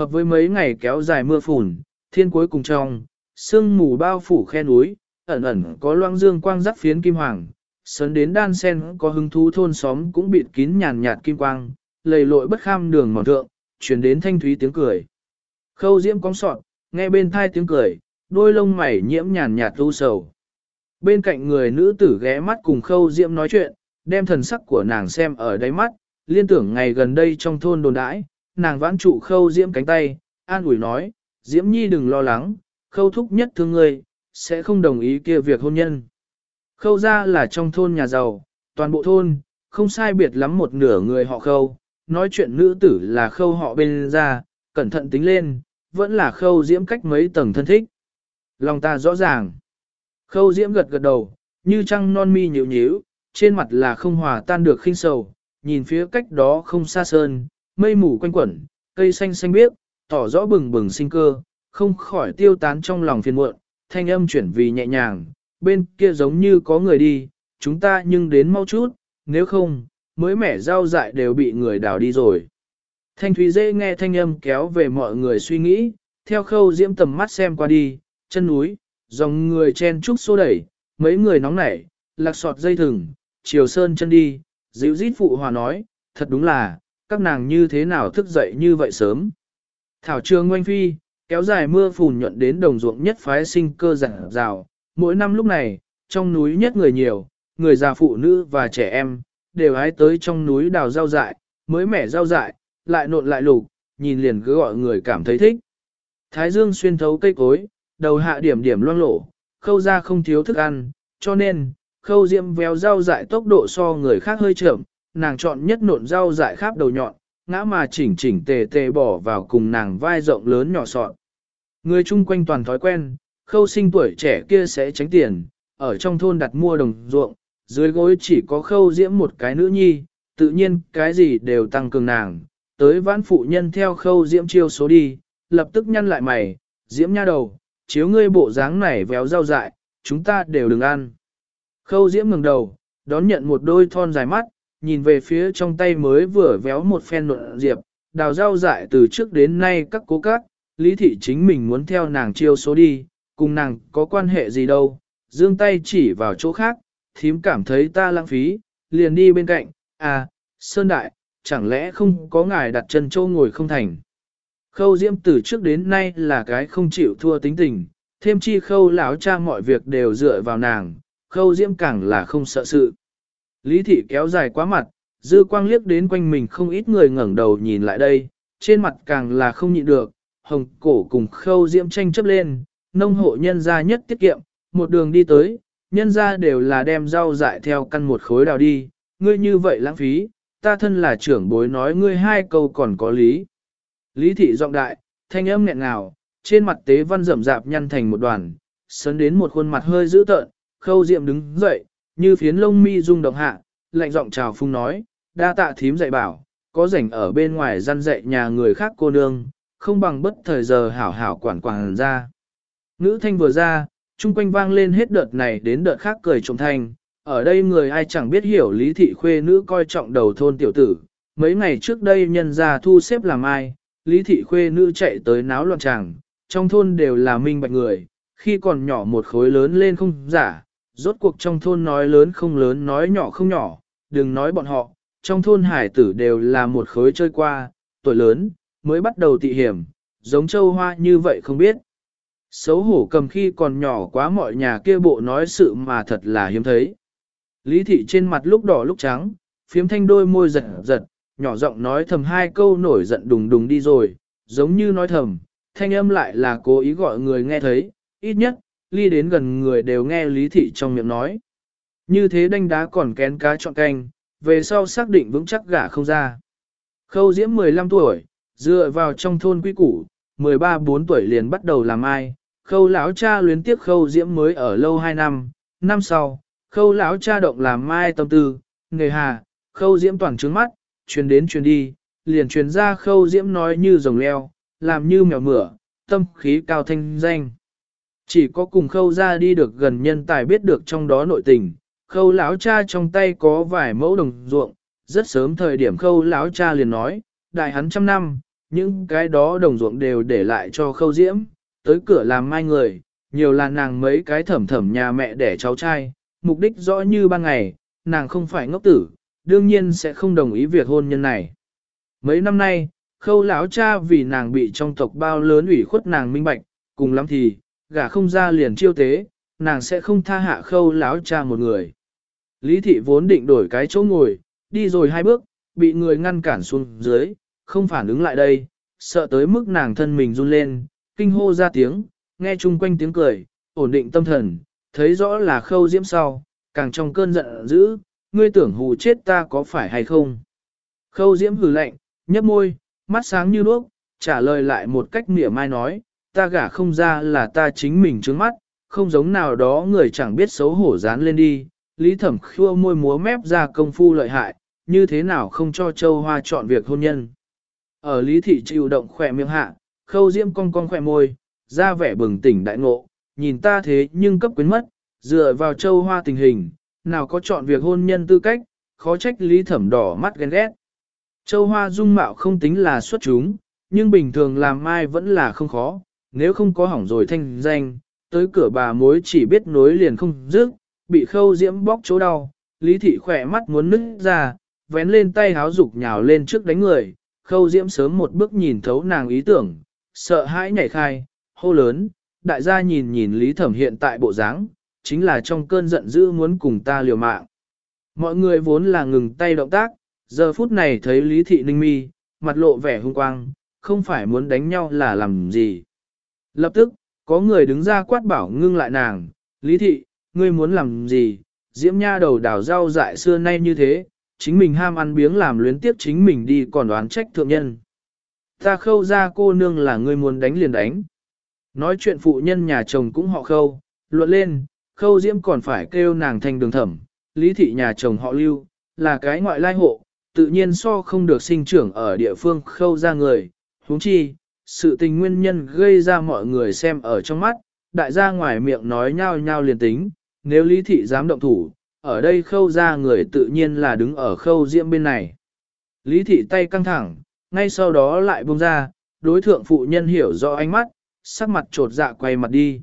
hợp với mấy ngày kéo dài mưa phùn, thiên cuối cùng trong, sương mù bao phủ khe núi, ẩn ẩn có loang dương quang rắc phiến kim hoàng, sớn đến đan sen có hứng thú thôn xóm cũng bịt kín nhàn nhạt kim quang, lầy lội bất kham đường mòn thượng, chuyển đến thanh thúy tiếng cười. Khâu diễm cong sọt, nghe bên thai tiếng cười, đôi lông mày nhiễm nhàn nhạt u sầu. Bên cạnh người nữ tử ghé mắt cùng khâu diễm nói chuyện, đem thần sắc của nàng xem ở đáy mắt, liên tưởng ngày gần đây trong thôn đồn đãi, nàng vãn trụ khâu diễm cánh tay, an ủi nói, diễm nhi đừng lo lắng, khâu thúc nhất thương ngươi, sẽ không đồng ý kia việc hôn nhân. Khâu ra là trong thôn nhà giàu, toàn bộ thôn, không sai biệt lắm một nửa người họ khâu, nói chuyện nữ tử là khâu họ bên ra, cẩn thận tính lên, vẫn là khâu diễm cách mấy tầng thân thích. Lòng ta rõ ràng. Khâu diễm gật gật đầu, như trăng non mi nhíu nhíu, trên mặt là không hòa tan được khinh sầu, nhìn phía cách đó không xa sơn, mây mù quanh quẩn, cây xanh xanh biếc, tỏ rõ bừng bừng sinh cơ, không khỏi tiêu tán trong lòng phiền muộn, thanh âm chuyển vì nhẹ nhàng, bên kia giống như có người đi, chúng ta nhưng đến mau chút, nếu không, mới mẻ rau dại đều bị người đào đi rồi. Thanh Thúy dễ nghe thanh âm kéo về mọi người suy nghĩ, theo khâu diễm tầm mắt xem qua đi, chân núi, dòng người chen trúc xô đẩy, mấy người nóng nảy, lạc sọt dây thừng, chiều sơn chân đi, dịu rít phụ hòa nói, thật đúng là, các nàng như thế nào thức dậy như vậy sớm. Thảo trường oanh phi, kéo dài mưa phùn nhuận đến đồng ruộng nhất phái sinh cơ giả rào, mỗi năm lúc này, trong núi nhất người nhiều, người già phụ nữ và trẻ em, đều hái tới trong núi đào rau dại, mới mẻ rau dại, lại nộn lại lục, nhìn liền cứ gọi người cảm thấy thích. Thái dương xuyên thấu cây cối, đầu hạ điểm điểm loang lổ, khâu ra không thiếu thức ăn, cho nên, khâu diệm véo rau dại tốc độ so người khác hơi chậm, nàng chọn nhất nộn rau dại khắp đầu nhọn, ngã mà chỉnh chỉnh tề tề bỏ vào cùng nàng vai rộng lớn nhỏ sọn. Người chung quanh toàn thói quen, khâu sinh tuổi trẻ kia sẽ tránh tiền, ở trong thôn đặt mua đồng ruộng, dưới gối chỉ có khâu diễm một cái nữ nhi, tự nhiên cái gì đều tăng cường nàng, tới vãn phụ nhân theo khâu diễm chiêu số đi, lập tức nhăn lại mày, diễm nha đầu, chiếu ngươi bộ dáng này véo rau dại, chúng ta đều đừng ăn. Khâu diễm ngừng đầu, đón nhận một đôi thon dài mắt, nhìn về phía trong tay mới vừa véo một phen nộn diệp, đào rau dại từ trước đến nay các cố các, lý thị chính mình muốn theo nàng chiêu số đi, cùng nàng có quan hệ gì đâu, dương tay chỉ vào chỗ khác, thím cảm thấy ta lãng phí, liền đi bên cạnh, à, Sơn Đại, chẳng lẽ không có ngài đặt chân châu ngồi không thành. Khâu diễm từ trước đến nay là cái không chịu thua tính tình, thêm chi khâu lão cha mọi việc đều dựa vào nàng, khâu diễm càng là không sợ sự. Lý thị kéo dài quá mặt, dư quang liếc đến quanh mình không ít người ngẩng đầu nhìn lại đây, trên mặt càng là không nhịn được, hồng cổ cùng khâu diễm tranh chấp lên, nông hộ nhân gia nhất tiết kiệm, một đường đi tới, nhân gia đều là đem rau dại theo căn một khối đào đi, ngươi như vậy lãng phí, ta thân là trưởng bối nói ngươi hai câu còn có lý. Lý thị giọng đại, thanh âm nghẹn ngào, trên mặt tế văn rậm rạp nhăn thành một đoàn, sấn đến một khuôn mặt hơi dữ tợn, khâu diệm đứng dậy, như phiến lông mi rung động hạ, lạnh giọng chào phung nói, đa tạ thím dạy bảo, có rảnh ở bên ngoài răn dạy nhà người khác cô nương, không bằng bất thời giờ hảo hảo quản quản ra. Ngữ thanh vừa ra, chung quanh vang lên hết đợt này đến đợt khác cười trộm thanh, ở đây người ai chẳng biết hiểu lý thị khuê nữ coi trọng đầu thôn tiểu tử, mấy ngày trước đây nhân ra thu xếp làm ai, lý thị khuê nữ chạy tới náo loạn tràng, trong thôn đều là minh bạch người, khi còn nhỏ một khối lớn lên không giả, rốt cuộc trong thôn nói lớn không lớn nói nhỏ không nhỏ, đừng nói bọn họ, trong thôn hải tử đều là một khối chơi qua, tuổi lớn, mới bắt đầu tị hiểm, giống châu hoa như vậy không biết. Xấu hổ cầm khi còn nhỏ quá mọi nhà kia bộ nói sự mà thật là hiếm thấy. Lý thị trên mặt lúc đỏ lúc trắng, phiếm thanh đôi môi giật giật, nhỏ giọng nói thầm hai câu nổi giận đùng đùng đi rồi, giống như nói thầm, thanh âm lại là cố ý gọi người nghe thấy, ít nhất, ly đến gần người đều nghe lý thị trong miệng nói. Như thế đanh đá còn kén cá chọn canh, về sau xác định vững chắc gả không ra. Khâu diễm 15 tuổi, dựa vào trong thôn quy củ, 13-4 tuổi liền bắt đầu làm ai, khâu lão cha luyến tiếp khâu diễm mới ở lâu 2 năm, năm sau, khâu lão cha động làm mai tâm tư, nghề hà, khâu diễm toàn trướng mắt, truyền đến truyền đi, liền truyền ra khâu diễm nói như rồng leo, làm như mèo mửa, tâm khí cao thanh danh. Chỉ có cùng khâu ra đi được gần nhân tài biết được trong đó nội tình, khâu lão cha trong tay có vài mẫu đồng ruộng, rất sớm thời điểm khâu lão cha liền nói, đại hắn trăm năm, những cái đó đồng ruộng đều để lại cho khâu diễm, tới cửa làm mai người, nhiều là nàng mấy cái thẩm thẩm nhà mẹ đẻ cháu trai, mục đích rõ như ban ngày, nàng không phải ngốc tử, đương nhiên sẽ không đồng ý việc hôn nhân này. Mấy năm nay, khâu lão cha vì nàng bị trong tộc bao lớn ủy khuất nàng minh bạch, cùng lắm thì, gả không ra liền chiêu tế, nàng sẽ không tha hạ khâu lão cha một người. Lý thị vốn định đổi cái chỗ ngồi, đi rồi hai bước, bị người ngăn cản xuống dưới, không phản ứng lại đây, sợ tới mức nàng thân mình run lên, kinh hô ra tiếng, nghe chung quanh tiếng cười, ổn định tâm thần, thấy rõ là khâu diễm sau, càng trong cơn giận dữ, ngươi tưởng hù chết ta có phải hay không. Khâu diễm hừ lạnh, nhấp môi, mắt sáng như đuốc, trả lời lại một cách mỉa mai nói, ta gả không ra là ta chính mình trước mắt, không giống nào đó người chẳng biết xấu hổ dán lên đi. Lý thẩm khua môi múa mép ra công phu lợi hại, như thế nào không cho châu hoa chọn việc hôn nhân. Ở lý thị chịu động khỏe miệng hạ, khâu diễm cong cong khỏe môi, ra vẻ bừng tỉnh đại ngộ, nhìn ta thế nhưng cấp quyến mất, dựa vào châu hoa tình hình, nào có chọn việc hôn nhân tư cách, khó trách lý thẩm đỏ mắt ghen ghét. Châu hoa dung mạo không tính là xuất chúng, nhưng bình thường làm mai vẫn là không khó, nếu không có hỏng rồi thanh danh, tới cửa bà mối chỉ biết nối liền không dứt, bị khâu diễm bóc chỗ đau, lý thị khỏe mắt muốn nứt ra, vén lên tay háo dục nhào lên trước đánh người, khâu diễm sớm một bước nhìn thấu nàng ý tưởng, sợ hãi nhảy khai, hô lớn, đại gia nhìn nhìn lý thẩm hiện tại bộ dáng, chính là trong cơn giận dữ muốn cùng ta liều mạng. Mọi người vốn là ngừng tay động tác, giờ phút này thấy lý thị ninh mi, mặt lộ vẻ hung quang, không phải muốn đánh nhau là làm gì. Lập tức, có người đứng ra quát bảo ngưng lại nàng, lý thị, ngươi muốn làm gì, diễm nha đầu đảo rau dại xưa nay như thế, chính mình ham ăn biếng làm luyến tiếp chính mình đi còn đoán trách thượng nhân. Ta khâu ra cô nương là ngươi muốn đánh liền đánh. Nói chuyện phụ nhân nhà chồng cũng họ khâu, luận lên, khâu diễm còn phải kêu nàng thành đường thẩm, lý thị nhà chồng họ lưu, là cái ngoại lai hộ, tự nhiên so không được sinh trưởng ở địa phương khâu ra người, huống chi, sự tình nguyên nhân gây ra mọi người xem ở trong mắt, đại gia ngoài miệng nói nhau nhau liền tính, nếu lý thị dám động thủ, ở đây khâu ra người tự nhiên là đứng ở khâu diễm bên này. Lý thị tay căng thẳng, ngay sau đó lại buông ra, đối thượng phụ nhân hiểu rõ ánh mắt, sắc mặt trột dạ quay mặt đi.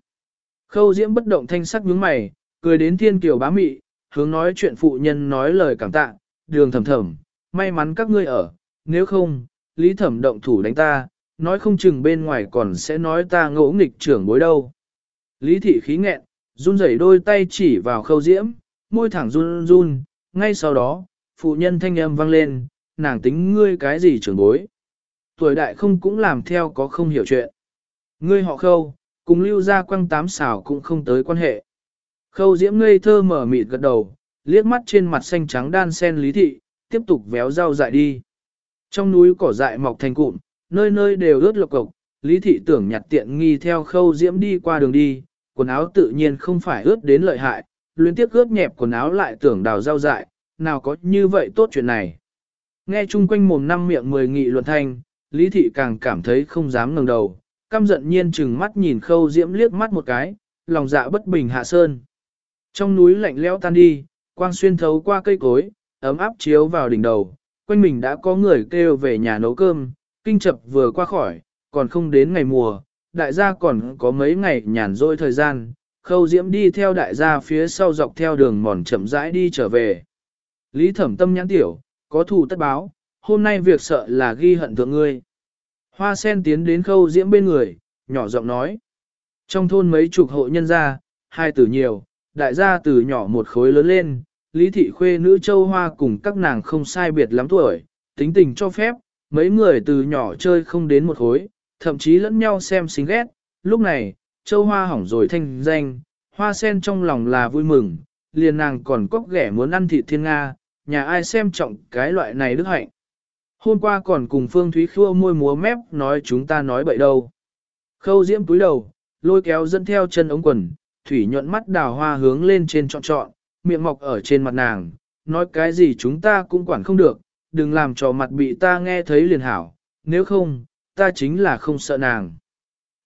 Khâu diễm bất động thanh sắc nhướng mày, cười đến thiên kiều bá mị, hướng nói chuyện phụ nhân nói lời cảm tạ, đường thầm thầm, may mắn các ngươi ở, nếu không, lý thẩm động thủ đánh ta, nói không chừng bên ngoài còn sẽ nói ta ngỗ nghịch trưởng bối đâu. Lý thị khí nghẹn, run rẩy đôi tay chỉ vào khâu diễm, môi thẳng run run, ngay sau đó, phụ nhân thanh âm vang lên, nàng tính ngươi cái gì trưởng bối. Tuổi đại không cũng làm theo có không hiểu chuyện. Ngươi họ khâu, cùng lưu ra quăng tám xảo cũng không tới quan hệ. Khâu diễm ngây thơ mở mịt gật đầu, liếc mắt trên mặt xanh trắng đan sen lý thị, tiếp tục véo rau dại đi. Trong núi cỏ dại mọc thành cụm, nơi nơi đều ướt lộc cộc, lý thị tưởng nhặt tiện nghi theo khâu diễm đi qua đường đi, quần áo tự nhiên không phải ướt đến lợi hại, luyến tiếp ướt nhẹp quần áo lại tưởng đào rau dại, nào có như vậy tốt chuyện này. Nghe chung quanh mồm năm miệng mười nghị luận thanh, lý thị càng cảm thấy không dám ngẩng đầu, căm giận nhiên chừng mắt nhìn khâu diễm liếc mắt một cái, lòng dạ bất bình hạ sơn. Trong núi lạnh lẽo tan đi, quang xuyên thấu qua cây cối, ấm áp chiếu vào đỉnh đầu, quanh mình đã có người kêu về nhà nấu cơm, kinh chập vừa qua khỏi, còn không đến ngày mùa, đại gia còn có mấy ngày nhàn rỗi thời gian, khâu diễm đi theo đại gia phía sau dọc theo đường mòn chậm rãi đi trở về. Lý thẩm tâm nhãn tiểu, có thù tất báo, hôm nay việc sợ là ghi hận thượng ngươi. Hoa sen tiến đến khâu diễm bên người, nhỏ giọng nói. Trong thôn mấy chục hộ nhân gia, hai tử nhiều, đại gia từ nhỏ một khối lớn lên, lý thị khuê nữ châu hoa cùng các nàng không sai biệt lắm tuổi, tính tình cho phép, mấy người từ nhỏ chơi không đến một khối, thậm chí lẫn nhau xem xính ghét. Lúc này, châu hoa hỏng rồi thanh danh, hoa sen trong lòng là vui mừng, liền nàng còn cóc ghẻ muốn ăn thịt thiên Nga, nhà ai xem trọng cái loại này đức hạnh. Hôm qua còn cùng Phương Thúy khua môi múa mép nói chúng ta nói bậy đâu. Khâu diễm túi đầu, lôi kéo dẫn theo chân ống quần, thủy nhuận mắt đào hoa hướng lên trên trọn trọn, miệng mọc ở trên mặt nàng, nói cái gì chúng ta cũng quản không được, đừng làm cho mặt bị ta nghe thấy liền hảo, nếu không, ta chính là không sợ nàng.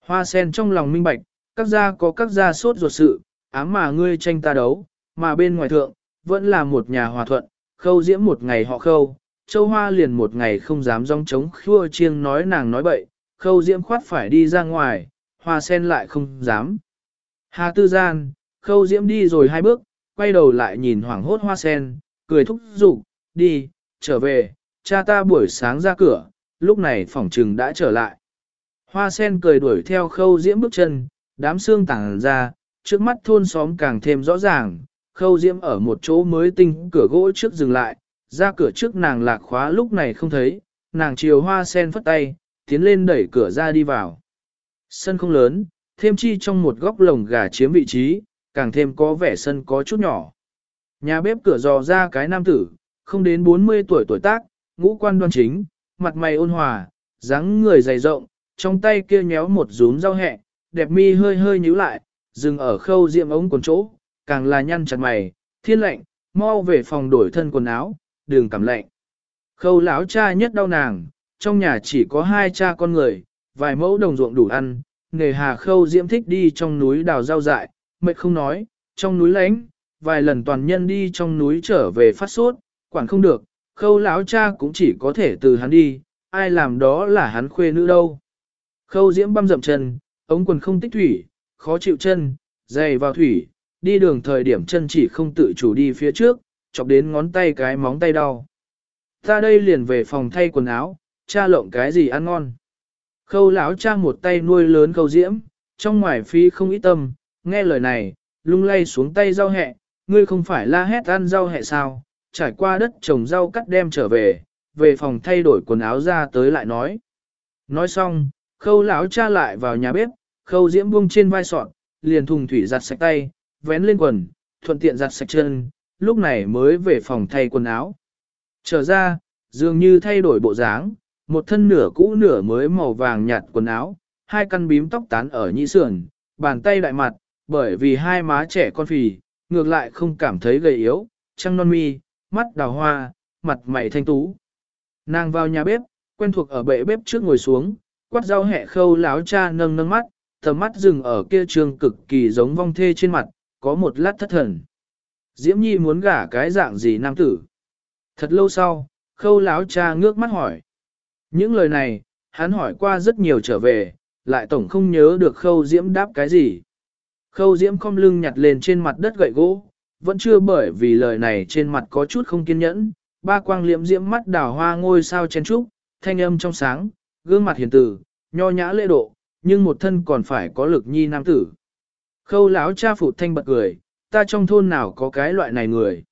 Hoa sen trong lòng minh bạch, các gia có các gia sốt ruột sự, ám mà ngươi tranh ta đấu, mà bên ngoài thượng, vẫn là một nhà hòa thuận, khâu diễm một ngày họ khâu, Châu Hoa liền một ngày không dám rong trống khua chiêng nói nàng nói bậy, khâu diễm khoát phải đi ra ngoài, hoa sen lại không dám. Hà tư gian, khâu diễm đi rồi hai bước, quay đầu lại nhìn hoảng hốt hoa sen, cười thúc giục, đi, trở về, cha ta buổi sáng ra cửa, lúc này phỏng trừng đã trở lại. Hoa sen cười đuổi theo khâu diễm bước chân, đám xương tảng ra, trước mắt thôn xóm càng thêm rõ ràng, khâu diễm ở một chỗ mới tinh cửa gỗ trước dừng lại, ra cửa trước nàng lạc khóa lúc này không thấy, nàng chiều hoa sen phất tay, tiến lên đẩy cửa ra đi vào. Sân không lớn, thêm chi trong một góc lồng gà chiếm vị trí, càng thêm có vẻ sân có chút nhỏ. Nhà bếp cửa dò ra cái nam tử, không đến 40 tuổi tuổi tác, ngũ quan đoan chính, mặt mày ôn hòa, dáng người dày rộng, trong tay kia nhéo một rúm rau hẹ, đẹp mi hơi hơi nhíu lại, dừng ở khâu diệm ống quần chỗ, càng là nhăn chặt mày, thiên lệnh, mau về phòng đổi thân quần áo, đường cảm lệnh. Khâu lão cha nhất đau nàng, trong nhà chỉ có hai cha con người, vài mẫu đồng ruộng đủ ăn, nghề hà khâu diễm thích đi trong núi đào rau dại, mệt không nói, trong núi lánh, vài lần toàn nhân đi trong núi trở về phát sốt, quản không được, khâu lão cha cũng chỉ có thể từ hắn đi, ai làm đó là hắn khuê nữ đâu. Khâu diễm băm dậm chân, ống quần không tích thủy, khó chịu chân, dày vào thủy, đi đường thời điểm chân chỉ không tự chủ đi phía trước, chọc đến ngón tay cái móng tay đau. Ta đây liền về phòng thay quần áo, cha lộng cái gì ăn ngon. Khâu lão cha một tay nuôi lớn khâu diễm, trong ngoài phi không ít tâm, nghe lời này, lung lay xuống tay rau hẹ, ngươi không phải la hét ăn rau hẹ sao, trải qua đất trồng rau cắt đem trở về, về phòng thay đổi quần áo ra tới lại nói. Nói xong, khâu lão cha lại vào nhà bếp, khâu diễm buông trên vai sọt, liền thùng thủy giặt sạch tay, vén lên quần, thuận tiện giặt sạch chân, lúc này mới về phòng thay quần áo. Trở ra, dường như thay đổi bộ dáng, một thân nửa cũ nửa mới màu vàng nhạt quần áo, hai căn bím tóc tán ở nhĩ sườn, bàn tay đại mặt, bởi vì hai má trẻ con phì, ngược lại không cảm thấy gầy yếu, trăng non mi, mắt đào hoa, mặt mày thanh tú. Nàng vào nhà bếp, quen thuộc ở bệ bếp trước ngồi xuống, quát rau hẹ khâu láo cha nâng nâng mắt, tầm mắt dừng ở kia trường cực kỳ giống vong thê trên mặt, có một lát thất thần. Diễm Nhi muốn gả cái dạng gì nam tử? Thật lâu sau, khâu láo cha ngước mắt hỏi. Những lời này, hắn hỏi qua rất nhiều trở về, lại tổng không nhớ được khâu diễm đáp cái gì. Khâu diễm không lưng nhặt lên trên mặt đất gậy gỗ, vẫn chưa bởi vì lời này trên mặt có chút không kiên nhẫn, ba quang liễm diễm mắt đào hoa ngôi sao chen trúc, thanh âm trong sáng, gương mặt hiền tử, nho nhã lễ độ, nhưng một thân còn phải có lực nhi nam tử. Khâu lão cha phụ thanh bật cười, ta trong thôn nào có cái loại này người.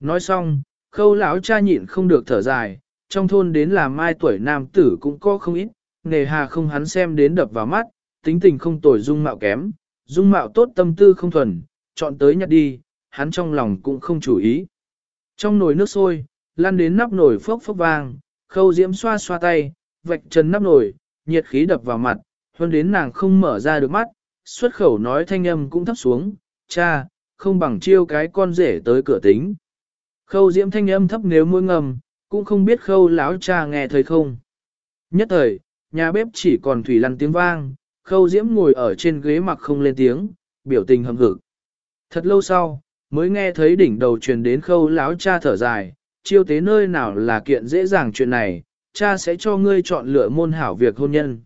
Nói xong, khâu lão cha nhịn không được thở dài, trong thôn đến là mai tuổi nam tử cũng có không ít, nề hà không hắn xem đến đập vào mắt, tính tình không tồi dung mạo kém, dung mạo tốt tâm tư không thuần, chọn tới nhặt đi, hắn trong lòng cũng không chủ ý. Trong nồi nước sôi, lan đến nắp nồi phốc phốc vang, khâu diễm xoa xoa tay, vạch chân nắp nồi, nhiệt khí đập vào mặt, hơn đến nàng không mở ra được mắt, xuất khẩu nói thanh âm cũng thấp xuống, cha, không bằng chiêu cái con rể tới cửa tính. Khâu diễm thanh âm thấp nếu môi ngầm, cũng không biết khâu láo cha nghe thấy không. Nhất thời, nhà bếp chỉ còn thủy lăn tiếng vang, khâu diễm ngồi ở trên ghế mặc không lên tiếng, biểu tình hầm hực. Thật lâu sau, mới nghe thấy đỉnh đầu truyền đến khâu lão cha thở dài, chiêu tế nơi nào là kiện dễ dàng chuyện này, cha sẽ cho ngươi chọn lựa môn hảo việc hôn nhân.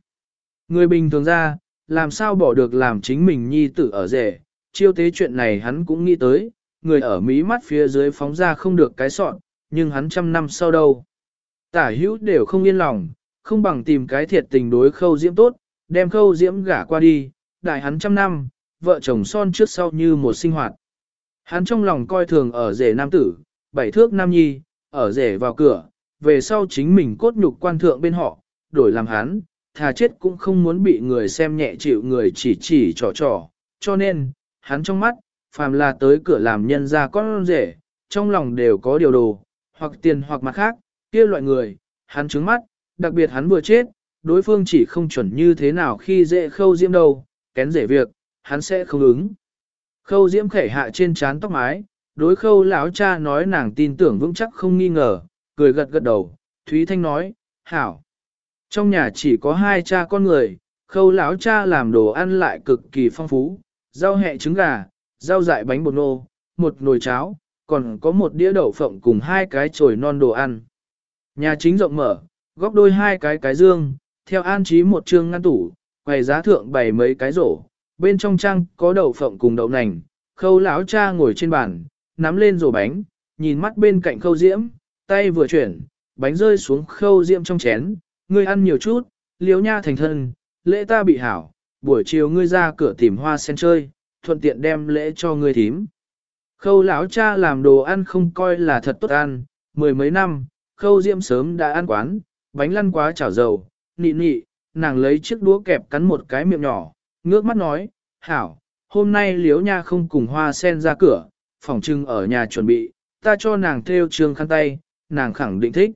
Người bình thường ra, làm sao bỏ được làm chính mình nhi tử ở rể, chiêu tế chuyện này hắn cũng nghĩ tới, người ở mí mắt phía dưới phóng ra không được cái sọn, nhưng hắn trăm năm sau đâu. Tả hữu đều không yên lòng, không bằng tìm cái thiệt tình đối khâu diễm tốt, đem khâu diễm gả qua đi, đại hắn trăm năm, vợ chồng son trước sau như một sinh hoạt. Hắn trong lòng coi thường ở rể nam tử, bảy thước nam nhi, ở rể vào cửa, về sau chính mình cốt nhục quan thượng bên họ, đổi làm hắn, thà chết cũng không muốn bị người xem nhẹ chịu người chỉ chỉ trò trò, cho nên, hắn trong mắt, phàm là tới cửa làm nhân ra con rể, trong lòng đều có điều đồ, hoặc tiền hoặc mặt khác, kia loại người, hắn trứng mắt, đặc biệt hắn vừa chết, đối phương chỉ không chuẩn như thế nào khi dễ khâu diễm đâu, kén rể việc, hắn sẽ không ứng. Khâu diễm khẩy hạ trên trán tóc mái, đối khâu lão cha nói nàng tin tưởng vững chắc không nghi ngờ, cười gật gật đầu, Thúy Thanh nói, hảo. Trong nhà chỉ có hai cha con người, khâu lão cha làm đồ ăn lại cực kỳ phong phú, rau hẹ trứng gà, rau dại bánh bột nô, một nồi cháo, còn có một đĩa đậu phộng cùng hai cái chồi non đồ ăn. Nhà chính rộng mở, góc đôi hai cái cái dương, theo an trí một chương ngăn tủ, quầy giá thượng bày mấy cái rổ, bên trong trang có đậu phộng cùng đậu nành, khâu lão cha ngồi trên bàn, nắm lên rổ bánh, nhìn mắt bên cạnh khâu diễm, tay vừa chuyển, bánh rơi xuống khâu diễm trong chén, ngươi ăn nhiều chút, liếu nha thành thân, lễ ta bị hảo, buổi chiều ngươi ra cửa tìm hoa sen chơi, thuận tiện đem lễ cho ngươi thím. Khâu lão cha làm đồ ăn không coi là thật tốt ăn, mười mấy năm, khâu diễm sớm đã ăn quán, bánh lăn quá chảo dầu, nị nị, nàng lấy chiếc đũa kẹp cắn một cái miệng nhỏ, ngước mắt nói, hảo, hôm nay liếu nha không cùng hoa sen ra cửa, phòng trưng ở nhà chuẩn bị, ta cho nàng theo trường khăn tay, nàng khẳng định thích.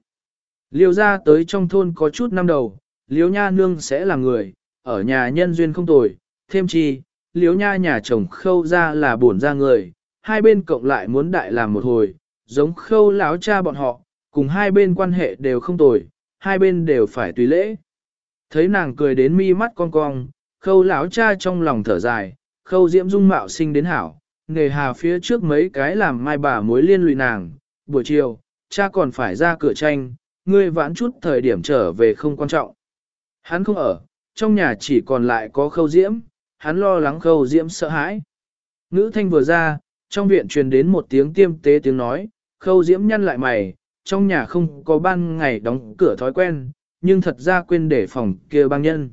Liêu ra tới trong thôn có chút năm đầu, liếu nha nương sẽ là người, ở nhà nhân duyên không tồi, thêm chi, liếu nha nhà chồng khâu ra là buồn ra người, hai bên cộng lại muốn đại làm một hồi, giống khâu lão cha bọn họ, cùng hai bên quan hệ đều không tồi, hai bên đều phải tùy lễ. Thấy nàng cười đến mi mắt cong cong, khâu lão cha trong lòng thở dài, khâu diễm dung mạo sinh đến hảo, nghề hà phía trước mấy cái làm mai bà mối liên lụy nàng, buổi chiều, cha còn phải ra cửa tranh, ngươi vãn chút thời điểm trở về không quan trọng. Hắn không ở, trong nhà chỉ còn lại có khâu diễm, hắn lo lắng khâu diễm sợ hãi. Ngữ thanh vừa ra, trong viện truyền đến một tiếng tiêm tế tiếng nói, khâu diễm nhăn lại mày, trong nhà không có ban ngày đóng cửa thói quen, nhưng thật ra quên để phòng kia băng nhân.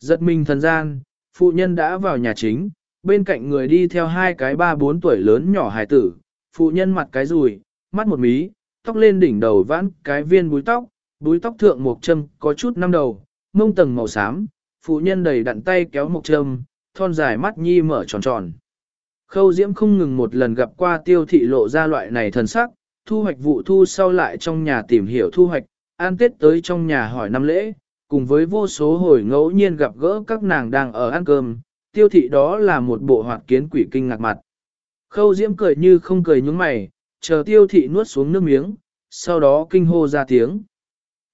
Giật mình thần gian, phụ nhân đã vào nhà chính, bên cạnh người đi theo hai cái ba bốn tuổi lớn nhỏ hài tử, phụ nhân mặt cái rùi, mắt một mí, tóc lên đỉnh đầu vãn cái viên búi tóc, búi tóc thượng một châm có chút năm đầu, mông tầng màu xám, phụ nhân đầy đặn tay kéo một châm, thon dài mắt nhi mở tròn tròn. Khâu Diễm không ngừng một lần gặp qua tiêu thị lộ ra loại này thần sắc, thu hoạch vụ thu sau lại trong nhà tìm hiểu thu hoạch, an tết tới trong nhà hỏi năm lễ, cùng với vô số hồi ngẫu nhiên gặp gỡ các nàng đang ở ăn cơm, tiêu thị đó là một bộ hoạt kiến quỷ kinh ngạc mặt. Khâu Diễm cười như không cười nhúng mày, chờ tiêu thị nuốt xuống nước miếng, sau đó kinh hô ra tiếng.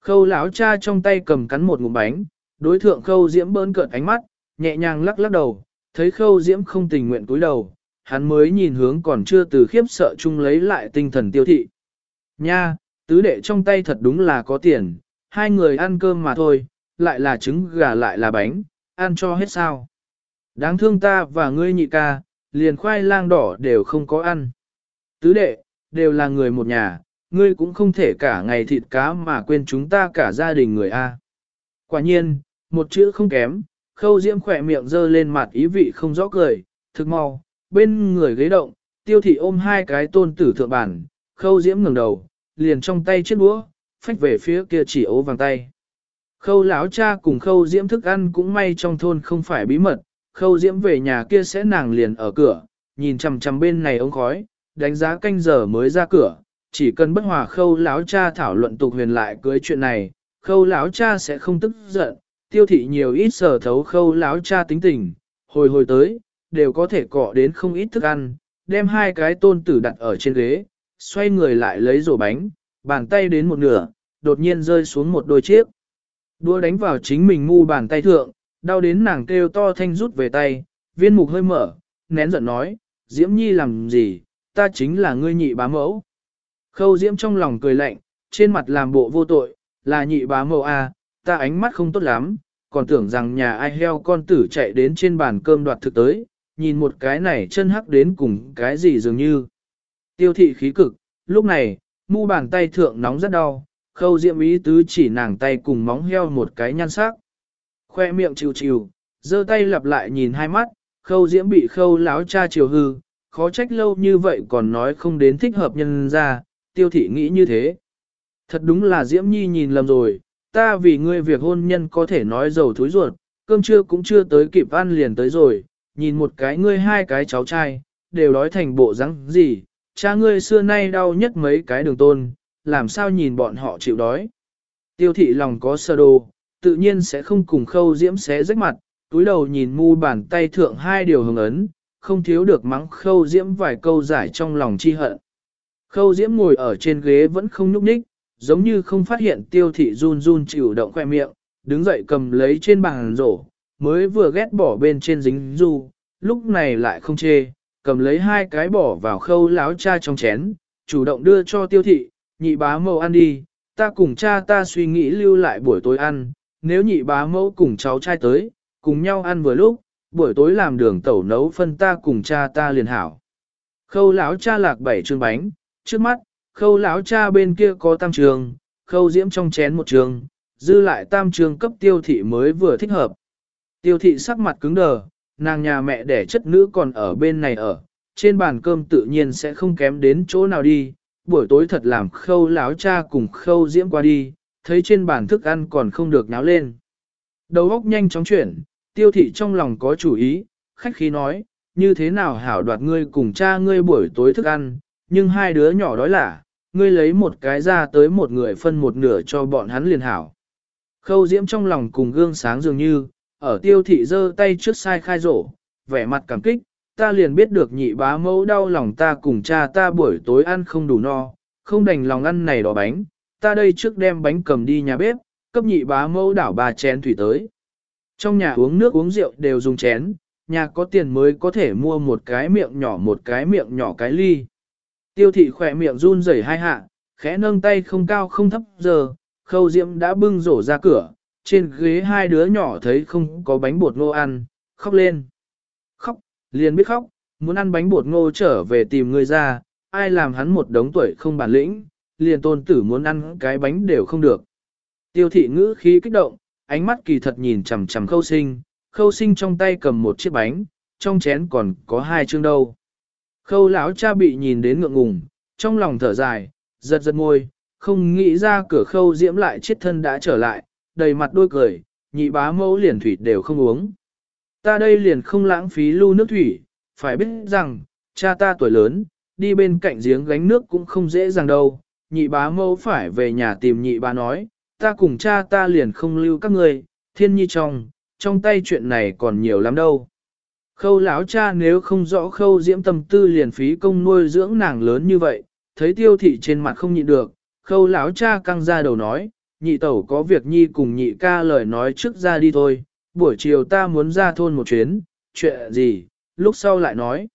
Khâu lão cha trong tay cầm cắn một ngụm bánh, đối thượng khâu Diễm bỡn cợt ánh mắt, nhẹ nhàng lắc lắc đầu, thấy khâu Diễm không tình nguyện cúi đầu, hắn mới nhìn hướng còn chưa từ khiếp sợ chung lấy lại tinh thần tiêu thị. Nha, tứ đệ trong tay thật đúng là có tiền, hai người ăn cơm mà thôi, lại là trứng gà lại là bánh, ăn cho hết sao. Đáng thương ta và ngươi nhị ca, liền khoai lang đỏ đều không có ăn. Tứ đệ, đều là người một nhà, ngươi cũng không thể cả ngày thịt cá mà quên chúng ta cả gia đình người A. Quả nhiên, một chữ không kém, khâu diễm khỏe miệng dơ lên mặt ý vị không rõ cười, thực mau, bên người ghế động, tiêu thị ôm hai cái tôn tử thượng bản, khâu diễm ngừng đầu, liền trong tay chiếc đũa, phách về phía kia chỉ ố vàng tay. Khâu lão cha cùng khâu diễm thức ăn cũng may trong thôn không phải bí mật, khâu diễm về nhà kia sẽ nàng liền ở cửa, nhìn chằm chằm bên này ống khói, đánh giá canh giờ mới ra cửa, chỉ cần bất hòa khâu lão cha thảo luận tục huyền lại cưới chuyện này, khâu lão cha sẽ không tức giận, tiêu thị nhiều ít sở thấu khâu lão cha tính tình, hồi hồi tới, đều có thể cọ đến không ít thức ăn, đem hai cái tôn tử đặt ở trên ghế, xoay người lại lấy rổ bánh, bàn tay đến một nửa, đột nhiên rơi xuống một đôi chiếc. Đua đánh vào chính mình ngu bàn tay thượng, đau đến nàng kêu to thanh rút về tay, viên mục hơi mở, nén giận nói, Diễm Nhi làm gì, ta chính là ngươi nhị bá mẫu. Khâu Diễm trong lòng cười lạnh, trên mặt làm bộ vô tội, là nhị bá mẫu à, ta ánh mắt không tốt lắm, còn tưởng rằng nhà ai heo con tử chạy đến trên bàn cơm đoạt thực tới, nhìn một cái này chân hắc đến cùng cái gì dường như. Tiêu thị khí cực, lúc này, mu bàn tay thượng nóng rất đau, khâu diệm ý tứ chỉ nàng tay cùng móng heo một cái nhăn sắc. Khoe miệng chịu chịu, giơ tay lặp lại nhìn hai mắt, khâu diễm bị khâu láo cha chiều hư, khó trách lâu như vậy còn nói không đến thích hợp nhân ra, tiêu thị nghĩ như thế. Thật đúng là diễm nhi nhìn lầm rồi, ta vì ngươi việc hôn nhân có thể nói giàu thối ruột, cơm trưa cũng chưa tới kịp ăn liền tới rồi, nhìn một cái ngươi hai cái cháu trai, đều đói thành bộ rắn gì, cha ngươi xưa nay đau nhất mấy cái đường tôn, làm sao nhìn bọn họ chịu đói. Tiêu thị lòng có sơ đồ, tự nhiên sẽ không cùng khâu diễm xé rách mặt, túi đầu nhìn mu bàn tay thượng hai điều hứng ấn, không thiếu được mắng khâu diễm vài câu giải trong lòng chi hận. Khâu diễm ngồi ở trên ghế vẫn không nhúc nhích, giống như không phát hiện tiêu thị run run chịu động khoe miệng, đứng dậy cầm lấy trên bàn rổ, mới vừa ghét bỏ bên trên dính du, lúc này lại không chê, cầm lấy hai cái bỏ vào khâu láo cha trong chén, chủ động đưa cho tiêu thị, nhị bá mâu ăn đi, ta cùng cha ta suy nghĩ lưu lại buổi tối ăn, nếu nhị bá mẫu cùng cháu trai tới, cùng nhau ăn vừa lúc, buổi tối làm đường tẩu nấu phân ta cùng cha ta liền hảo. Khâu lão cha lạc bảy trường bánh, trước mắt, khâu lão cha bên kia có tam trường, khâu diễm trong chén một trường, dư lại tam trường cấp tiêu thị mới vừa thích hợp. Tiêu thị sắc mặt cứng đờ, nàng nhà mẹ đẻ chất nữ còn ở bên này ở, trên bàn cơm tự nhiên sẽ không kém đến chỗ nào đi, buổi tối thật làm khâu láo cha cùng khâu diễm qua đi, thấy trên bàn thức ăn còn không được náo lên. Đầu óc nhanh chóng chuyển, tiêu thị trong lòng có chủ ý, khách khí nói, như thế nào hảo đoạt ngươi cùng cha ngươi buổi tối thức ăn, nhưng hai đứa nhỏ đói là, ngươi lấy một cái ra tới một người phân một nửa cho bọn hắn liền hảo. Khâu diễm trong lòng cùng gương sáng dường như, ở tiêu thị giơ tay trước sai khai rổ, vẻ mặt cảm kích, ta liền biết được nhị bá mẫu đau lòng ta cùng cha ta buổi tối ăn không đủ no, không đành lòng ăn này đỏ bánh, ta đây trước đem bánh cầm đi nhà bếp, cấp nhị bá mẫu đảo ba chén thủy tới. Trong nhà uống nước uống rượu đều dùng chén, nhà có tiền mới có thể mua một cái miệng nhỏ một cái miệng nhỏ cái ly. Tiêu thị khỏe miệng run rẩy hai hạ, khẽ nâng tay không cao không thấp giờ, khâu diễm đã bưng rổ ra cửa, trên ghế hai đứa nhỏ thấy không có bánh bột ngô ăn, khóc lên. Liền biết khóc, muốn ăn bánh bột ngô trở về tìm người ra, ai làm hắn một đống tuổi không bản lĩnh, liền tôn tử muốn ăn cái bánh đều không được. Tiêu thị ngữ khí kích động, ánh mắt kỳ thật nhìn chằm chằm khâu sinh, khâu sinh trong tay cầm một chiếc bánh, trong chén còn có hai chương đâu. Khâu lão cha bị nhìn đến ngượng ngùng, trong lòng thở dài, giật giật môi, không nghĩ ra cửa khâu diễm lại chết thân đã trở lại, đầy mặt đôi cười, nhị bá mẫu liền thủy đều không uống. Ta đây liền không lãng phí lưu nước thủy, phải biết rằng, cha ta tuổi lớn, đi bên cạnh giếng gánh nước cũng không dễ dàng đâu, nhị bá mẫu phải về nhà tìm nhị bá nói, ta cùng cha ta liền không lưu các người, thiên nhi trong, trong tay chuyện này còn nhiều lắm đâu. Khâu lão cha nếu không rõ khâu diễm tâm tư liền phí công nuôi dưỡng nàng lớn như vậy, thấy tiêu thị trên mặt không nhịn được, khâu lão cha căng ra đầu nói, nhị tẩu có việc nhi cùng nhị ca lời nói trước ra đi thôi, buổi chiều ta muốn ra thôn một chuyến, chuyện gì, lúc sau lại nói.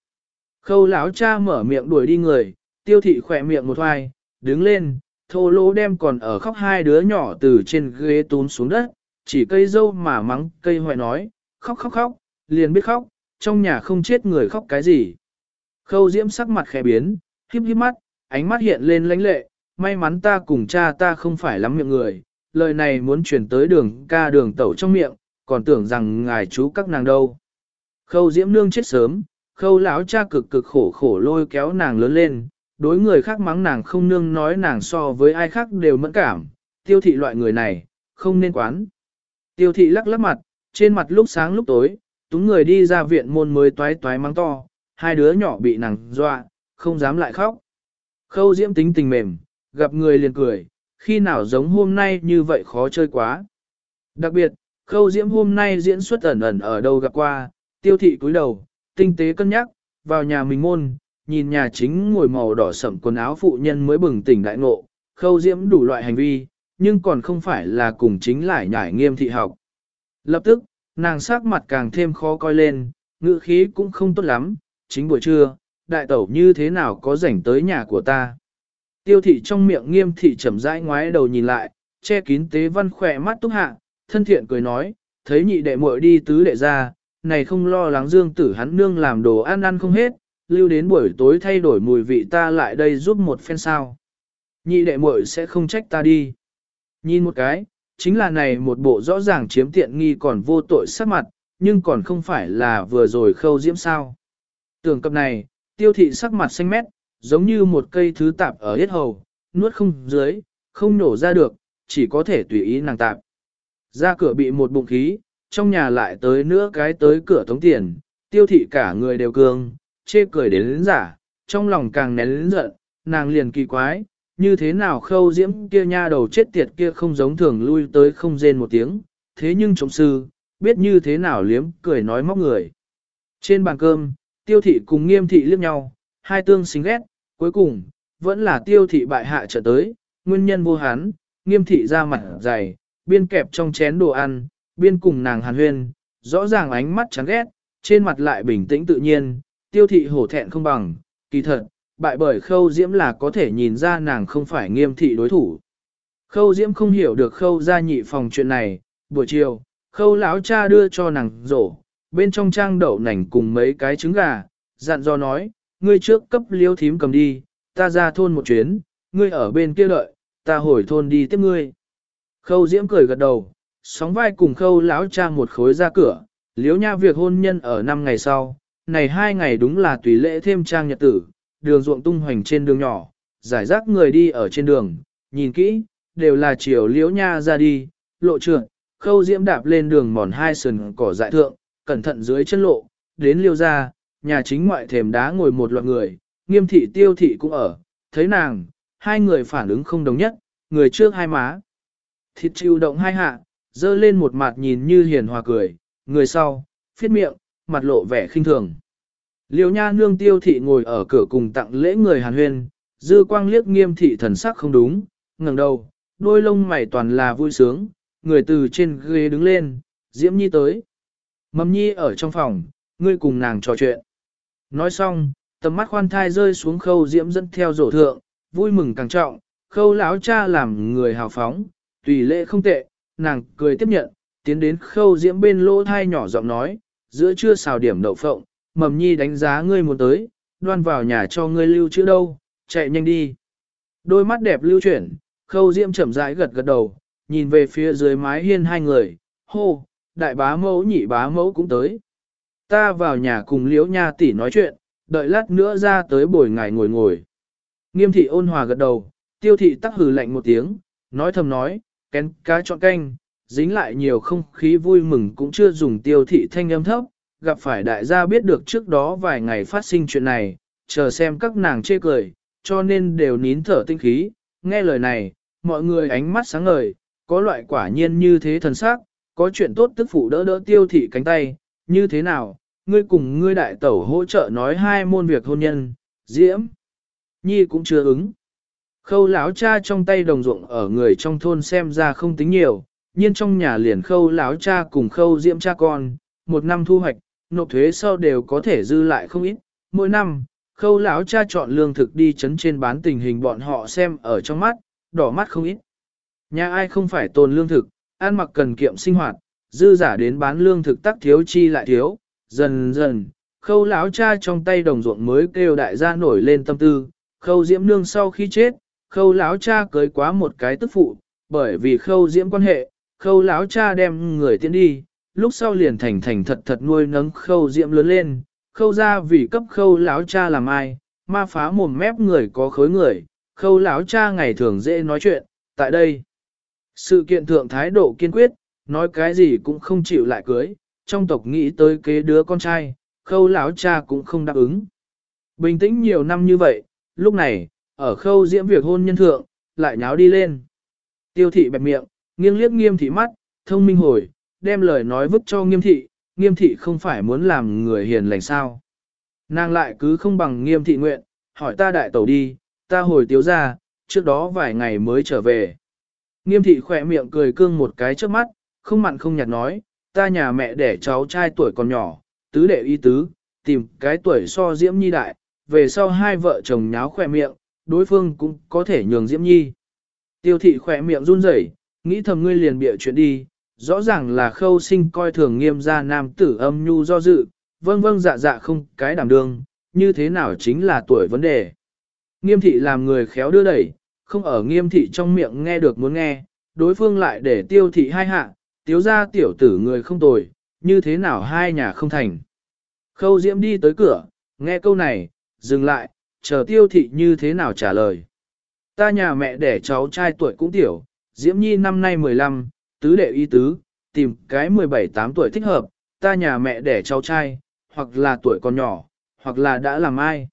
Khâu lão cha mở miệng đuổi đi người, tiêu thị khỏe miệng một hoài, đứng lên, thô lỗ đem còn ở khóc hai đứa nhỏ từ trên ghế tún xuống đất, chỉ cây dâu mà mắng cây hoài nói, khóc khóc khóc, liền biết khóc, trong nhà không chết người khóc cái gì. Khâu diễm sắc mặt khẽ biến, híp híp mắt, ánh mắt hiện lên lãnh lệ, may mắn ta cùng cha ta không phải lắm miệng người, lời này muốn truyền tới đường ca đường tẩu trong miệng, còn tưởng rằng ngài chú các nàng đâu. Khâu diễm nương chết sớm, khâu lão cha cực cực khổ khổ lôi kéo nàng lớn lên, đối người khác mắng nàng không nương nói nàng so với ai khác đều mẫn cảm, tiêu thị loại người này, không nên quán. Tiêu thị lắc lắc mặt, trên mặt lúc sáng lúc tối, túng người đi ra viện môn mới toái toái mắng to, hai đứa nhỏ bị nàng dọa, không dám lại khóc. Khâu diễm tính tình mềm, gặp người liền cười, khi nào giống hôm nay như vậy khó chơi quá. Đặc biệt, khâu diễm hôm nay diễn xuất ẩn ẩn ở đâu gặp qua, tiêu thị cúi đầu, tinh tế cân nhắc, vào nhà mình môn, nhìn nhà chính ngồi màu đỏ sậm quần áo phụ nhân mới bừng tỉnh đại ngộ, khâu diễm đủ loại hành vi, nhưng còn không phải là cùng chính lại nhải nghiêm thị học. Lập tức, nàng sắc mặt càng thêm khó coi lên, ngữ khí cũng không tốt lắm, chính buổi trưa, đại tẩu như thế nào có rảnh tới nhà của ta. Tiêu thị trong miệng nghiêm thị chậm rãi ngoái đầu nhìn lại, che kín tế văn khỏe mắt túc hạ, thân thiện cười nói, thấy nhị đệ muội đi tứ đệ ra, này không lo lắng dương tử hắn nương làm đồ ăn ăn không hết, lưu đến buổi tối thay đổi mùi vị ta lại đây giúp một phen sao. Nhị đệ muội sẽ không trách ta đi. Nhìn một cái, chính là này một bộ rõ ràng chiếm tiện nghi còn vô tội sắc mặt, nhưng còn không phải là vừa rồi khâu diễm sao. Tưởng cập này, tiêu thị sắc mặt xanh mét, giống như một cây thứ tạp ở hết hầu, nuốt không dưới, không nổ ra được, chỉ có thể tùy ý nàng tạp. Ra cửa bị một bụng khí, trong nhà lại tới nữa cái tới cửa tống tiền, tiêu thị cả người đều cường, chê cười đến lĩnh giả, trong lòng càng nén lĩnh giận, nàng liền kỳ quái, như thế nào khâu diễm kia nha đầu chết tiệt kia không giống thường lui tới không rên một tiếng, thế nhưng trọng sư, biết như thế nào liếm cười nói móc người. Trên bàn cơm, tiêu thị cùng nghiêm thị liếc nhau, hai tương xính ghét, cuối cùng, vẫn là tiêu thị bại hạ trở tới, nguyên nhân vô hán, nghiêm thị ra mặt dày, biên kẹp trong chén đồ ăn, biên cùng nàng hàn huyên, rõ ràng ánh mắt chán ghét, trên mặt lại bình tĩnh tự nhiên, tiêu thị hổ thẹn không bằng, kỳ thật, bại bởi khâu diễm là có thể nhìn ra nàng không phải nghiêm thị đối thủ. Khâu diễm không hiểu được khâu gia nhị phòng chuyện này, buổi chiều, khâu lão cha đưa cho nàng rổ, bên trong trang đậu nành cùng mấy cái trứng gà, dặn dò nói, ngươi trước cấp liêu thím cầm đi, ta ra thôn một chuyến, ngươi ở bên kia đợi, ta hồi thôn đi tiếp ngươi. Khâu diễm cười gật đầu, sóng vai cùng khâu lão cha một khối ra cửa, liếu nha việc hôn nhân ở năm ngày sau, này hai ngày đúng là tùy lễ thêm trang nhật tử, đường ruộng tung hoành trên đường nhỏ, giải rác người đi ở trên đường, nhìn kỹ, đều là chiều liếu nha ra đi, lộ trượt, khâu diễm đạp lên đường mòn hai sườn cỏ dại thượng, cẩn thận dưới chân lộ, đến liêu ra, nhà chính ngoại thềm đá ngồi một loạt người, nghiêm thị tiêu thị cũng ở, thấy nàng, hai người phản ứng không đồng nhất, người trước hai má. Thịt chịu động hai hạ, dơ lên một mặt nhìn như hiền hòa cười, người sau, phiết miệng, mặt lộ vẻ khinh thường. Liêu nha nương tiêu thị ngồi ở cửa cùng tặng lễ người hàn huyên, dư quang liếc nghiêm thị thần sắc không đúng, ngẩng đầu, đôi lông mày toàn là vui sướng, người từ trên ghế đứng lên, diễm nhi tới. Mầm nhi ở trong phòng, ngươi cùng nàng trò chuyện. Nói xong, tầm mắt khoan thai rơi xuống khâu diễm dẫn theo rổ thượng, vui mừng càng trọng, khâu lão cha làm người hào phóng, tùy lễ không tệ, nàng cười tiếp nhận, tiến đến khâu diễm bên lỗ thai nhỏ giọng nói, giữa trưa xào điểm đậu phộng, mầm nhi đánh giá ngươi muốn tới, đoan vào nhà cho ngươi lưu chữ đâu, chạy nhanh đi. Đôi mắt đẹp lưu chuyển, khâu diễm chậm rãi gật gật đầu, nhìn về phía dưới mái hiên hai người, hô, đại bá mẫu nhị bá mẫu cũng tới. Ta vào nhà cùng liễu nha tỷ nói chuyện, đợi lát nữa ra tới bồi ngài ngồi ngồi. Nghiêm thị ôn hòa gật đầu, tiêu thị tắc hừ lạnh một tiếng, nói thầm nói, kén cá chọn canh, dính lại nhiều không khí vui mừng cũng chưa dùng tiêu thị thanh âm thấp, gặp phải đại gia biết được trước đó vài ngày phát sinh chuyện này, chờ xem các nàng chê cười, cho nên đều nín thở tinh khí, nghe lời này, mọi người ánh mắt sáng ngời, có loại quả nhiên như thế thần sắc, có chuyện tốt tức phụ đỡ đỡ tiêu thị cánh tay, như thế nào, ngươi cùng ngươi đại tẩu hỗ trợ nói hai môn việc hôn nhân, diễm. Nhi cũng chưa ứng. Khâu lão cha trong tay đồng ruộng ở người trong thôn xem ra không tính nhiều, nhưng trong nhà liền khâu lão cha cùng khâu diễm cha con, một năm thu hoạch, nộp thuế sau đều có thể dư lại không ít. Mỗi năm, khâu lão cha chọn lương thực đi chấn trên bán tình hình bọn họ xem ở trong mắt, đỏ mắt không ít. Nhà ai không phải tồn lương thực, ăn mặc cần kiệm sinh hoạt, dư giả đến bán lương thực tắc thiếu chi lại thiếu, dần dần, khâu lão cha trong tay đồng ruộng mới kêu đại gia nổi lên tâm tư, khâu diễm nương sau khi chết, khâu lão cha cưới quá một cái tức phụ, bởi vì khâu diễm quan hệ, khâu lão cha đem người tiến đi, lúc sau liền thành thành thật thật nuôi nấng khâu diễm lớn lên, khâu ra vì cấp khâu lão cha làm ai, ma phá mồm mép người có khối người, khâu lão cha ngày thường dễ nói chuyện, tại đây. Sự kiện thượng thái độ kiên quyết, nói cái gì cũng không chịu lại cưới, trong tộc nghĩ tới kế đứa con trai, khâu lão cha cũng không đáp ứng. Bình tĩnh nhiều năm như vậy, lúc này, ở khâu diễm việc hôn nhân thượng, lại nháo đi lên. Tiêu thị bẹp miệng, nghiêng liếc nghiêm thị mắt, thông minh hồi, đem lời nói vứt cho nghiêm thị, nghiêm thị không phải muốn làm người hiền lành sao. Nàng lại cứ không bằng nghiêm thị nguyện, hỏi ta đại tẩu đi, ta hồi tiếu ra, trước đó vài ngày mới trở về. Nghiêm thị khỏe miệng cười cương một cái trước mắt, không mặn không nhạt nói, ta nhà mẹ đẻ cháu trai tuổi còn nhỏ, tứ đệ y tứ, tìm cái tuổi so diễm nhi đại, về sau hai vợ chồng nháo khỏe miệng, đối phương cũng có thể nhường diễm nhi. Tiêu thị khỏe miệng run rẩy, nghĩ thầm ngươi liền bịa chuyện đi, rõ ràng là khâu sinh coi thường nghiêm gia nam tử âm nhu do dự, vâng vâng dạ dạ không cái đảm đương, như thế nào chính là tuổi vấn đề. Nghiêm thị làm người khéo đưa đẩy, không ở nghiêm thị trong miệng nghe được muốn nghe, đối phương lại để tiêu thị hai hạ, tiếu ra tiểu tử người không tồi, như thế nào hai nhà không thành. Khâu diễm đi tới cửa, nghe câu này, dừng lại, chờ tiêu thị như thế nào trả lời. Ta nhà mẹ đẻ cháu trai tuổi cũng tiểu, diễm nhi năm nay 15, tứ đệ y tứ, tìm cái 17-8 tuổi thích hợp, ta nhà mẹ đẻ cháu trai, hoặc là tuổi còn nhỏ, hoặc là đã làm ai.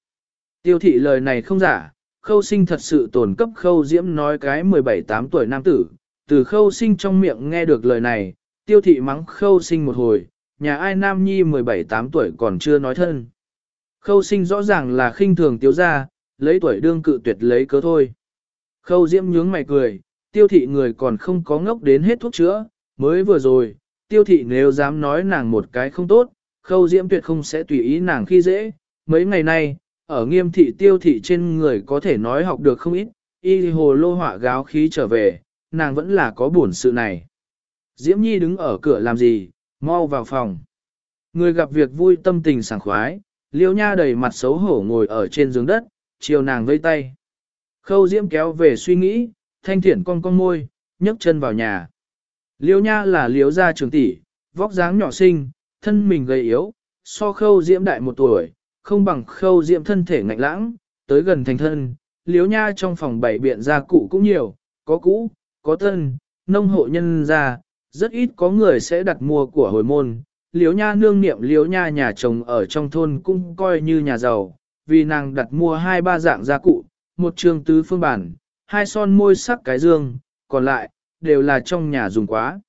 Tiêu thị lời này không giả, khâu sinh thật sự tổn cấp khâu diễm nói cái 17-8 tuổi nam tử, từ khâu sinh trong miệng nghe được lời này, tiêu thị mắng khâu sinh một hồi, nhà ai nam nhi 17-8 tuổi còn chưa nói thân. Khâu sinh rõ ràng là khinh thường tiêu ra, lấy tuổi đương cự tuyệt lấy cớ thôi. Khâu diễm nhướng mày cười, tiêu thị người còn không có ngốc đến hết thuốc chữa, mới vừa rồi, tiêu thị nếu dám nói nàng một cái không tốt, khâu diễm tuyệt không sẽ tùy ý nàng khi dễ. Mấy ngày nay, ở nghiêm thị tiêu thị trên người có thể nói học được không ít, y hồ lô hỏa gáo khí trở về, nàng vẫn là có buồn sự này. Diễm Nhi đứng ở cửa làm gì, mau vào phòng. Người gặp việc vui tâm tình sảng khoái, liêu nha đầy mặt xấu hổ ngồi ở trên giường đất, chiều nàng vây tay. Khâu Diễm kéo về suy nghĩ, thanh thiển con con môi, nhấc chân vào nhà. Liêu nha là liếu gia trường tỷ, vóc dáng nhỏ xinh, thân mình gầy yếu, so khâu Diễm đại một tuổi, không bằng khâu Diễm thân thể ngạnh lãng, tới gần thành thân. Liếu nha trong phòng bảy biện gia cụ cũng nhiều, có cũ, có thân, nông hộ nhân gia, rất ít có người sẽ đặt mua của hồi môn. Liếu nha nương niệm liếu nha nhà chồng ở trong thôn cũng coi như nhà giàu, vì nàng đặt mua hai ba dạng gia cụ, một trường tứ phương bản, hai son môi sắc cái dương, còn lại, đều là trong nhà dùng quá.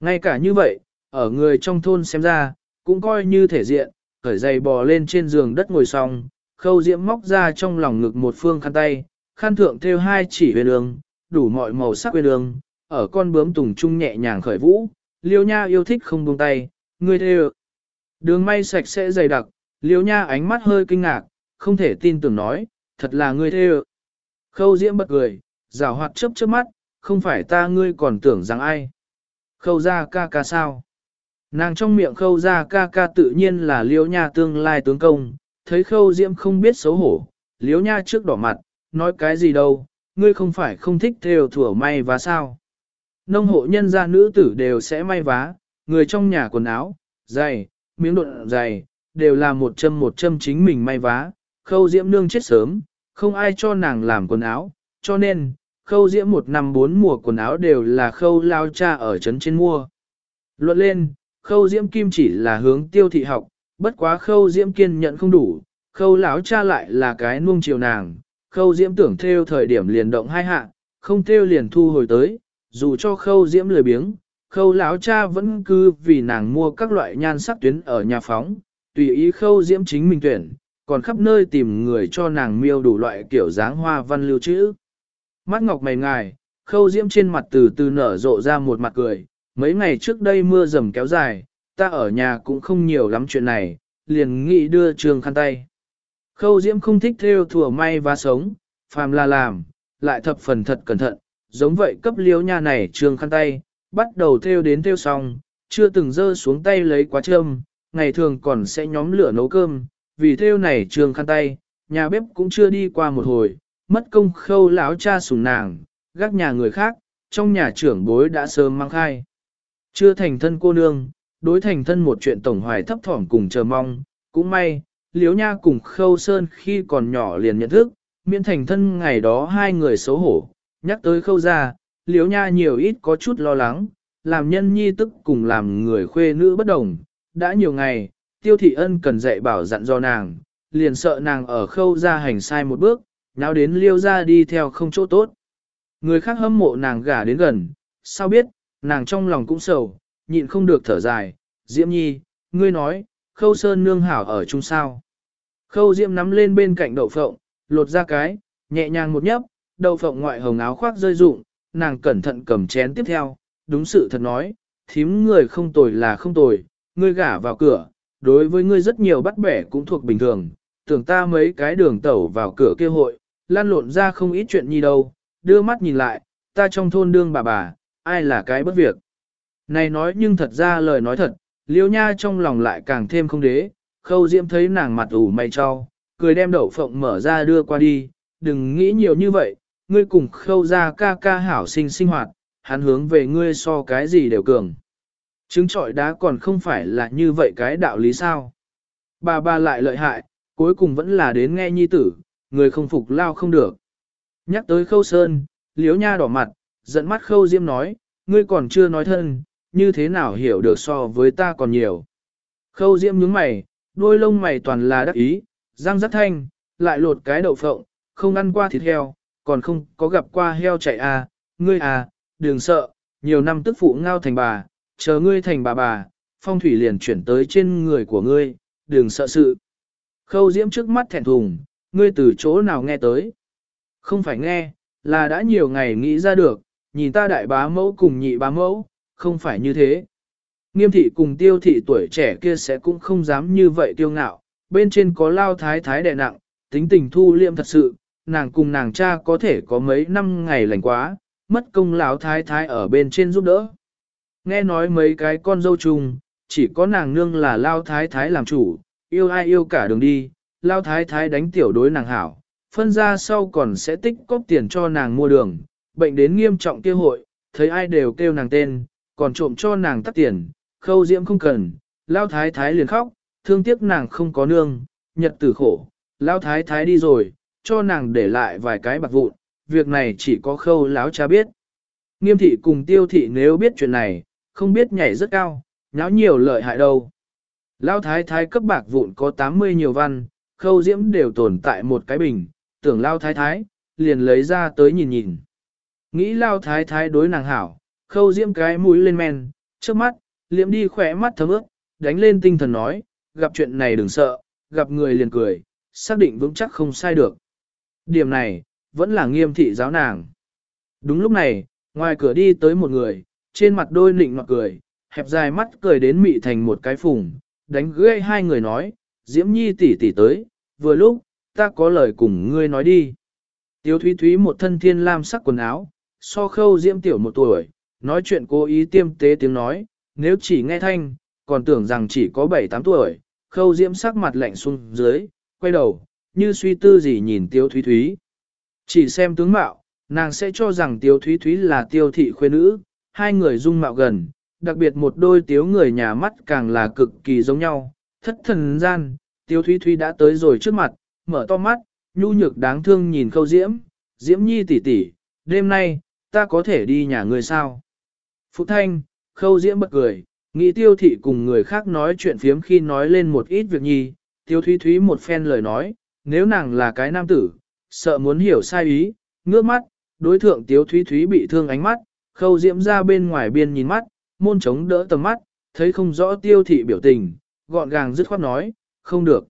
Ngay cả như vậy, ở người trong thôn xem ra, cũng coi như thể diện, khởi giày bò lên trên giường đất ngồi xong, khâu diễm móc ra trong lòng ngực một phương khăn tay, khăn thượng theo hai chỉ huyền đường, đủ mọi màu sắc huyền đường, ở con bướm tùng trung nhẹ nhàng khởi vũ, liêu nha yêu thích không buông tay, Ngươi theo. Đường may sạch sẽ dày đặc, liêu nha ánh mắt hơi kinh ngạc, không thể tin tưởng nói, thật là ngươi theo. Khâu diễm bật cười, rào hoạt chớp chớp mắt, không phải ta ngươi còn tưởng rằng ai. Khâu ra ca ca sao? Nàng trong miệng khâu ra ca ca tự nhiên là liễu nha tương lai tướng công, thấy khâu diễm không biết xấu hổ, liễu nha trước đỏ mặt, nói cái gì đâu, ngươi không phải không thích theo thủa may vá sao. Nông hộ nhân gia nữ tử đều sẽ may vá, người trong nhà quần áo, giày, miếng độn giày, đều là một châm một châm chính mình may vá, khâu diễm nương chết sớm, không ai cho nàng làm quần áo, cho nên, khâu diễm một năm bốn mùa quần áo đều là khâu lao cha ở trấn trên mua. Luận lên, khâu diễm kim chỉ là hướng tiêu thị học, bất quá khâu diễm kiên nhận không đủ, khâu lão cha lại là cái nuông chiều nàng, khâu diễm tưởng theo thời điểm liền động hai hạ, không theo liền thu hồi tới, dù cho khâu diễm lười biếng, khâu lão cha vẫn cứ vì nàng mua các loại nhan sắc tuyến ở nhà phóng, tùy ý khâu diễm chính mình tuyển, còn khắp nơi tìm người cho nàng miêu đủ loại kiểu dáng hoa văn lưu trữ. Mắt ngọc mày ngài, khâu diễm trên mặt từ từ nở rộ ra một mặt cười, mấy ngày trước đây mưa rầm kéo dài, ta ở nhà cũng không nhiều lắm chuyện này, liền nghĩ đưa trường khăn tay. Khâu diễm không thích theo thùa may và sống, phàm là làm, lại thập phần thật cẩn thận, giống vậy cấp liếu nha này trường khăn tay, bắt đầu theo đến theo xong, chưa từng dơ xuống tay lấy quá châm, ngày thường còn sẽ nhóm lửa nấu cơm, vì theo này trường khăn tay, nhà bếp cũng chưa đi qua một hồi, mất công khâu lão cha sủng nàng, gác nhà người khác, trong nhà trưởng bối đã sớm mang khai. Chưa thành thân cô nương, đối thành thân một chuyện tổng hoài thấp thỏm cùng chờ mong, cũng may, liếu nha cùng khâu sơn khi còn nhỏ liền nhận thức, miễn thành thân ngày đó hai người xấu hổ, nhắc tới khâu ra, liếu nha nhiều ít có chút lo lắng, làm nhân nhi tức cùng làm người khuê nữ bất đồng, đã nhiều ngày, tiêu thị ân cần dạy bảo dặn do nàng, liền sợ nàng ở khâu ra hành sai một bước, nào đến liêu ra đi theo không chỗ tốt. Người khác hâm mộ nàng gả đến gần, sao biết, nàng trong lòng cũng sầu, nhịn không được thở dài, Diễm Nhi, ngươi nói, khâu sơn nương hảo ở chung sao. Khâu Diễm nắm lên bên cạnh đậu phộng, lột ra cái, nhẹ nhàng một nhấp, đậu phộng ngoại hồng áo khoác rơi rụng, nàng cẩn thận cầm chén tiếp theo, đúng sự thật nói, thím người không tồi là không tồi, ngươi gả vào cửa, đối với ngươi rất nhiều bắt bẻ cũng thuộc bình thường, tưởng ta mấy cái đường tẩu vào cửa kia hội, lan lộn ra không ít chuyện nhi đâu, đưa mắt nhìn lại, ta trong thôn đương bà bà, ai là cái bất việc. Này nói nhưng thật ra lời nói thật, liêu nha trong lòng lại càng thêm không đế, khâu diễm thấy nàng mặt ủ mày cho, cười đem đậu phộng mở ra đưa qua đi, đừng nghĩ nhiều như vậy, ngươi cùng khâu ra ca ca hảo sinh sinh hoạt, hắn hướng về ngươi so cái gì đều cường. Trứng trọi đá còn không phải là như vậy cái đạo lý sao. Bà bà lại lợi hại, cuối cùng vẫn là đến nghe nhi tử, người không phục lao không được. Nhắc tới khâu sơn, liếu nha đỏ mặt, giận mắt khâu diêm nói, ngươi còn chưa nói thân, như thế nào hiểu được so với ta còn nhiều. Khâu diêm nhướng mày, đôi lông mày toàn là đắc ý, răng rắc thanh, lại lột cái đậu phộng, không ăn qua thịt heo, còn không có gặp qua heo chạy à, ngươi à, đừng sợ, nhiều năm tức phụ ngao thành bà, chờ ngươi thành bà bà, phong thủy liền chuyển tới trên người của ngươi, đừng sợ sự. Khâu diễm trước mắt thẹn thùng, ngươi từ chỗ nào nghe tới? Không phải nghe, là đã nhiều ngày nghĩ ra được, nhìn ta đại bá mẫu cùng nhị bá mẫu, không phải như thế. Nghiêm thị cùng tiêu thị tuổi trẻ kia sẽ cũng không dám như vậy tiêu ngạo, bên trên có lao thái thái đè nặng, tính tình thu liêm thật sự, nàng cùng nàng cha có thể có mấy năm ngày lành quá, mất công lão thái thái ở bên trên giúp đỡ. Nghe nói mấy cái con dâu chung, chỉ có nàng nương là lao thái thái làm chủ, yêu ai yêu cả đường đi, lao thái thái đánh tiểu đối nàng hảo, phân ra sau còn sẽ tích cóp tiền cho nàng mua đường, bệnh đến nghiêm trọng kia hội, thấy ai đều kêu nàng tên, còn trộm cho nàng tắt tiền, khâu diễm không cần, lao thái thái liền khóc, thương tiếc nàng không có nương, nhật tử khổ, lao thái thái đi rồi, cho nàng để lại vài cái bạc vụn, việc này chỉ có khâu láo cha biết. Nghiêm thị cùng tiêu thị nếu biết chuyện này, không biết nhảy rất cao, nháo nhiều lợi hại đâu. Lao thái thái cấp bạc vụn có 80 nhiều văn, khâu diễm đều tồn tại một cái bình, tưởng lao thái thái, liền lấy ra tới nhìn nhìn. Nghĩ lao thái thái đối nàng hảo, khâu diễm cái mũi lên men, trước mắt, liễm đi khỏe mắt thấm ướt, đánh lên tinh thần nói, gặp chuyện này đừng sợ, gặp người liền cười, xác định vững chắc không sai được. Điểm này, vẫn là nghiêm thị giáo nàng. Đúng lúc này, ngoài cửa đi tới một người, trên mặt đôi nịnh ngọt cười, hẹp dài mắt cười đến mị thành một cái phùng, đánh ghê hai người nói, Diễm Nhi tỷ tỷ tới, vừa lúc, ta có lời cùng ngươi nói đi. Tiêu Thúy Thúy một thân thiên lam sắc quần áo, so khâu Diễm tiểu một tuổi, nói chuyện cố ý tiêm tế tiếng nói, nếu chỉ nghe thanh, còn tưởng rằng chỉ có 7-8 tuổi, khâu Diễm sắc mặt lạnh xuống dưới, quay đầu, như suy tư gì nhìn Tiêu Thúy Thúy. Chỉ xem tướng mạo, nàng sẽ cho rằng Tiêu Thúy Thúy là tiêu thị khuê nữ, hai người dung mạo gần, đặc biệt một đôi tiếu người nhà mắt càng là cực kỳ giống nhau. Thất thần gian, tiêu thúy thúy đã tới rồi trước mặt, mở to mắt, nhu nhược đáng thương nhìn khâu diễm, diễm nhi tỷ tỷ, đêm nay, ta có thể đi nhà người sao? Phụ thanh, khâu diễm bật cười, nghĩ tiêu thị cùng người khác nói chuyện phiếm khi nói lên một ít việc nhi, tiêu thúy thúy một phen lời nói, nếu nàng là cái nam tử, sợ muốn hiểu sai ý, ngước mắt, đối thượng tiêu thúy thúy bị thương ánh mắt, khâu diễm ra bên ngoài biên nhìn mắt, môn chống đỡ tầm mắt, thấy không rõ tiêu thị biểu tình, gọn gàng dứt khoát nói, không được.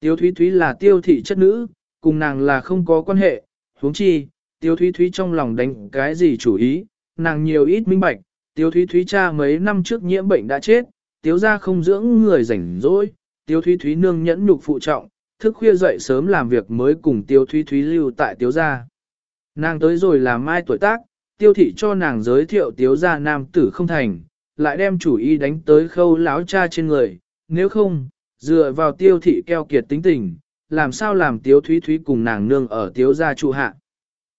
Tiêu thúy thúy là tiêu thị chất nữ, cùng nàng là không có quan hệ, huống chi, tiêu thúy thúy trong lòng đánh cái gì chủ ý, nàng nhiều ít minh bạch, tiêu thúy thúy cha mấy năm trước nhiễm bệnh đã chết, tiêu ra không dưỡng người rảnh rỗi, tiêu thúy thúy nương nhẫn nhục phụ trọng, thức khuya dậy sớm làm việc mới cùng tiêu thúy thúy lưu tại tiêu gia. Nàng tới rồi là mai tuổi tác, tiêu thị cho nàng giới thiệu tiếu gia nam tử không thành, lại đem chủ ý đánh tới khâu láo cha trên người, nếu không, dựa vào tiêu thị keo kiệt tính tình, làm sao làm tiếu thúy thúy cùng nàng nương ở tiếu gia trụ hạ.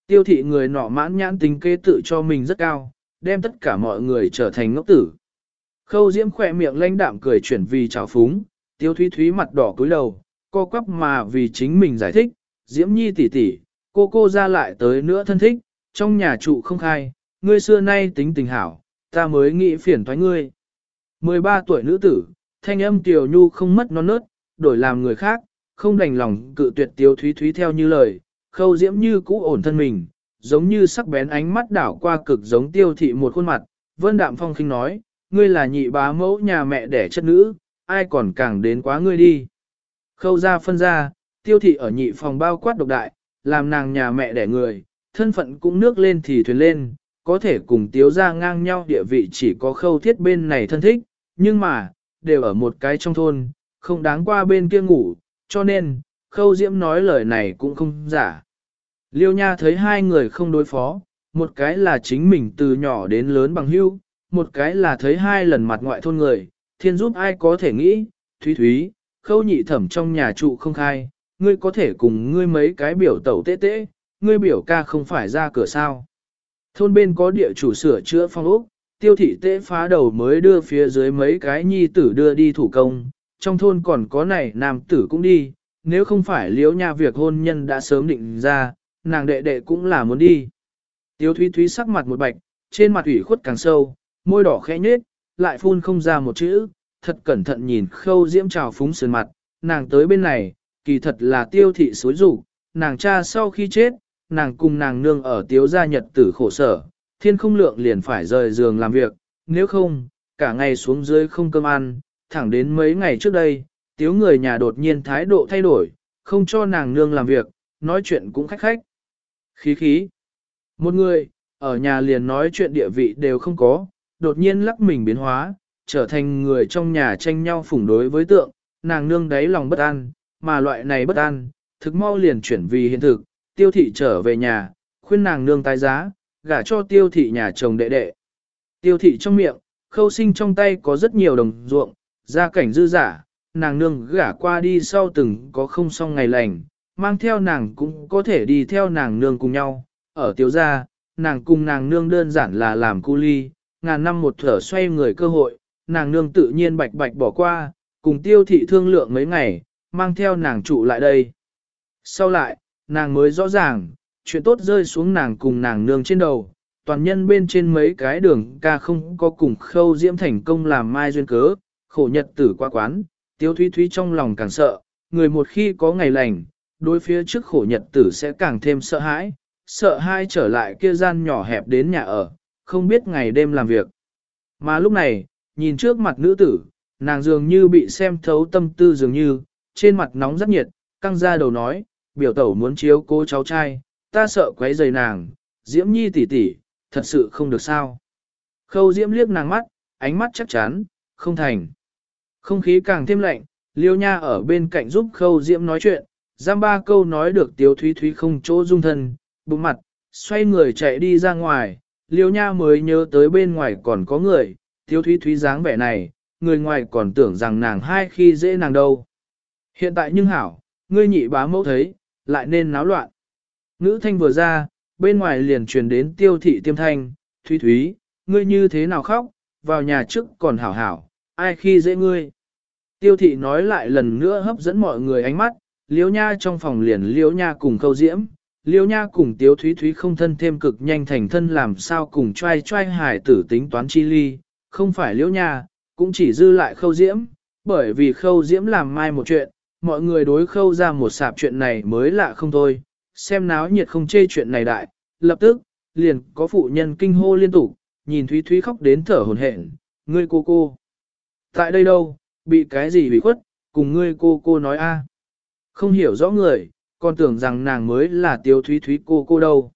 Tiêu thị người nọ mãn nhãn tính kế tự cho mình rất cao, đem tất cả mọi người trở thành ngốc tử. Khâu diễm khỏe miệng lanh đạm cười chuyển vì trào phúng, tiêu thúy thúy mặt đỏ cúi đầu, co quắp mà vì chính mình giải thích, diễm nhi tỷ tỷ, cô cô ra lại tới nữa thân thích, trong nhà trụ không khai, ngươi xưa nay tính tình hảo, ta mới nghĩ phiền thoái ngươi. 13 tuổi nữ tử, thanh âm tiểu nhu không mất non nớt, đổi làm người khác, không đành lòng cự tuyệt tiêu thúy thúy theo như lời, khâu diễm như cũ ổn thân mình, giống như sắc bén ánh mắt đảo qua cực giống tiêu thị một khuôn mặt, vân đạm phong khinh nói, ngươi là nhị bá mẫu nhà mẹ đẻ chất nữ, ai còn càng đến quá ngươi đi. Khâu ra phân ra, tiêu thị ở nhị phòng bao quát độc đại, làm nàng nhà mẹ đẻ người, thân phận cũng nước lên thì thuyền lên, có thể cùng tiếu ra ngang nhau địa vị chỉ có khâu thiết bên này thân thích, nhưng mà, đều ở một cái trong thôn, không đáng qua bên kia ngủ, cho nên, khâu diễm nói lời này cũng không giả. Liêu nha thấy hai người không đối phó, một cái là chính mình từ nhỏ đến lớn bằng hưu, một cái là thấy hai lần mặt ngoại thôn người, thiên giúp ai có thể nghĩ, thúy thúy, khâu nhị thẩm trong nhà trụ không khai, ngươi có thể cùng ngươi mấy cái biểu tẩu tế tế, ngươi biểu ca không phải ra cửa sao. Thôn bên có địa chủ sửa chữa phong ốc, tiêu thị tế phá đầu mới đưa phía dưới mấy cái nhi tử đưa đi thủ công, trong thôn còn có này nam tử cũng đi, nếu không phải liếu nha việc hôn nhân đã sớm định ra, nàng đệ đệ cũng là muốn đi. Tiêu thúy thúy sắc mặt một bạch, trên mặt ủy khuất càng sâu, môi đỏ khẽ nhếch, lại phun không ra một chữ, thật cẩn thận nhìn khâu diễm trào phúng sườn mặt, nàng tới bên này, kỳ thật là tiêu thị xối rủ, nàng cha sau khi chết, nàng cùng nàng nương ở tiếu gia nhật tử khổ sở, thiên không lượng liền phải rời giường làm việc, nếu không, cả ngày xuống dưới không cơm ăn, thẳng đến mấy ngày trước đây, tiếu người nhà đột nhiên thái độ thay đổi, không cho nàng nương làm việc, nói chuyện cũng khách khách. Khí khí. Một người, ở nhà liền nói chuyện địa vị đều không có, đột nhiên lắc mình biến hóa, trở thành người trong nhà tranh nhau phủng đối với tượng, nàng nương đáy lòng bất an, mà loại này bất an, thực mau liền chuyển vì hiện thực, tiêu thị trở về nhà, khuyên nàng nương tái giá, gả cho tiêu thị nhà chồng đệ đệ. Tiêu thị trong miệng, khâu sinh trong tay có rất nhiều đồng ruộng, gia cảnh dư giả, nàng nương gả qua đi sau từng có không xong ngày lành, mang theo nàng cũng có thể đi theo nàng nương cùng nhau. Ở tiêu gia, nàng cùng nàng nương đơn giản là làm cu ly, ngàn năm một thở xoay người cơ hội, nàng nương tự nhiên bạch bạch bỏ qua, cùng tiêu thị thương lượng mấy ngày, mang theo nàng trụ lại đây. Sau lại, nàng mới rõ ràng, chuyện tốt rơi xuống nàng cùng nàng nương trên đầu, toàn nhân bên trên mấy cái đường ca không có cùng khâu diễm thành công làm mai duyên cớ, khổ nhật tử qua quán, tiêu thúy thúy trong lòng càng sợ, người một khi có ngày lành, đối phía trước khổ nhật tử sẽ càng thêm sợ hãi, sợ hai trở lại kia gian nhỏ hẹp đến nhà ở, không biết ngày đêm làm việc. Mà lúc này, nhìn trước mặt nữ tử, nàng dường như bị xem thấu tâm tư dường như, trên mặt nóng rất nhiệt, căng ra đầu nói, biểu tẩu muốn chiếu cô cháu trai, ta sợ quấy rầy nàng, diễm nhi tỷ tỷ, thật sự không được sao. Khâu diễm liếc nàng mắt, ánh mắt chắc chắn, không thành. Không khí càng thêm lạnh, liêu nha ở bên cạnh giúp khâu diễm nói chuyện, giam ba câu nói được tiếu thúy thúy không chỗ dung thân, bụng mặt, xoay người chạy đi ra ngoài, liêu nha mới nhớ tới bên ngoài còn có người, Tiêu thúy thúy dáng vẻ này, người ngoài còn tưởng rằng nàng hai khi dễ nàng đâu. Hiện tại nhưng hảo, ngươi nhị bá mẫu thấy, lại nên náo loạn. Ngữ thanh vừa ra, bên ngoài liền truyền đến tiêu thị tiêm thanh, thúy thúy, ngươi như thế nào khóc, vào nhà trước còn hảo hảo, ai khi dễ ngươi. Tiêu thị nói lại lần nữa hấp dẫn mọi người ánh mắt, liếu nha trong phòng liền liếu nha cùng khâu diễm, liêu nha cùng tiếu thúy thúy không thân thêm cực nhanh thành thân làm sao cùng trai trai hải tử tính toán chi ly, không phải liễu nha, cũng chỉ dư lại khâu diễm, bởi vì khâu diễm làm mai một chuyện, mọi người đối khâu ra một sạp chuyện này mới lạ không thôi, xem náo nhiệt không chê chuyện này đại, lập tức, liền có phụ nhân kinh hô liên tục, nhìn Thúy Thúy khóc đến thở hồn hển, ngươi cô cô. Tại đây đâu, bị cái gì bị khuất, cùng ngươi cô cô nói a Không hiểu rõ người, còn tưởng rằng nàng mới là tiêu Thúy Thúy cô cô đâu.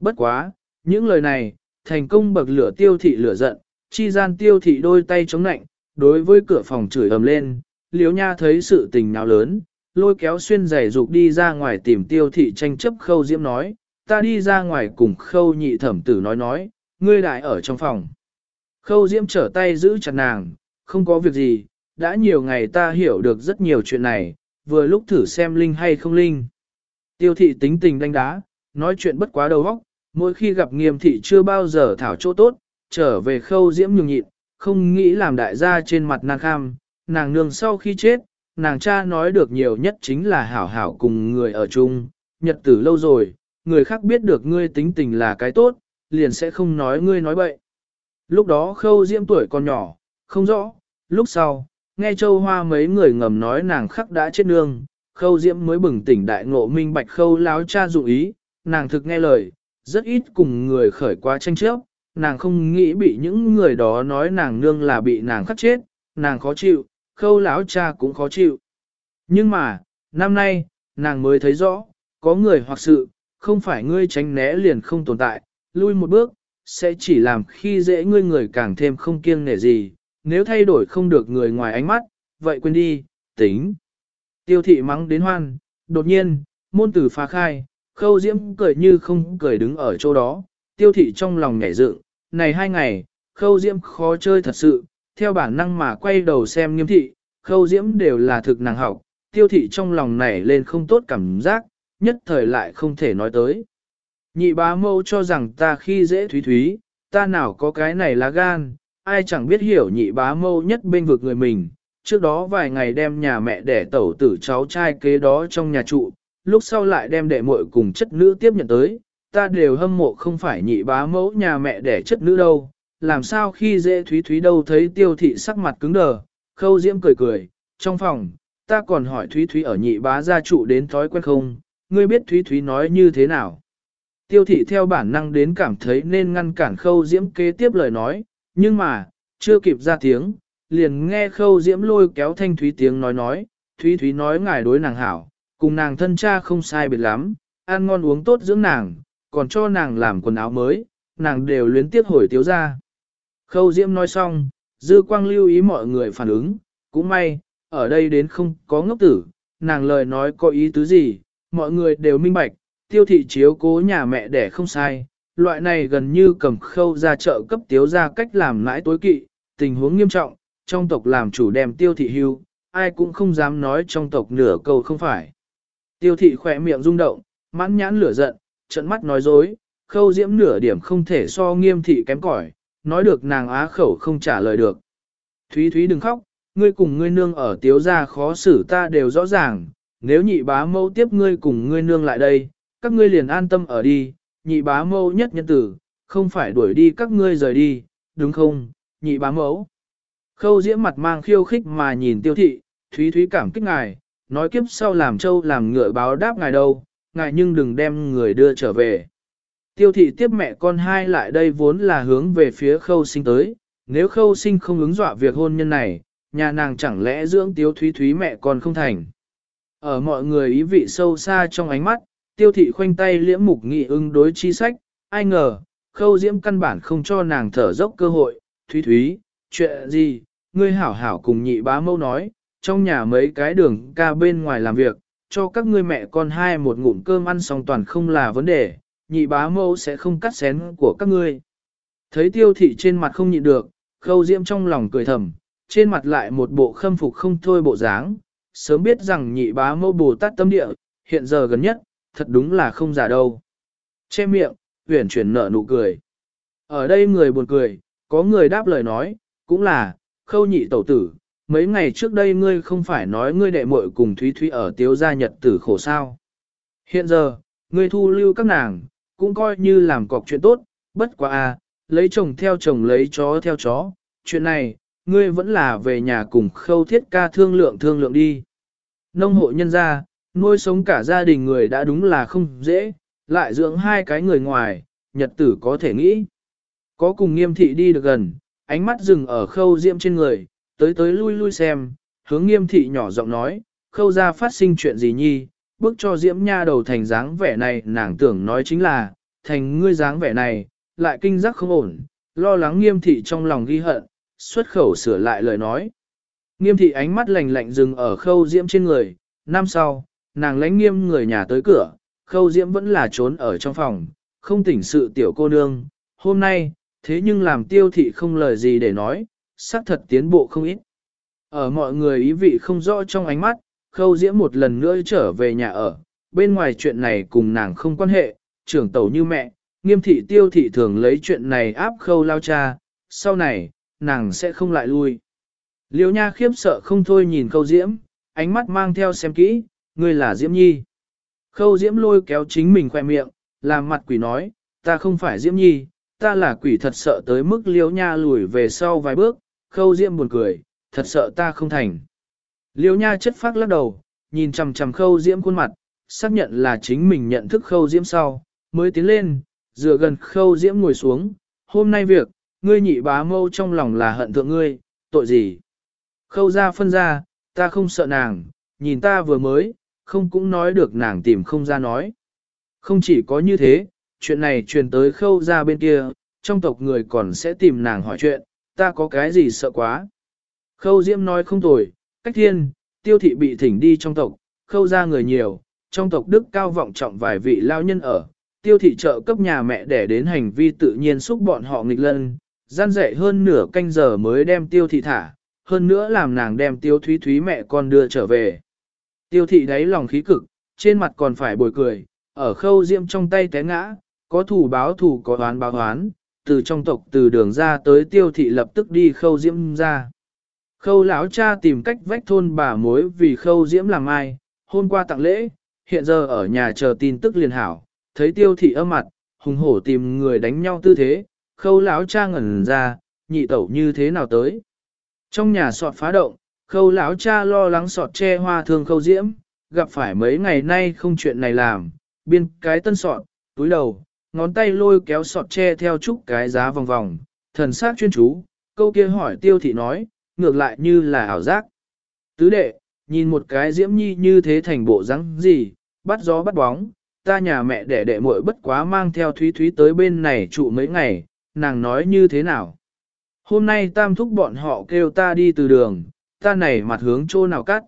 Bất quá, những lời này, thành công bậc lửa tiêu thị lửa giận, chi gian tiêu thị đôi tay chống nạnh, đối với cửa phòng chửi ầm lên, liếu nha thấy sự tình nào lớn, lôi kéo xuyên giày dục đi ra ngoài tìm tiêu thị tranh chấp khâu diễm nói, ta đi ra ngoài cùng khâu nhị thẩm tử nói nói, ngươi đại ở trong phòng. Khâu diễm trở tay giữ chặt nàng, không có việc gì, đã nhiều ngày ta hiểu được rất nhiều chuyện này, vừa lúc thử xem linh hay không linh. Tiêu thị tính tình đánh đá, nói chuyện bất quá đầu óc, mỗi khi gặp nghiêm thị chưa bao giờ thảo chỗ tốt, trở về khâu diễm nhường nhịn, không nghĩ làm đại gia trên mặt nàng kham, nàng nương sau khi chết, nàng cha nói được nhiều nhất chính là hảo hảo cùng người ở chung, nhật tử lâu rồi, người khác biết được ngươi tính tình là cái tốt, liền sẽ không nói ngươi nói bậy. Lúc đó khâu diễm tuổi còn nhỏ, không rõ, lúc sau, nghe châu hoa mấy người ngầm nói nàng khắc đã chết nương, khâu diễm mới bừng tỉnh đại ngộ minh bạch khâu láo cha dụ ý, nàng thực nghe lời, rất ít cùng người khởi quá tranh chấp, nàng không nghĩ bị những người đó nói nàng nương là bị nàng khắc chết, nàng khó chịu, khâu lão cha cũng khó chịu. Nhưng mà, năm nay, nàng mới thấy rõ, có người hoặc sự, không phải ngươi tránh né liền không tồn tại, lui một bước, sẽ chỉ làm khi dễ ngươi người càng thêm không kiêng nể gì, nếu thay đổi không được người ngoài ánh mắt, vậy quên đi, tính. Tiêu thị mắng đến hoan, đột nhiên, môn tử phá khai, khâu diễm cười như không cười đứng ở chỗ đó, tiêu thị trong lòng nhảy dựng, này hai ngày, khâu diễm khó chơi thật sự, theo bản năng mà quay đầu xem nghiêm thị, khâu diễm đều là thực nàng học, tiêu thị trong lòng nảy lên không tốt cảm giác, nhất thời lại không thể nói tới. Nhị bá mâu cho rằng ta khi dễ thúy thúy, ta nào có cái này là gan, ai chẳng biết hiểu nhị bá mâu nhất bên vực người mình, trước đó vài ngày đem nhà mẹ đẻ tẩu tử cháu trai kế đó trong nhà trụ, lúc sau lại đem đệ muội cùng chất nữ tiếp nhận tới, ta đều hâm mộ không phải nhị bá mẫu nhà mẹ đẻ chất nữ đâu, làm sao khi dễ thúy thúy đâu thấy tiêu thị sắc mặt cứng đờ, khâu diễm cười cười, trong phòng, ta còn hỏi thúy thúy ở nhị bá gia trụ đến thói quen không, ngươi biết thúy thúy nói như thế nào. Tiêu thị theo bản năng đến cảm thấy nên ngăn cản khâu diễm kế tiếp lời nói, nhưng mà, chưa kịp ra tiếng, liền nghe khâu diễm lôi kéo thanh thúy tiếng nói nói, thúy thúy nói ngài đối nàng hảo, cùng nàng thân cha không sai biệt lắm, ăn ngon uống tốt dưỡng nàng, còn cho nàng làm quần áo mới, nàng đều luyến tiếc hồi tiếu ra. Khâu Diễm nói xong, Dư Quang lưu ý mọi người phản ứng, cũng may, ở đây đến không có ngốc tử, nàng lời nói có ý tứ gì, mọi người đều minh bạch, tiêu thị chiếu cố nhà mẹ đẻ không sai, loại này gần như cầm khâu ra chợ cấp tiếu ra cách làm lãi tối kỵ, tình huống nghiêm trọng, trong tộc làm chủ đem tiêu thị hưu, ai cũng không dám nói trong tộc nửa câu không phải. Tiêu thị khỏe miệng rung động, mãn nhãn lửa giận, trận mắt nói dối, khâu diễm nửa điểm không thể so nghiêm thị kém cỏi, nói được nàng á khẩu không trả lời được. Thúy Thúy đừng khóc, ngươi cùng ngươi nương ở tiếu gia khó xử ta đều rõ ràng, nếu nhị bá mâu tiếp ngươi cùng ngươi nương lại đây, các ngươi liền an tâm ở đi, nhị bá mâu nhất nhân tử, không phải đuổi đi các ngươi rời đi, đúng không, nhị bá mẫu. Khâu diễm mặt mang khiêu khích mà nhìn tiêu thị, Thúy Thúy cảm kích ngài, nói kiếp sau làm châu làm ngựa báo đáp ngài đâu, ngài nhưng đừng đem người đưa trở về. Tiêu thị tiếp mẹ con hai lại đây vốn là hướng về phía khâu sinh tới, nếu khâu sinh không ứng dọa việc hôn nhân này, nhà nàng chẳng lẽ dưỡng tiếu thúy thúy mẹ con không thành. Ở mọi người ý vị sâu xa trong ánh mắt, tiêu thị khoanh tay liễm mục nghị ứng đối chi sách, ai ngờ, khâu diễm căn bản không cho nàng thở dốc cơ hội, thúy thúy, chuyện gì, ngươi hảo hảo cùng nhị bá mâu nói, trong nhà mấy cái đường ca bên ngoài làm việc, cho các ngươi mẹ con hai một ngụm cơm ăn xong toàn không là vấn đề, nhị bá mẫu sẽ không cắt xén của các ngươi. Thấy tiêu thị trên mặt không nhịn được, khâu diễm trong lòng cười thầm, trên mặt lại một bộ khâm phục không thôi bộ dáng, sớm biết rằng nhị bá mẫu bồ tát tâm địa, hiện giờ gần nhất, thật đúng là không giả đâu. Che miệng, huyền chuyển nở nụ cười. Ở đây người buồn cười, có người đáp lời nói, cũng là, khâu nhị tẩu tử, mấy ngày trước đây ngươi không phải nói ngươi đệ muội cùng Thúy Thúy ở tiếu gia nhật tử khổ sao. Hiện giờ, ngươi thu lưu các nàng, cũng coi như làm cọc chuyện tốt, bất quá à, lấy chồng theo chồng lấy chó theo chó, chuyện này, ngươi vẫn là về nhà cùng khâu thiết ca thương lượng thương lượng đi. Nông hộ nhân gia, nuôi sống cả gia đình người đã đúng là không dễ, lại dưỡng hai cái người ngoài, nhật tử có thể nghĩ. Có cùng nghiêm thị đi được gần, ánh mắt dừng ở khâu diễm trên người, tới tới lui lui xem, hướng nghiêm thị nhỏ giọng nói, khâu ra phát sinh chuyện gì nhi, bước cho diễm nha đầu thành dáng vẻ này nàng tưởng nói chính là, thành ngươi dáng vẻ này, lại kinh giác không ổn, lo lắng nghiêm thị trong lòng ghi hận, xuất khẩu sửa lại lời nói. Nghiêm thị ánh mắt lạnh lạnh dừng ở khâu diễm trên người, năm sau, nàng lánh nghiêm người nhà tới cửa, khâu diễm vẫn là trốn ở trong phòng, không tỉnh sự tiểu cô nương, hôm nay, thế nhưng làm tiêu thị không lời gì để nói, xác thật tiến bộ không ít. Ở mọi người ý vị không rõ trong ánh mắt, khâu diễm một lần nữa trở về nhà ở, bên ngoài chuyện này cùng nàng không quan hệ, trưởng tẩu như mẹ, nghiêm thị tiêu thị thường lấy chuyện này áp khâu lao cha, sau này, nàng sẽ không lại lui. Liêu nha khiếp sợ không thôi nhìn khâu diễm, ánh mắt mang theo xem kỹ, ngươi là diễm nhi. Khâu diễm lôi kéo chính mình khoe miệng, làm mặt quỷ nói, ta không phải diễm nhi, ta là quỷ thật sợ tới mức liêu nha lùi về sau vài bước, khâu diễm buồn cười, thật sợ ta không thành. Liêu nha chất phát lắc đầu, nhìn chằm chằm khâu diễm khuôn mặt, xác nhận là chính mình nhận thức khâu diễm sau, mới tiến lên, dựa gần khâu diễm ngồi xuống, hôm nay việc, ngươi nhị bá mâu trong lòng là hận thượng ngươi, tội gì? Khâu ra phân ra, ta không sợ nàng, nhìn ta vừa mới, không cũng nói được nàng tìm không ra nói. Không chỉ có như thế, chuyện này truyền tới khâu ra bên kia, trong tộc người còn sẽ tìm nàng hỏi chuyện, ta có cái gì sợ quá. Khâu Diễm nói không tồi, cách thiên, tiêu thị bị thỉnh đi trong tộc, khâu ra người nhiều, trong tộc đức cao vọng trọng vài vị lao nhân ở, tiêu thị trợ cấp nhà mẹ để đến hành vi tự nhiên xúc bọn họ nghịch lân, gian dạy hơn nửa canh giờ mới đem tiêu thị thả, hơn nữa làm nàng đem tiêu thúy thúy mẹ con đưa trở về. Tiêu thị đáy lòng khí cực, trên mặt còn phải bồi cười, ở khâu diễm trong tay té ngã, có thủ báo thủ có đoán báo đoán, từ trong tộc từ đường ra tới tiêu thị lập tức đi khâu diễm ra. Khâu lão cha tìm cách vách thôn bà mối vì khâu diễm làm ai, hôm qua tặng lễ, hiện giờ ở nhà chờ tin tức liền hảo, thấy tiêu thị âm mặt, hùng hổ tìm người đánh nhau tư thế, khâu lão cha ngẩn ra, nhị tẩu như thế nào tới. Trong nhà sọt phá động, khâu lão cha lo lắng sọt che hoa thương khâu diễm, gặp phải mấy ngày nay không chuyện này làm, biên cái tân sọt, túi đầu, ngón tay lôi kéo sọt tre theo chút cái giá vòng vòng, thần sắc chuyên chú, câu kia hỏi tiêu thị nói, ngược lại như là ảo giác. Tứ đệ, nhìn một cái diễm nhi như thế thành bộ rắn gì, bắt gió bắt bóng, ta nhà mẹ đẻ đệ muội bất quá mang theo Thúy Thúy tới bên này trụ mấy ngày, nàng nói như thế nào. Hôm nay tam thúc bọn họ kêu ta đi từ đường, ta này mặt hướng chỗ nào cắt.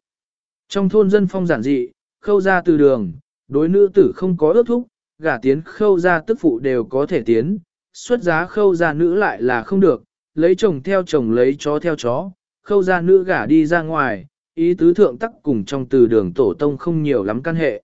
Trong thôn dân phong giản dị, khâu ra từ đường, đối nữ tử không có ước thúc, gả tiến khâu ra tức phụ đều có thể tiến, xuất giá khâu ra nữ lại là không được, lấy chồng theo chồng lấy chó theo chó, khâu ra nữ gả đi ra ngoài, ý tứ thượng tắc cùng trong từ đường tổ tông không nhiều lắm căn hệ.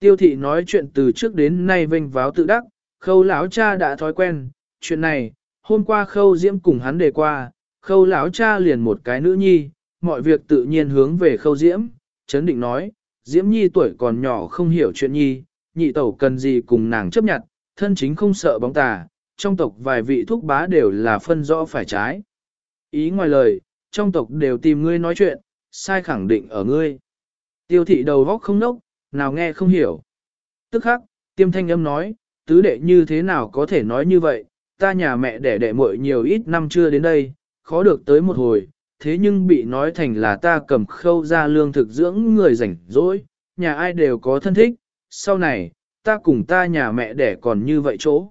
Tiêu thị nói chuyện từ trước đến nay vênh váo tự đắc, khâu lão cha đã thói quen, chuyện này, hôm qua khâu diễm cùng hắn đề qua, khâu lão cha liền một cái nữ nhi, mọi việc tự nhiên hướng về khâu diễm, chấn định nói, diễm nhi tuổi còn nhỏ không hiểu chuyện nhi, nhị tẩu cần gì cùng nàng chấp nhận, thân chính không sợ bóng tà, trong tộc vài vị thúc bá đều là phân rõ phải trái. Ý ngoài lời, trong tộc đều tìm ngươi nói chuyện, sai khẳng định ở ngươi. Tiêu thị đầu góc không nốc, nào nghe không hiểu. Tức khắc, tiêm thanh âm nói, tứ đệ như thế nào có thể nói như vậy, ta nhà mẹ đẻ đẻ muội nhiều ít năm chưa đến đây, khó được tới một hồi, thế nhưng bị nói thành là ta cầm khâu ra lương thực dưỡng người rảnh rỗi, nhà ai đều có thân thích, sau này, ta cùng ta nhà mẹ đẻ còn như vậy chỗ.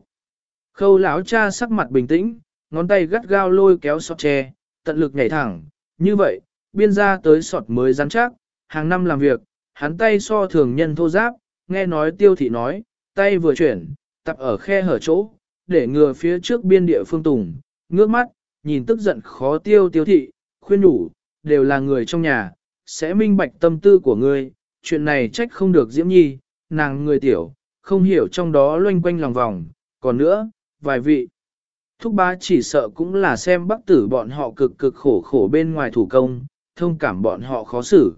Khâu lão cha sắc mặt bình tĩnh, ngón tay gắt gao lôi kéo sọt tre, tận lực nhảy thẳng, như vậy, biên ra tới sọt mới rắn chắc, hàng năm làm việc, hắn tay so thường nhân thô giáp, nghe nói tiêu thị nói, tay vừa chuyển, tập ở khe hở chỗ, để ngừa phía trước biên địa phương tùng, ngước mắt, nhìn tức giận khó tiêu tiêu thị, khuyên nhủ, đều là người trong nhà, sẽ minh bạch tâm tư của ngươi, chuyện này trách không được diễm nhi, nàng người tiểu, không hiểu trong đó loanh quanh lòng vòng, còn nữa, vài vị. Thúc ba chỉ sợ cũng là xem bác tử bọn họ cực cực khổ khổ bên ngoài thủ công, thông cảm bọn họ khó xử.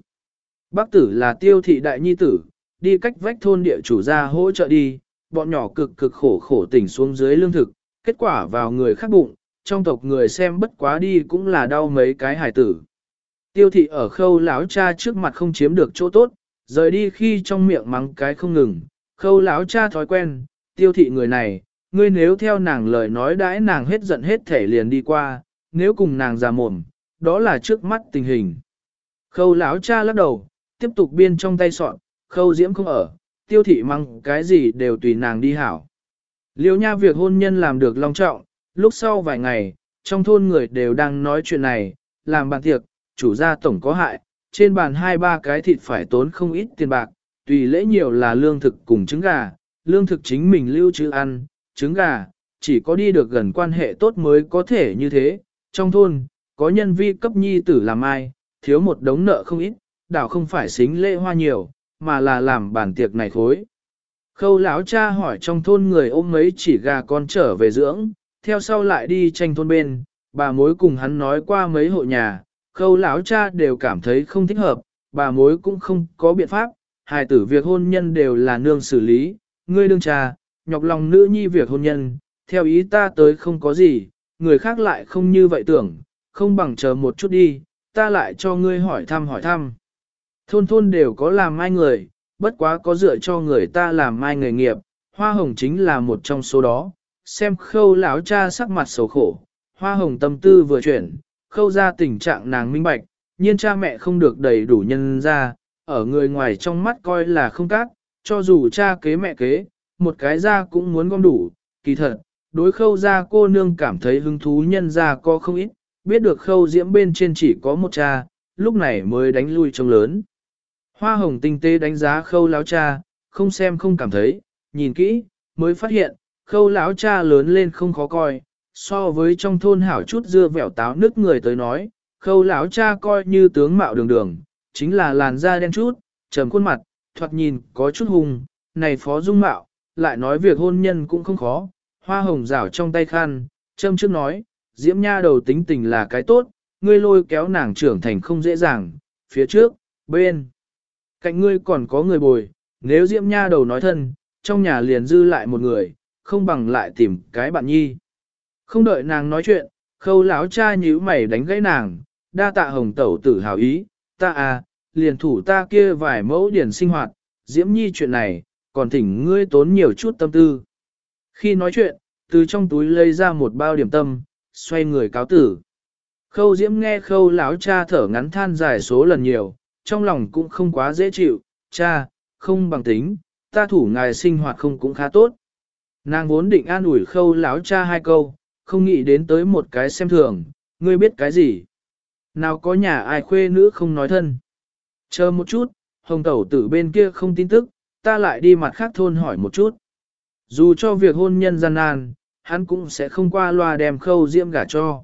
Bác tử là tiêu thị đại nhi tử, đi cách vách thôn địa chủ ra hỗ trợ đi, bọn nhỏ cực cực khổ khổ tỉnh xuống dưới lương thực, kết quả vào người khác bụng, trong tộc người xem bất quá đi cũng là đau mấy cái hài tử. Tiêu thị ở khâu lão cha trước mặt không chiếm được chỗ tốt, rời đi khi trong miệng mắng cái không ngừng, khâu lão cha thói quen, tiêu thị người này, ngươi nếu theo nàng lời nói đãi nàng hết giận hết thể liền đi qua, nếu cùng nàng ra mồm, đó là trước mắt tình hình. Khâu lão cha lắc đầu, tiếp tục biên trong tay sọn, khâu diễm không ở, tiêu thị mắng cái gì đều tùy nàng đi hảo. Liêu nha việc hôn nhân làm được long trọng, lúc sau vài ngày, trong thôn người đều đang nói chuyện này, làm bàn tiệc, chủ gia tổng có hại, trên bàn hai ba cái thịt phải tốn không ít tiền bạc, tùy lễ nhiều là lương thực cùng trứng gà, lương thực chính mình lưu trữ ăn, trứng gà, chỉ có đi được gần quan hệ tốt mới có thể như thế. Trong thôn, có nhân vi cấp nhi tử làm ai, thiếu một đống nợ không ít, đảo không phải xính lễ hoa nhiều, mà là làm bản tiệc này khối. Khâu lão cha hỏi trong thôn người ôm mấy chỉ gà con trở về dưỡng, theo sau lại đi tranh thôn bên, bà mối cùng hắn nói qua mấy hộ nhà, khâu lão cha đều cảm thấy không thích hợp, bà mối cũng không có biện pháp, hài tử việc hôn nhân đều là nương xử lý, ngươi đương cha, nhọc lòng nữ nhi việc hôn nhân, theo ý ta tới không có gì, người khác lại không như vậy tưởng, không bằng chờ một chút đi, ta lại cho ngươi hỏi thăm hỏi thăm. Thôn thôn đều có làm mai người, bất quá có dựa cho người ta làm mai nghề nghiệp, hoa hồng chính là một trong số đó, xem khâu lão cha sắc mặt xấu khổ, hoa hồng tâm tư vừa chuyển, khâu ra tình trạng nàng minh bạch, nhiên cha mẹ không được đầy đủ nhân ra, ở người ngoài trong mắt coi là không cát, cho dù cha kế mẹ kế, một cái ra cũng muốn gom đủ, kỳ thật, đối khâu ra cô nương cảm thấy hứng thú nhân ra có không ít, biết được khâu diễm bên trên chỉ có một cha, lúc này mới đánh lui trông lớn. Hoa hồng tinh tế đánh giá khâu láo cha, không xem không cảm thấy, nhìn kỹ, mới phát hiện, khâu láo cha lớn lên không khó coi, so với trong thôn hảo chút dưa vẻo táo nước người tới nói, khâu lão cha coi như tướng mạo đường đường, chính là làn da đen chút, trầm khuôn mặt, thoạt nhìn có chút hùng, này phó dung mạo, lại nói việc hôn nhân cũng không khó, hoa hồng rảo trong tay khăn, châm trước nói, diễm nha đầu tính tình là cái tốt, ngươi lôi kéo nàng trưởng thành không dễ dàng, phía trước, bên. Cạnh ngươi còn có người bồi, nếu diễm nha đầu nói thân, trong nhà liền dư lại một người, không bằng lại tìm cái bạn nhi. Không đợi nàng nói chuyện, khâu lão cha nhíu mày đánh gãy nàng, đa tạ hồng tẩu tử hào ý, ta à, liền thủ ta kia vài mẫu điển sinh hoạt, diễm nhi chuyện này, còn thỉnh ngươi tốn nhiều chút tâm tư. Khi nói chuyện, từ trong túi lấy ra một bao điểm tâm, xoay người cáo tử. Khâu diễm nghe khâu lão cha thở ngắn than dài số lần nhiều, trong lòng cũng không quá dễ chịu, cha, không bằng tính, ta thủ ngài sinh hoạt không cũng khá tốt. Nàng vốn định an ủi khâu lão cha hai câu, không nghĩ đến tới một cái xem thường, ngươi biết cái gì. Nào có nhà ai khuê nữ không nói thân. Chờ một chút, hồng tẩu tử bên kia không tin tức, ta lại đi mặt khác thôn hỏi một chút. Dù cho việc hôn nhân gian nan, hắn cũng sẽ không qua loa đem khâu diễm gả cho.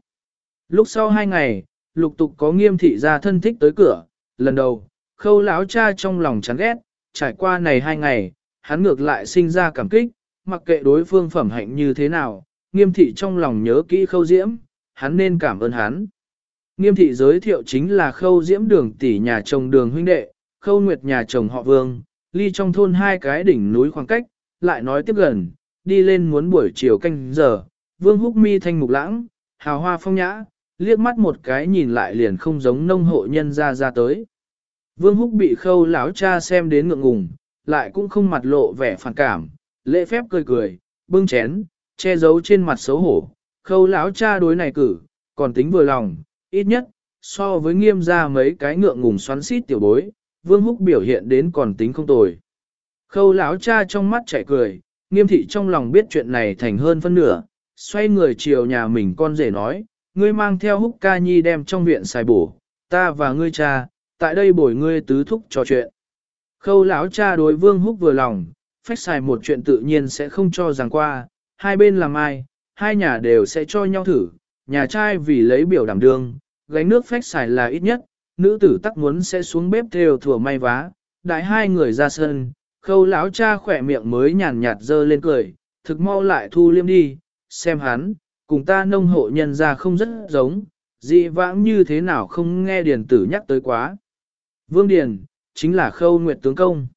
Lúc sau hai ngày, lục tục có nghiêm thị ra thân thích tới cửa, lần đầu, khâu lão cha trong lòng chán ghét, trải qua này hai ngày, hắn ngược lại sinh ra cảm kích, mặc kệ đối phương phẩm hạnh như thế nào, nghiêm thị trong lòng nhớ kỹ khâu diễm, hắn nên cảm ơn hắn. Nghiêm thị giới thiệu chính là khâu diễm đường tỷ nhà chồng đường huynh đệ, khâu nguyệt nhà chồng họ vương, ly trong thôn hai cái đỉnh núi khoảng cách, lại nói tiếp gần, đi lên muốn buổi chiều canh giờ, vương húc mi thanh mục lãng, hào hoa phong nhã, liếc mắt một cái nhìn lại liền không giống nông hộ nhân ra ra tới. Vương húc bị khâu lão cha xem đến ngượng ngùng, lại cũng không mặt lộ vẻ phản cảm, lễ phép cười cười, bưng chén, che giấu trên mặt xấu hổ, khâu lão cha đối này cử, còn tính vừa lòng, ít nhất, so với nghiêm ra mấy cái ngượng ngùng xoắn xít tiểu bối, vương húc biểu hiện đến còn tính không tồi. Khâu lão cha trong mắt chảy cười, nghiêm thị trong lòng biết chuyện này thành hơn phân nửa, xoay người chiều nhà mình con rể nói, ngươi mang theo húc ca nhi đem trong viện xài bổ, ta và ngươi cha, tại đây bồi ngươi tứ thúc trò chuyện. Khâu lão cha đối vương húc vừa lòng, phách xài một chuyện tự nhiên sẽ không cho rằng qua, hai bên làm ai, hai nhà đều sẽ cho nhau thử, nhà trai vì lấy biểu đảm đương, gánh nước phách xài là ít nhất, nữ tử tắc muốn sẽ xuống bếp theo thừa may vá, đại hai người ra sân, khâu lão cha khỏe miệng mới nhàn nhạt dơ lên cười, thực mau lại thu liêm đi, xem hắn, cùng ta nông hộ nhân ra không rất giống, dị vãng như thế nào không nghe điền tử nhắc tới quá. Vương Điền, chính là khâu nguyệt tướng công.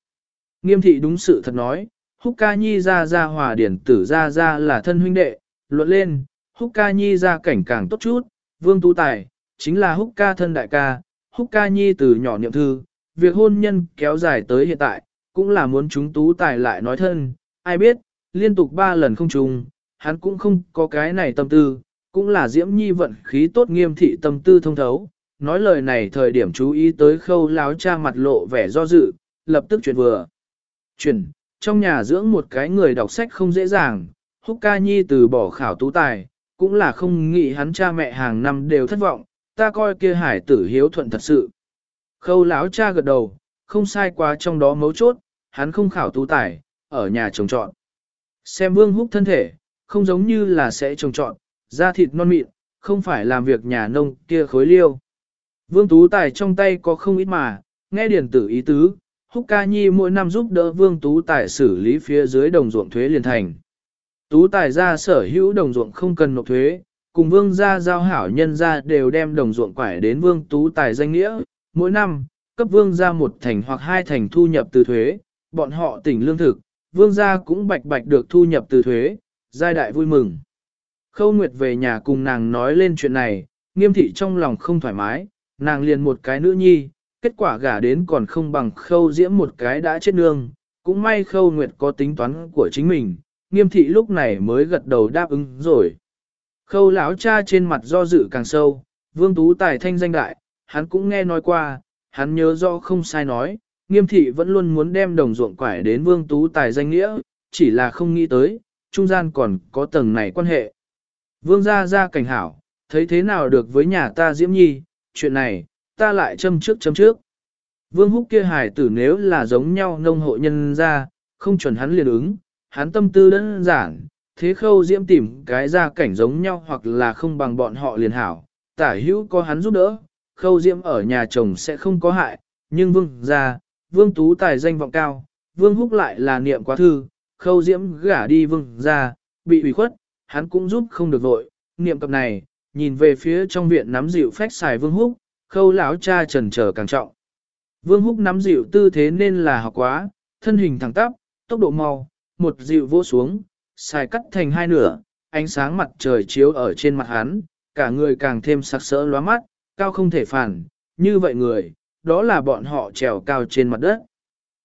Nghiêm thị đúng sự thật nói, húc ca nhi ra ra hòa điển tử ra ra là thân huynh đệ, luận lên, húc ca nhi ra cảnh càng tốt chút, vương tú tài, chính là húc ca thân đại ca, húc ca nhi từ nhỏ niệm thư, việc hôn nhân kéo dài tới hiện tại, cũng là muốn chúng tú tài lại nói thân, ai biết, liên tục ba lần không trùng, hắn cũng không có cái này tâm tư, cũng là diễm nhi vận khí tốt nghiêm thị tâm tư thông thấu. Nói lời này thời điểm chú ý tới khâu láo cha mặt lộ vẻ do dự, lập tức chuyển vừa. Chuyển, trong nhà dưỡng một cái người đọc sách không dễ dàng, húc ca nhi từ bỏ khảo tú tài, cũng là không nghĩ hắn cha mẹ hàng năm đều thất vọng, ta coi kia hải tử hiếu thuận thật sự. Khâu lão cha gật đầu, không sai quá trong đó mấu chốt, hắn không khảo tú tài, ở nhà trồng trọn. Xem vương húc thân thể, không giống như là sẽ trồng trọn, da thịt non mịn, không phải làm việc nhà nông kia khối liêu. Vương Tú Tài trong tay có không ít mà, nghe điển tử ý tứ, Húc Ca Nhi mỗi năm giúp đỡ Vương Tú Tài xử lý phía dưới đồng ruộng thuế liền thành. Tú Tài ra sở hữu đồng ruộng không cần nộp thuế, cùng Vương gia giao hảo nhân gia đều đem đồng ruộng quải đến Vương Tú Tài danh nghĩa, mỗi năm, cấp Vương gia một thành hoặc hai thành thu nhập từ thuế, bọn họ tỉnh lương thực, Vương gia cũng bạch bạch được thu nhập từ thuế, giai đại vui mừng. Khâu Nguyệt về nhà cùng nàng nói lên chuyện này, nghiêm thị trong lòng không thoải mái, nàng liền một cái nữ nhi, kết quả gả đến còn không bằng khâu diễm một cái đã chết nương, cũng may khâu nguyệt có tính toán của chính mình, nghiêm thị lúc này mới gật đầu đáp ứng rồi. Khâu lão cha trên mặt do dự càng sâu, vương tú tài thanh danh đại, hắn cũng nghe nói qua, hắn nhớ rõ không sai nói, nghiêm thị vẫn luôn muốn đem đồng ruộng quải đến vương tú tài danh nghĩa, chỉ là không nghĩ tới, trung gian còn có tầng này quan hệ. Vương gia ra cảnh hảo, thấy thế nào được với nhà ta diễm nhi, chuyện này, ta lại châm trước châm trước. Vương húc kia hài tử nếu là giống nhau nông hộ nhân ra, không chuẩn hắn liền ứng, hắn tâm tư đơn giản, thế khâu diễm tìm cái ra cảnh giống nhau hoặc là không bằng bọn họ liền hảo, tả hữu có hắn giúp đỡ, khâu diễm ở nhà chồng sẽ không có hại, nhưng vương ra, vương tú tài danh vọng cao, vương húc lại là niệm quá thư, khâu diễm gả đi vương ra, bị ủy khuất, hắn cũng giúp không được vội, niệm cập này, nhìn về phía trong viện nắm dịu phách xài vương húc, khâu lão cha trần trở càng trọng. Vương húc nắm dịu tư thế nên là học quá, thân hình thẳng tắp, tốc độ mau, một dịu vỗ xuống, xài cắt thành hai nửa, ánh sáng mặt trời chiếu ở trên mặt hắn, cả người càng thêm sặc sỡ lóa mắt, cao không thể phản, như vậy người, đó là bọn họ trèo cao trên mặt đất.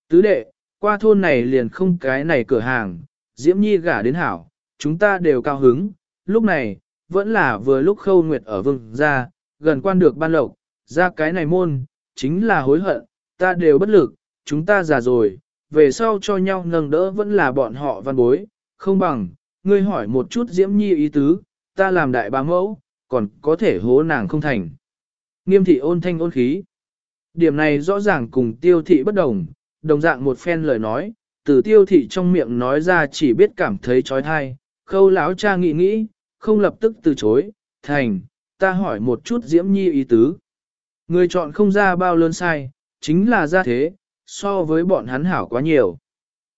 Tứ đệ, qua thôn này liền không cái này cửa hàng, Diễm Nhi gả đến hảo, chúng ta đều cao hứng, lúc này, vẫn là vừa lúc khâu nguyệt ở vương ra, gần quan được ban lộc, ra cái này môn, chính là hối hận, ta đều bất lực, chúng ta già rồi, về sau cho nhau nâng đỡ vẫn là bọn họ văn bối, không bằng, ngươi hỏi một chút diễm nhi ý tứ, ta làm đại bá mẫu, còn có thể hố nàng không thành. Nghiêm thị ôn thanh ôn khí. Điểm này rõ ràng cùng tiêu thị bất đồng, đồng dạng một phen lời nói, từ tiêu thị trong miệng nói ra chỉ biết cảm thấy trói thai, khâu lão cha nghĩ nghĩ, không lập tức từ chối, thành, ta hỏi một chút diễm nhi ý tứ. Người chọn không ra bao lớn sai, chính là ra thế, so với bọn hắn hảo quá nhiều.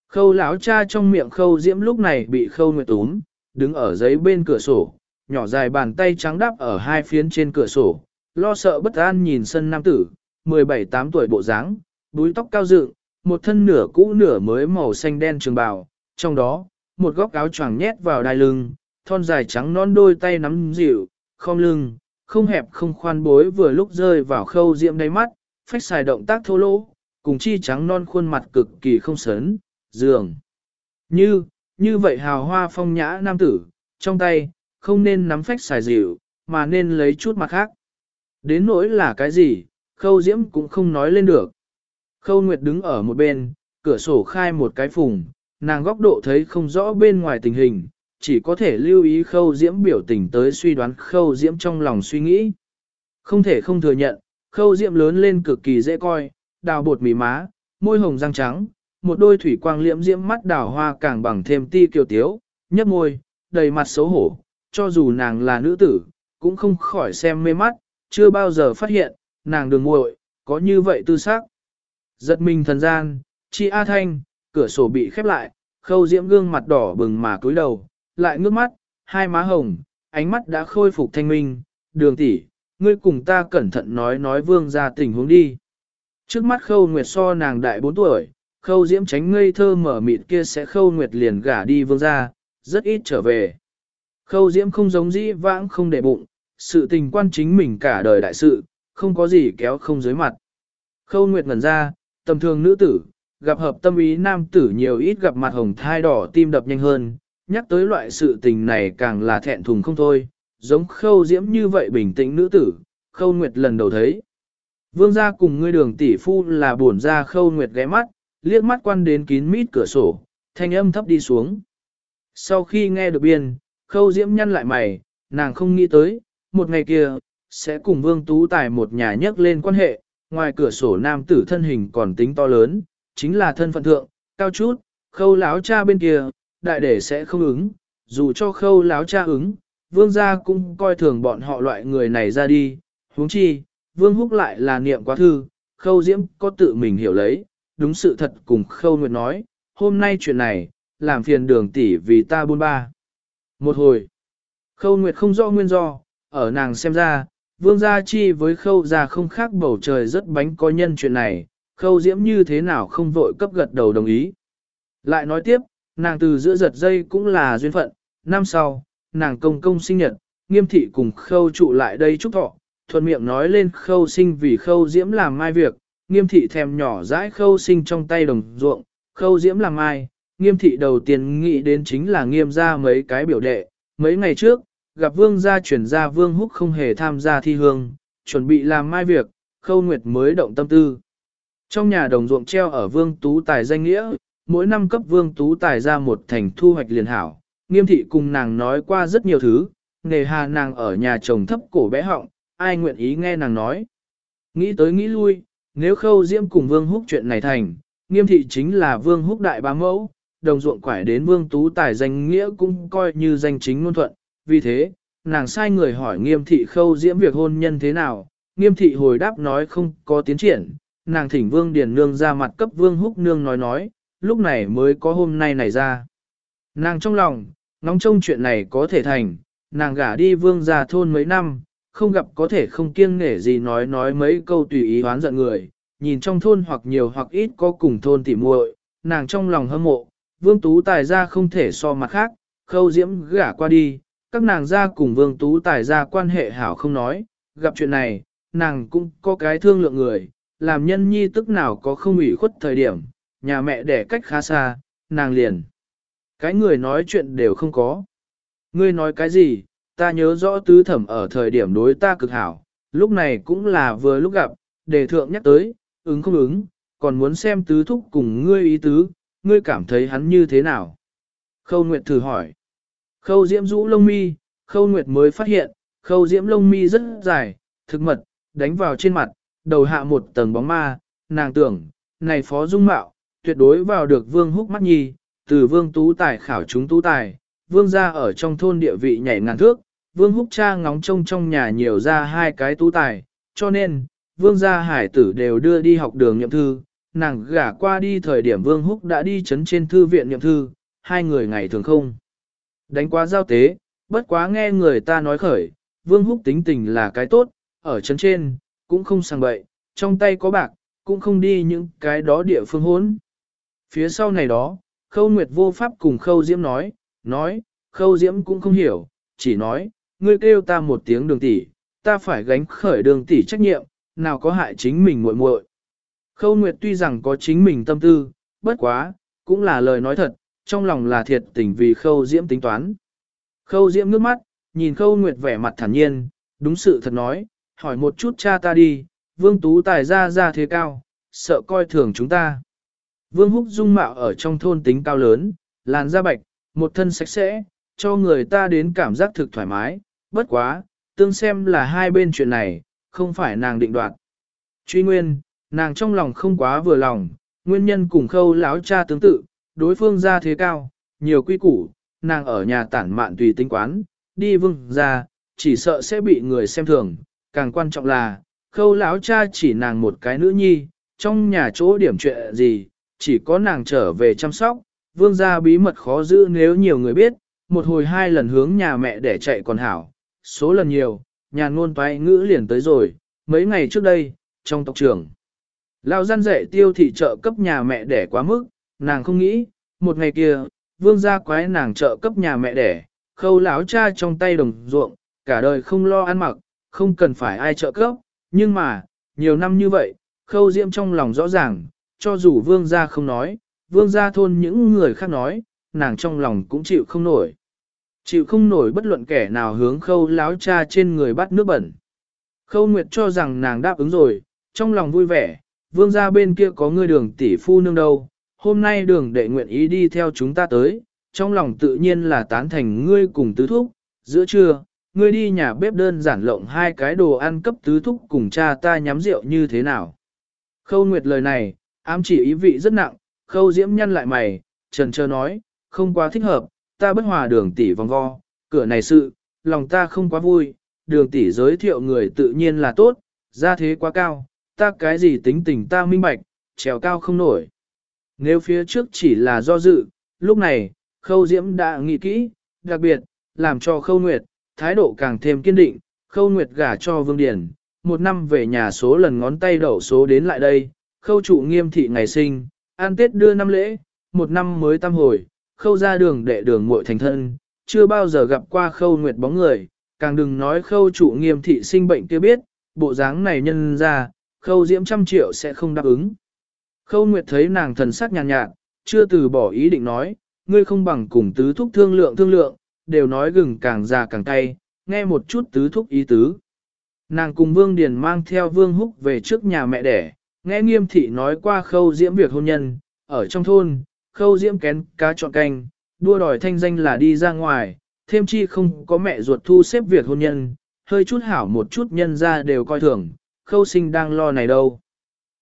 Khâu lão cha trong miệng khâu diễm lúc này bị khâu nguyệt túm, đứng ở giấy bên cửa sổ, nhỏ dài bàn tay trắng đắp ở hai phiến trên cửa sổ, lo sợ bất an nhìn sân nam tử, 17-8 tuổi bộ dáng, búi tóc cao dựng, một thân nửa cũ nửa mới màu xanh đen trường bào, trong đó, một góc áo choàng nhét vào đai lưng, thon dài trắng non đôi tay nắm dịu, không lưng, không hẹp không khoan bối vừa lúc rơi vào khâu diễm đáy mắt, phách xài động tác thô lỗ, cùng chi trắng non khuôn mặt cực kỳ không sớn, dường. Như, như vậy hào hoa phong nhã nam tử, trong tay, không nên nắm phách xài dịu, mà nên lấy chút mặt khác. Đến nỗi là cái gì, khâu diễm cũng không nói lên được. Khâu Nguyệt đứng ở một bên, cửa sổ khai một cái phùng, nàng góc độ thấy không rõ bên ngoài tình hình, chỉ có thể lưu ý khâu diễm biểu tình tới suy đoán khâu diễm trong lòng suy nghĩ. Không thể không thừa nhận, khâu diễm lớn lên cực kỳ dễ coi, đào bột mì má, môi hồng răng trắng, một đôi thủy quang liễm diễm mắt đào hoa càng bằng thêm ti kiều tiếu, nhấp môi, đầy mặt xấu hổ, cho dù nàng là nữ tử, cũng không khỏi xem mê mắt, chưa bao giờ phát hiện, nàng đường muội có như vậy tư sắc. Giật mình thần gian, chi A Thanh, cửa sổ bị khép lại, khâu diễm gương mặt đỏ bừng mà cúi đầu, lại ngước mắt, hai má hồng, ánh mắt đã khôi phục thanh minh, đường tỷ, ngươi cùng ta cẩn thận nói nói vương ra tình huống đi. Trước mắt khâu nguyệt so nàng đại 4 tuổi, khâu diễm tránh ngây thơ mở mịt kia sẽ khâu nguyệt liền gả đi vương ra, rất ít trở về. Khâu diễm không giống dĩ vãng không để bụng, sự tình quan chính mình cả đời đại sự, không có gì kéo không dưới mặt. Khâu nguyệt ngẩn ra, tầm thường nữ tử, gặp hợp tâm ý nam tử nhiều ít gặp mặt hồng thai đỏ tim đập nhanh hơn, nhắc tới loại sự tình này càng là thẹn thùng không thôi, giống khâu diễm như vậy bình tĩnh nữ tử, khâu nguyệt lần đầu thấy. Vương gia cùng ngươi đường tỷ phu là buồn ra khâu nguyệt ghé mắt, liếc mắt quan đến kín mít cửa sổ, thanh âm thấp đi xuống. Sau khi nghe được biên, khâu diễm nhăn lại mày, nàng không nghĩ tới, một ngày kia, sẽ cùng vương tú tài một nhà nhắc lên quan hệ, ngoài cửa sổ nam tử thân hình còn tính to lớn, chính là thân phận thượng, cao chút, khâu láo cha bên kia, đại để sẽ không ứng, dù cho khâu láo cha ứng, vương gia cũng coi thường bọn họ loại người này ra đi, huống chi, vương húc lại là niệm quá thư, khâu diễm có tự mình hiểu lấy, đúng sự thật cùng khâu nguyệt nói, hôm nay chuyện này, làm phiền đường tỷ vì ta buôn ba. Một hồi, khâu nguyệt không rõ nguyên do, ở nàng xem ra, vương gia chi với khâu gia không khác bầu trời rất bánh có nhân chuyện này, khâu diễm như thế nào không vội cấp gật đầu đồng ý. Lại nói tiếp, nàng từ giữa giật dây cũng là duyên phận, năm sau, nàng công công sinh nhật, nghiêm thị cùng khâu trụ lại đây chúc thọ, thuận miệng nói lên khâu sinh vì khâu diễm làm mai việc, nghiêm thị thèm nhỏ dãi khâu sinh trong tay đồng ruộng, khâu diễm làm mai, nghiêm thị đầu tiên nghĩ đến chính là nghiêm ra mấy cái biểu đệ, mấy ngày trước, gặp vương gia chuyển ra vương húc không hề tham gia thi hương, chuẩn bị làm mai việc, khâu nguyệt mới động tâm tư. Trong nhà đồng ruộng treo ở vương tú tài danh nghĩa, mỗi năm cấp vương tú tài ra một thành thu hoạch liền hảo, nghiêm thị cùng nàng nói qua rất nhiều thứ, nề hà nàng ở nhà chồng thấp cổ bé họng, ai nguyện ý nghe nàng nói. Nghĩ tới nghĩ lui, nếu khâu diễm cùng vương húc chuyện này thành, nghiêm thị chính là vương húc đại bá mẫu, đồng ruộng quải đến vương tú tài danh nghĩa cũng coi như danh chính ngôn thuận, vì thế, nàng sai người hỏi nghiêm thị khâu diễm việc hôn nhân thế nào, nghiêm thị hồi đáp nói không có tiến triển, nàng thỉnh vương điền nương ra mặt cấp vương húc nương nói nói, lúc này mới có hôm nay này ra. Nàng trong lòng, nóng trông chuyện này có thể thành, nàng gả đi vương gia thôn mấy năm, không gặp có thể không kiêng nể gì nói nói mấy câu tùy ý oán giận người, nhìn trong thôn hoặc nhiều hoặc ít có cùng thôn tỉ muội, nàng trong lòng hâm mộ, vương tú tài ra không thể so mặt khác, khâu diễm gả qua đi, các nàng ra cùng vương tú tài ra quan hệ hảo không nói, gặp chuyện này, nàng cũng có cái thương lượng người, làm nhân nhi tức nào có không ủy khuất thời điểm, nhà mẹ đẻ cách khá xa, nàng liền. Cái người nói chuyện đều không có. Ngươi nói cái gì, ta nhớ rõ tứ thẩm ở thời điểm đối ta cực hảo, lúc này cũng là vừa lúc gặp, đề thượng nhắc tới, ứng không ứng, còn muốn xem tứ thúc cùng ngươi ý tứ, ngươi cảm thấy hắn như thế nào. Khâu Nguyệt thử hỏi. Khâu diễm rũ lông mi, khâu Nguyệt mới phát hiện, khâu diễm lông mi rất dài, thực mật, đánh vào trên mặt, đầu hạ một tầng bóng ma, nàng tưởng, này phó dung mạo, tuyệt đối vào được vương húc mắt nhi, từ vương tú tài khảo chúng tú tài, vương gia ở trong thôn địa vị nhảy ngàn thước, vương húc cha ngóng trông trong nhà nhiều ra hai cái tú tài, cho nên, vương gia hải tử đều đưa đi học đường nhậm thư, nàng gả qua đi thời điểm vương húc đã đi chấn trên thư viện nhậm thư, hai người ngày thường không. Đánh quá giao tế, bất quá nghe người ta nói khởi, vương húc tính tình là cái tốt, ở chấn trên, cũng không sang bậy, trong tay có bạc, cũng không đi những cái đó địa phương hốn. Phía sau này đó, khâu nguyệt vô pháp cùng khâu diễm nói, nói, khâu diễm cũng không hiểu, chỉ nói, ngươi kêu ta một tiếng đường tỷ, ta phải gánh khởi đường tỷ trách nhiệm, nào có hại chính mình muội muội. Khâu Nguyệt tuy rằng có chính mình tâm tư, bất quá, cũng là lời nói thật, trong lòng là thiệt tình vì Khâu Diễm tính toán. Khâu Diễm nước mắt, nhìn Khâu Nguyệt vẻ mặt thản nhiên, đúng sự thật nói, hỏi một chút cha ta đi, Vương Tú tài ra ra thế cao, sợ coi thường chúng ta. Vương Húc dung mạo ở trong thôn tính cao lớn, làn da bạch, một thân sạch sẽ, cho người ta đến cảm giác thực thoải mái, bất quá, tương xem là hai bên chuyện này, không phải nàng định đoạt. Truy nguyên, nàng trong lòng không quá vừa lòng, nguyên nhân cùng khâu láo cha tương tự, đối phương ra thế cao, nhiều quy củ, nàng ở nhà tản mạn tùy tính quán, đi vương ra, chỉ sợ sẽ bị người xem thường, càng quan trọng là, khâu láo cha chỉ nàng một cái nữ nhi, trong nhà chỗ điểm chuyện gì, chỉ có nàng trở về chăm sóc, vương gia bí mật khó giữ nếu nhiều người biết, một hồi hai lần hướng nhà mẹ để chạy còn hảo, số lần nhiều, nhà ngôn toái ngữ liền tới rồi, mấy ngày trước đây, trong tộc trưởng. Lao gian dạy tiêu thị trợ cấp nhà mẹ đẻ quá mức, nàng không nghĩ, một ngày kia, vương gia quái nàng trợ cấp nhà mẹ đẻ, khâu láo cha trong tay đồng ruộng, cả đời không lo ăn mặc, không cần phải ai trợ cấp, nhưng mà, nhiều năm như vậy, khâu diễm trong lòng rõ ràng, cho dù vương gia không nói, vương gia thôn những người khác nói, nàng trong lòng cũng chịu không nổi. Chịu không nổi bất luận kẻ nào hướng khâu láo cha trên người bắt nước bẩn. Khâu Nguyệt cho rằng nàng đáp ứng rồi, trong lòng vui vẻ, vương gia bên kia có người đường tỷ phu nương đâu, hôm nay đường đệ nguyện ý đi theo chúng ta tới, trong lòng tự nhiên là tán thành ngươi cùng tứ thúc, giữa trưa, ngươi đi nhà bếp đơn giản lộng hai cái đồ ăn cấp tứ thúc cùng cha ta nhắm rượu như thế nào. Khâu Nguyệt lời này, ám chỉ ý vị rất nặng, khâu diễm nhăn lại mày, trần trơ nói, không quá thích hợp, ta bất hòa đường tỷ vòng vo, cửa này sự, lòng ta không quá vui, đường tỷ giới thiệu người tự nhiên là tốt, ra thế quá cao, ta cái gì tính tình ta minh bạch, trèo cao không nổi. Nếu phía trước chỉ là do dự, lúc này, khâu diễm đã nghĩ kỹ, đặc biệt, làm cho khâu nguyệt, thái độ càng thêm kiên định, khâu nguyệt gả cho vương điển, một năm về nhà số lần ngón tay đậu số đến lại đây, khâu trụ nghiêm thị ngày sinh, an tết đưa năm lễ, một năm mới tam hồi, khâu ra đường đệ đường muội thành thân, chưa bao giờ gặp qua khâu nguyệt bóng người, càng đừng nói khâu trụ nghiêm thị sinh bệnh kia biết, bộ dáng này nhân ra, khâu diễm trăm triệu sẽ không đáp ứng. Khâu nguyệt thấy nàng thần sắc nhàn nhạt, nhạt, chưa từ bỏ ý định nói, ngươi không bằng cùng tứ thúc thương lượng thương lượng, đều nói gừng càng già càng cay, nghe một chút tứ thúc ý tứ. Nàng cùng Vương Điền mang theo Vương Húc về trước nhà mẹ đẻ, nghe nghiêm thị nói qua khâu diễm việc hôn nhân, ở trong thôn, khâu diễm kén cá chọn canh, đua đòi thanh danh là đi ra ngoài, thêm chi không có mẹ ruột thu xếp việc hôn nhân, hơi chút hảo một chút nhân ra đều coi thường, khâu sinh đang lo này đâu.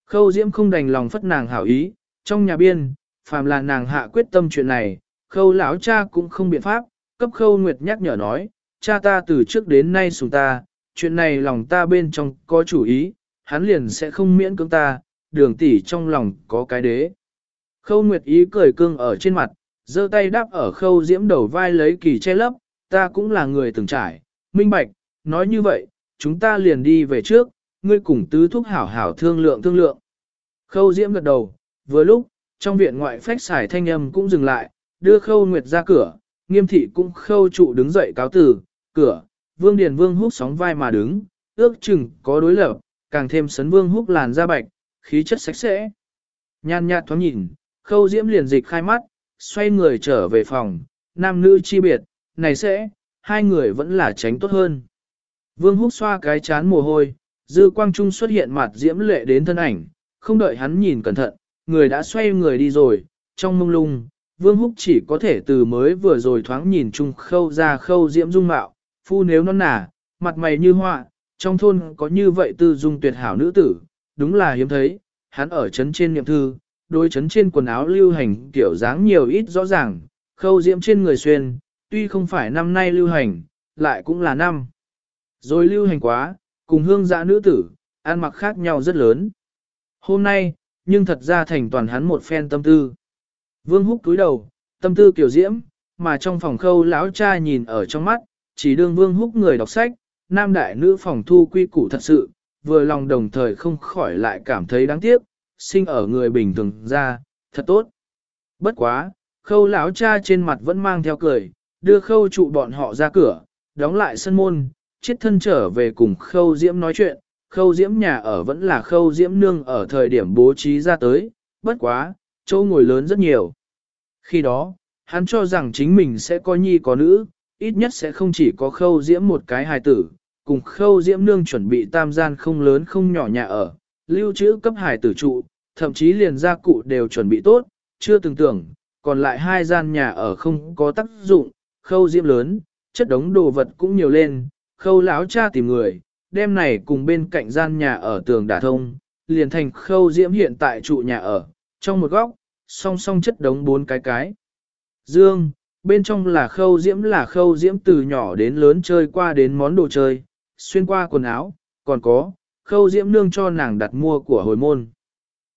Khâu diễm không đành lòng phất nàng hảo ý, trong nhà biên, phàm là nàng hạ quyết tâm chuyện này, khâu lão cha cũng không biện pháp, cấp khâu nguyệt nhắc nhở nói, cha ta từ trước đến nay sùng ta, chuyện này lòng ta bên trong có chủ ý, hắn liền sẽ không miễn cưỡng ta, đường tỷ trong lòng có cái đế. Khâu nguyệt ý cười cương ở trên mặt, giơ tay đáp ở khâu diễm đầu vai lấy kỳ che lấp, ta cũng là người từng trải, minh bạch, nói như vậy, chúng ta liền đi về trước, ngươi cùng tứ thúc hảo hảo thương lượng thương lượng. Khâu diễm gật đầu, vừa lúc, trong viện ngoại phách xài thanh âm cũng dừng lại, đưa khâu nguyệt ra cửa, nghiêm thị cũng khâu trụ đứng dậy cáo từ, cửa, vương điền vương húc sóng vai mà đứng, ước chừng có đối lập, càng thêm sấn vương húc làn da bạch, khí chất sạch sẽ. Nhan nhạt thoáng nhìn, khâu diễm liền dịch khai mắt, xoay người trở về phòng, nam nữ chi biệt, này sẽ, hai người vẫn là tránh tốt hơn. Vương húc xoa cái chán mồ hôi, dư quang trung xuất hiện mặt diễm lệ đến thân ảnh, không đợi hắn nhìn cẩn thận, người đã xoay người đi rồi, trong mông lung, vương húc chỉ có thể từ mới vừa rồi thoáng nhìn trung khâu ra khâu diễm dung mạo, phu nếu non nả, mặt mày như họa, trong thôn có như vậy tư dung tuyệt hảo nữ tử, đúng là hiếm thấy, hắn ở trấn trên niệm thư, đôi chấn trên quần áo lưu hành kiểu dáng nhiều ít rõ ràng, khâu diễm trên người xuyên, tuy không phải năm nay lưu hành, lại cũng là năm. Rồi lưu hành quá, cùng hương dã nữ tử, ăn mặc khác nhau rất lớn. Hôm nay, nhưng thật ra thành toàn hắn một phen tâm tư. Vương húc túi đầu, tâm tư kiểu diễm, mà trong phòng khâu lão cha nhìn ở trong mắt, chỉ đương vương húc người đọc sách, nam đại nữ phòng thu quy củ thật sự, vừa lòng đồng thời không khỏi lại cảm thấy đáng tiếc, sinh ở người bình thường ra, thật tốt. Bất quá, khâu lão cha trên mặt vẫn mang theo cười, đưa khâu trụ bọn họ ra cửa, đóng lại sân môn, chết thân trở về cùng khâu diễm nói chuyện, khâu diễm nhà ở vẫn là khâu diễm nương ở thời điểm bố trí ra tới, bất quá, chỗ ngồi lớn rất nhiều. Khi đó, hắn cho rằng chính mình sẽ có nhi có nữ, ít nhất sẽ không chỉ có khâu diễm một cái hài tử, cùng khâu diễm nương chuẩn bị tam gian không lớn không nhỏ nhà ở, lưu trữ cấp hài tử trụ, thậm chí liền gia cụ đều chuẩn bị tốt, chưa từng tưởng, còn lại hai gian nhà ở không có tác dụng, khâu diễm lớn, chất đống đồ vật cũng nhiều lên, khâu lão cha tìm người, đêm này cùng bên cạnh gian nhà ở tường đả thông, liền thành khâu diễm hiện tại trụ nhà ở, trong một góc, song song chất đống bốn cái cái. Dương, bên trong là khâu diễm là khâu diễm từ nhỏ đến lớn chơi qua đến món đồ chơi, xuyên qua quần áo, còn có, khâu diễm nương cho nàng đặt mua của hồi môn.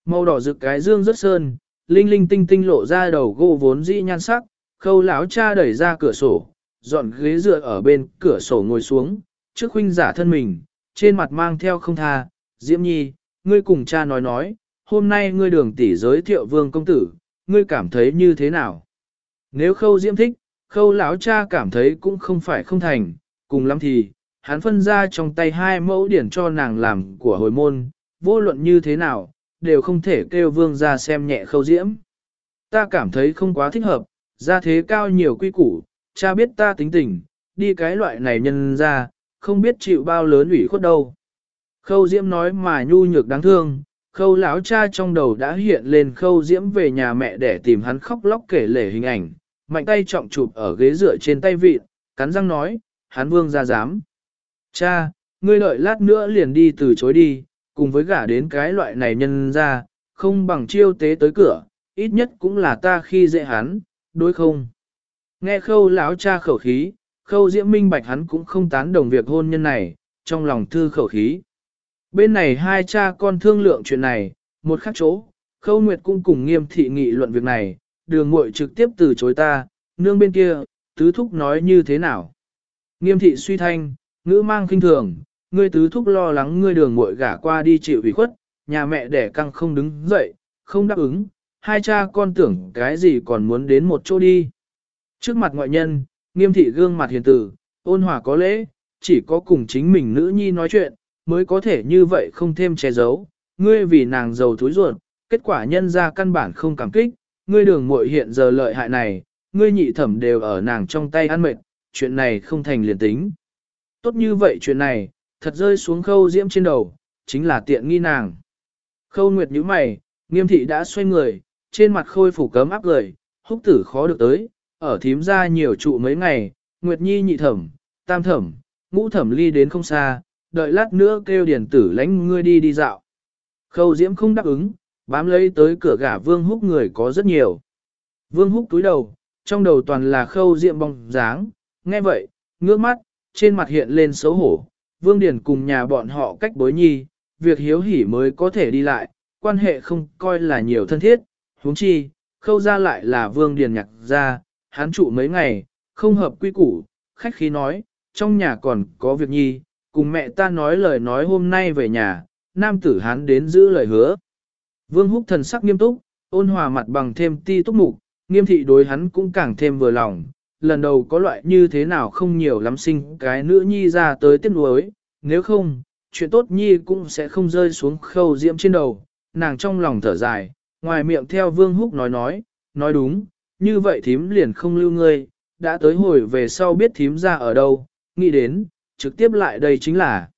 Màu đỏ rực cái dương rất sơn, linh linh tinh tinh lộ ra đầu gỗ vốn dĩ nhan sắc, khâu lão cha đẩy ra cửa sổ, dọn ghế dựa ở bên cửa sổ ngồi xuống, trước huynh giả thân mình, trên mặt mang theo không tha, Diễm Nhi, ngươi cùng cha nói nói, hôm nay ngươi đường tỷ giới thiệu vương công tử, ngươi cảm thấy như thế nào? Nếu khâu Diễm thích, khâu lão cha cảm thấy cũng không phải không thành, cùng lắm thì, hắn phân ra trong tay hai mẫu điển cho nàng làm của hồi môn, vô luận như thế nào, đều không thể kêu vương ra xem nhẹ khâu Diễm. Ta cảm thấy không quá thích hợp, ra thế cao nhiều quy củ, cha biết ta tính tình, đi cái loại này nhân ra, không biết chịu bao lớn ủy khuất đâu. Khâu Diễm nói mà nhu nhược đáng thương, khâu lão cha trong đầu đã hiện lên khâu Diễm về nhà mẹ để tìm hắn khóc lóc kể lể hình ảnh, mạnh tay trọng chụp ở ghế dựa trên tay vịt, cắn răng nói, hắn vương ra dám. Cha, ngươi đợi lát nữa liền đi từ chối đi, cùng với gả đến cái loại này nhân ra, không bằng chiêu tế tới cửa, ít nhất cũng là ta khi dễ hắn, đối không? Nghe khâu lão cha khẩu khí, khâu diễm minh bạch hắn cũng không tán đồng việc hôn nhân này, trong lòng thư khẩu khí. Bên này hai cha con thương lượng chuyện này, một khắc chỗ, khâu nguyệt cũng cùng nghiêm thị nghị luận việc này, đường muội trực tiếp từ chối ta, nương bên kia, tứ thúc nói như thế nào. Nghiêm thị suy thanh, ngữ mang kinh thường, ngươi tứ thúc lo lắng ngươi đường muội gả qua đi chịu ủy khuất, nhà mẹ đẻ căng không đứng dậy, không đáp ứng, hai cha con tưởng cái gì còn muốn đến một chỗ đi. Trước mặt ngoại nhân, nghiêm thị gương mặt hiền tử, ôn hòa có lễ, chỉ có cùng chính mình nữ nhi nói chuyện, mới có thể như vậy không thêm che giấu. Ngươi vì nàng giàu thúi ruột, kết quả nhân ra căn bản không cảm kích, ngươi đường muội hiện giờ lợi hại này, ngươi nhị thẩm đều ở nàng trong tay ăn mệt, chuyện này không thành liền tính. Tốt như vậy chuyện này, thật rơi xuống khâu diễm trên đầu, chính là tiện nghi nàng. Khâu nguyệt như mày, nghiêm thị đã xoay người, trên mặt khôi phủ cấm áp cười, húc tử khó được tới, ở thím ra nhiều trụ mấy ngày, Nguyệt Nhi nhị thẩm, tam thẩm, ngũ thẩm ly đến không xa, đợi lát nữa kêu điển tử lãnh ngươi đi đi dạo. Khâu Diễm không đáp ứng, bám lấy tới cửa gả Vương Húc người có rất nhiều. Vương Húc túi đầu, trong đầu toàn là khâu Diễm bóng dáng, nghe vậy, ngước mắt, trên mặt hiện lên xấu hổ. Vương Điển cùng nhà bọn họ cách bối nhi, việc hiếu hỉ mới có thể đi lại, quan hệ không coi là nhiều thân thiết, huống chi, khâu ra lại là Vương Điền nhạc ra, hắn trụ mấy ngày, không hợp quy củ, khách khí nói, trong nhà còn có việc nhi, cùng mẹ ta nói lời nói hôm nay về nhà, nam tử hắn đến giữ lời hứa. Vương húc thần sắc nghiêm túc, ôn hòa mặt bằng thêm ti túc mục, nghiêm thị đối hắn cũng càng thêm vừa lòng, lần đầu có loại như thế nào không nhiều lắm sinh cái nữ nhi ra tới tiếp nuối, nếu không, chuyện tốt nhi cũng sẽ không rơi xuống khâu diễm trên đầu, nàng trong lòng thở dài, ngoài miệng theo vương húc nói nói, nói đúng, như vậy thím liền không lưu ngươi, đã tới hồi về sau biết thím ra ở đâu, nghĩ đến, trực tiếp lại đây chính là.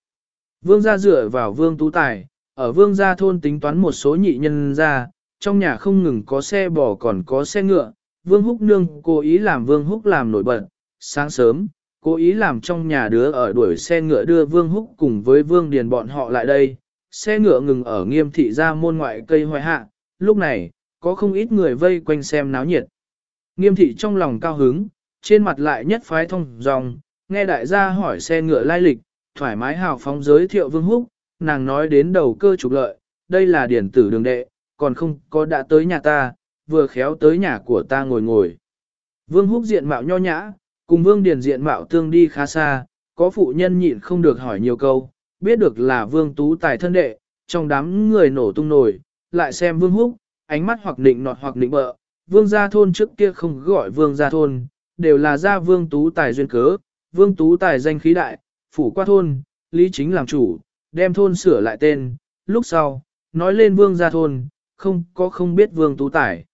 Vương gia dựa vào vương tú tài, ở vương gia thôn tính toán một số nhị nhân ra, trong nhà không ngừng có xe bò còn có xe ngựa, vương húc nương cố ý làm vương húc làm nổi bật, sáng sớm, cố ý làm trong nhà đứa ở đuổi xe ngựa đưa vương húc cùng với vương điền bọn họ lại đây, xe ngựa ngừng ở nghiêm thị ra môn ngoại cây hoài hạ, lúc này, có không ít người vây quanh xem náo nhiệt. Nghiêm thị trong lòng cao hứng, trên mặt lại nhất phái thông dòng, nghe đại gia hỏi xe ngựa lai lịch, thoải mái hào phóng giới thiệu Vương Húc, nàng nói đến đầu cơ trục lợi, đây là điển tử đường đệ, còn không có đã tới nhà ta, vừa khéo tới nhà của ta ngồi ngồi. Vương Húc diện mạo nho nhã, cùng Vương Điền diện mạo tương đi khá xa, có phụ nhân nhịn không được hỏi nhiều câu, biết được là Vương Tú tài thân đệ, trong đám người nổ tung nổi, lại xem Vương Húc, ánh mắt hoặc định nọt hoặc định bợ, Vương gia thôn trước kia không gọi Vương gia thôn, đều là gia Vương Tú tài duyên cớ, Vương Tú tài danh khí đại, phủ qua thôn, lý chính làm chủ, đem thôn sửa lại tên, lúc sau, nói lên Vương gia thôn, không có không biết Vương Tú tài.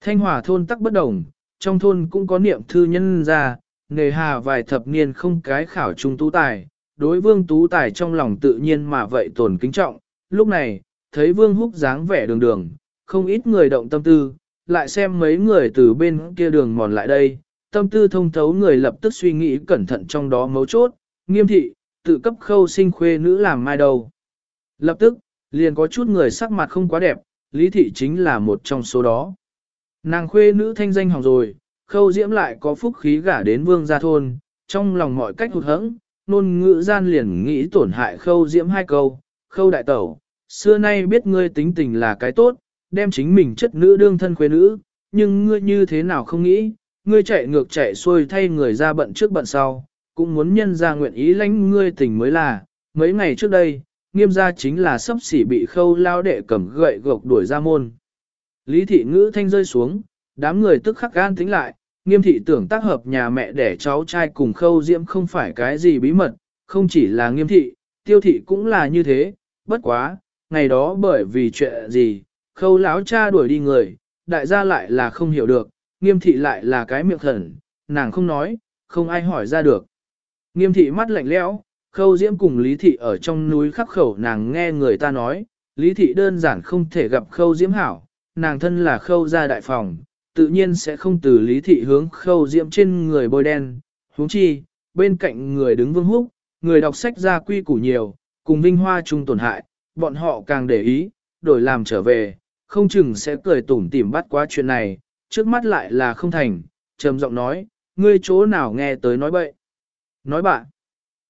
Thanh Hòa thôn tắc bất đồng, trong thôn cũng có niệm thư nhân ra, nề hà vài thập niên không cái khảo trung tú tài, đối vương tú tài trong lòng tự nhiên mà vậy tổn kính trọng, lúc này, thấy vương húc dáng vẻ đường đường, không ít người động tâm tư, lại xem mấy người từ bên kia đường mòn lại đây, tâm tư thông thấu người lập tức suy nghĩ cẩn thận trong đó mấu chốt, nghiêm thị, tự cấp khâu sinh khuê nữ làm mai đầu. Lập tức, liền có chút người sắc mặt không quá đẹp, lý thị chính là một trong số đó. Nàng khuê nữ thanh danh hỏng rồi, khâu diễm lại có phúc khí gả đến vương gia thôn, trong lòng mọi cách hụt hẫng, nôn ngữ gian liền nghĩ tổn hại khâu diễm hai câu, khâu đại tẩu, xưa nay biết ngươi tính tình là cái tốt, đem chính mình chất nữ đương thân khuê nữ, nhưng ngươi như thế nào không nghĩ, ngươi chạy ngược chạy xuôi thay người ra bận trước bận sau, cũng muốn nhân ra nguyện ý lãnh ngươi tình mới là, mấy ngày trước đây, nghiêm gia chính là sắp xỉ bị khâu lao đệ cầm gậy gộc đuổi ra môn. Lý thị ngữ thanh rơi xuống, đám người tức khắc gan tính lại, nghiêm thị tưởng tác hợp nhà mẹ để cháu trai cùng khâu diễm không phải cái gì bí mật, không chỉ là nghiêm thị, tiêu thị cũng là như thế, bất quá, ngày đó bởi vì chuyện gì, khâu lão cha đuổi đi người, đại gia lại là không hiểu được, nghiêm thị lại là cái miệng thần, nàng không nói, không ai hỏi ra được. Nghiêm thị mắt lạnh lẽo, khâu diễm cùng lý thị ở trong núi khắc khẩu nàng nghe người ta nói, lý thị đơn giản không thể gặp khâu diễm hảo, nàng thân là khâu gia đại phòng, tự nhiên sẽ không từ lý thị hướng khâu diễm trên người bôi đen, huống chi, bên cạnh người đứng vương húc, người đọc sách gia quy củ nhiều, cùng vinh hoa chung tổn hại, bọn họ càng để ý, đổi làm trở về, không chừng sẽ cười tủm tỉm bắt quá chuyện này, trước mắt lại là không thành, trầm giọng nói, ngươi chỗ nào nghe tới nói bậy. Nói bạn,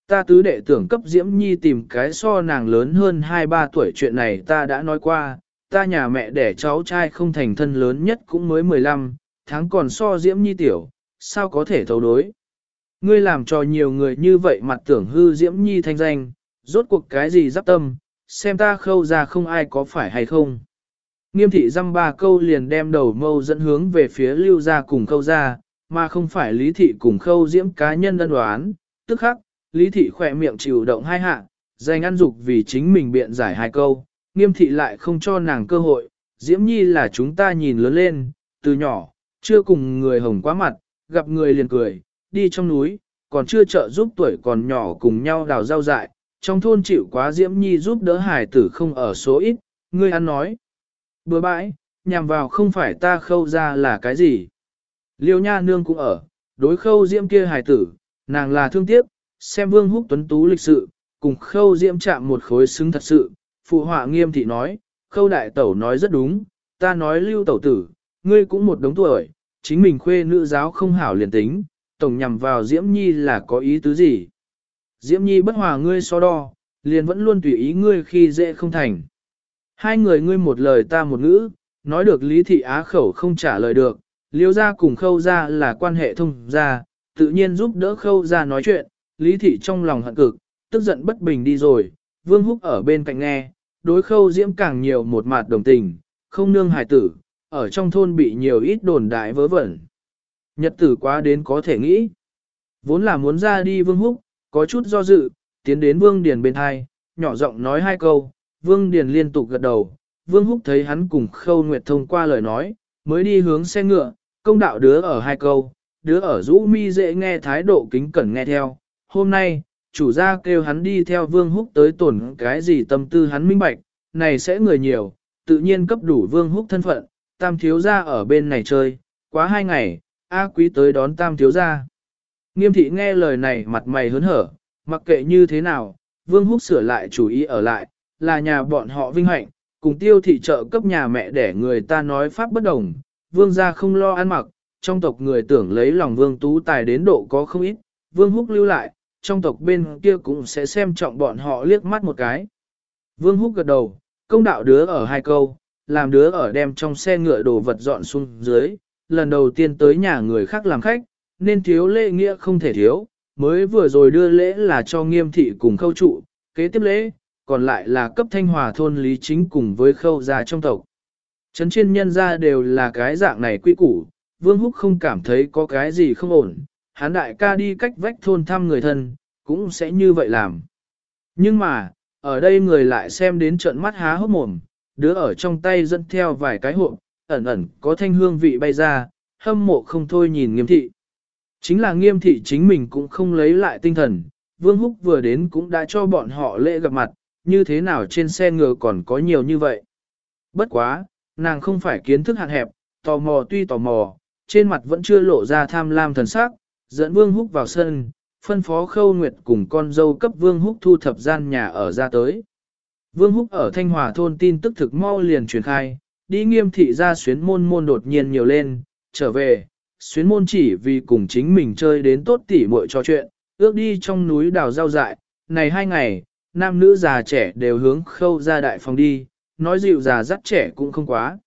ta tứ đệ tưởng cấp Diễm Nhi tìm cái so nàng lớn hơn 2-3 tuổi chuyện này ta đã nói qua, ta nhà mẹ đẻ cháu trai không thành thân lớn nhất cũng mới 15, tháng còn so Diễm Nhi tiểu, sao có thể thấu đối. Ngươi làm cho nhiều người như vậy mặt tưởng hư Diễm Nhi thanh danh, rốt cuộc cái gì giáp tâm, xem ta khâu ra không ai có phải hay không. Nghiêm thị dăm ba câu liền đem đầu mâu dẫn hướng về phía lưu gia cùng khâu gia, mà không phải lý thị cùng khâu diễm cá nhân đơn đoán, tức khắc, lý thị khỏe miệng chịu động hai hạ, dành ăn dục vì chính mình biện giải hai câu, nghiêm thị lại không cho nàng cơ hội, Diễm Nhi là chúng ta nhìn lớn lên, từ nhỏ, chưa cùng người hồng quá mặt, gặp người liền cười, đi trong núi, còn chưa trợ giúp tuổi còn nhỏ cùng nhau đào rau dại, trong thôn chịu quá Diễm Nhi giúp đỡ hải tử không ở số ít, ngươi ăn nói. Bừa bãi, nhằm vào không phải ta khâu ra là cái gì. Liêu nha nương cũng ở, đối khâu Diễm kia hài tử, nàng là thương tiếc, xem vương húc tuấn tú lịch sự, cùng khâu Diễm chạm một khối xứng thật sự, phụ họa nghiêm thị nói, khâu đại tẩu nói rất đúng, ta nói lưu tẩu tử, ngươi cũng một đống tuổi, chính mình khuê nữ giáo không hảo liền tính, tổng nhằm vào Diễm Nhi là có ý tứ gì. Diễm Nhi bất hòa ngươi so đo, liền vẫn luôn tùy ý ngươi khi dễ không thành. Hai người ngươi một lời ta một ngữ, nói được lý thị á khẩu không trả lời được, liêu ra cùng khâu ra là quan hệ thông ra, tự nhiên giúp đỡ khâu ra nói chuyện, lý thị trong lòng hận cực, tức giận bất bình đi rồi, vương húc ở bên cạnh nghe, đối khâu diễm càng nhiều một mặt đồng tình, không nương hài tử, ở trong thôn bị nhiều ít đồn đại vớ vẩn. Nhật tử quá đến có thể nghĩ. Vốn là muốn ra đi vương húc, có chút do dự, tiến đến vương điền bên hai, nhỏ giọng nói hai câu, vương điền liên tục gật đầu, vương húc thấy hắn cùng khâu nguyệt thông qua lời nói, mới đi hướng xe ngựa, công đạo đứa ở hai câu, đứa ở rũ mi dễ nghe thái độ kính cẩn nghe theo. Hôm nay, chủ gia kêu hắn đi theo vương húc tới tổn cái gì tâm tư hắn minh bạch, này sẽ người nhiều, tự nhiên cấp đủ vương húc thân phận, tam thiếu gia ở bên này chơi, quá hai ngày, A quý tới đón tam thiếu gia. Nghiêm thị nghe lời này mặt mày hớn hở, mặc kệ như thế nào, vương húc sửa lại chủ ý ở lại, là nhà bọn họ vinh hạnh, cùng tiêu thị trợ cấp nhà mẹ để người ta nói pháp bất đồng, vương gia không lo ăn mặc, trong tộc người tưởng lấy lòng vương tú tài đến độ có không ít, vương húc lưu lại, trong tộc bên kia cũng sẽ xem trọng bọn họ liếc mắt một cái. Vương húc gật đầu, công đạo đứa ở hai câu, làm đứa ở đem trong xe ngựa đồ vật dọn xuống dưới, lần đầu tiên tới nhà người khác làm khách, nên thiếu lễ nghĩa không thể thiếu, mới vừa rồi đưa lễ là cho nghiêm thị cùng khâu trụ, kế tiếp lễ, còn lại là cấp thanh hòa thôn lý chính cùng với khâu gia trong tộc. Trấn trên nhân gia đều là cái dạng này quy củ, Vương Húc không cảm thấy có cái gì không ổn, hán đại ca đi cách vách thôn thăm người thân, cũng sẽ như vậy làm. Nhưng mà, ở đây người lại xem đến trận mắt há hốc mồm, đứa ở trong tay dẫn theo vài cái hộp, ẩn ẩn có thanh hương vị bay ra, hâm mộ không thôi nhìn nghiêm thị. Chính là nghiêm thị chính mình cũng không lấy lại tinh thần, Vương Húc vừa đến cũng đã cho bọn họ lễ gặp mặt, như thế nào trên xe ngựa còn có nhiều như vậy. Bất quá, nàng không phải kiến thức hạn hẹp, tò mò tuy tò mò, trên mặt vẫn chưa lộ ra tham lam thần sắc, dẫn Vương Húc vào sân, phân phó Khâu Nguyệt cùng con dâu cấp Vương Húc thu thập gian nhà ở ra tới. Vương Húc ở Thanh Hòa thôn tin tức thực mau liền truyền khai, đi nghiêm thị ra xuyến môn môn đột nhiên nhiều lên, trở về, xuyến môn chỉ vì cùng chính mình chơi đến tốt tỉ muội trò chuyện, ước đi trong núi đào rau dại, này hai ngày, nam nữ già trẻ đều hướng khâu ra đại phòng đi, nói dịu già dắt trẻ cũng không quá.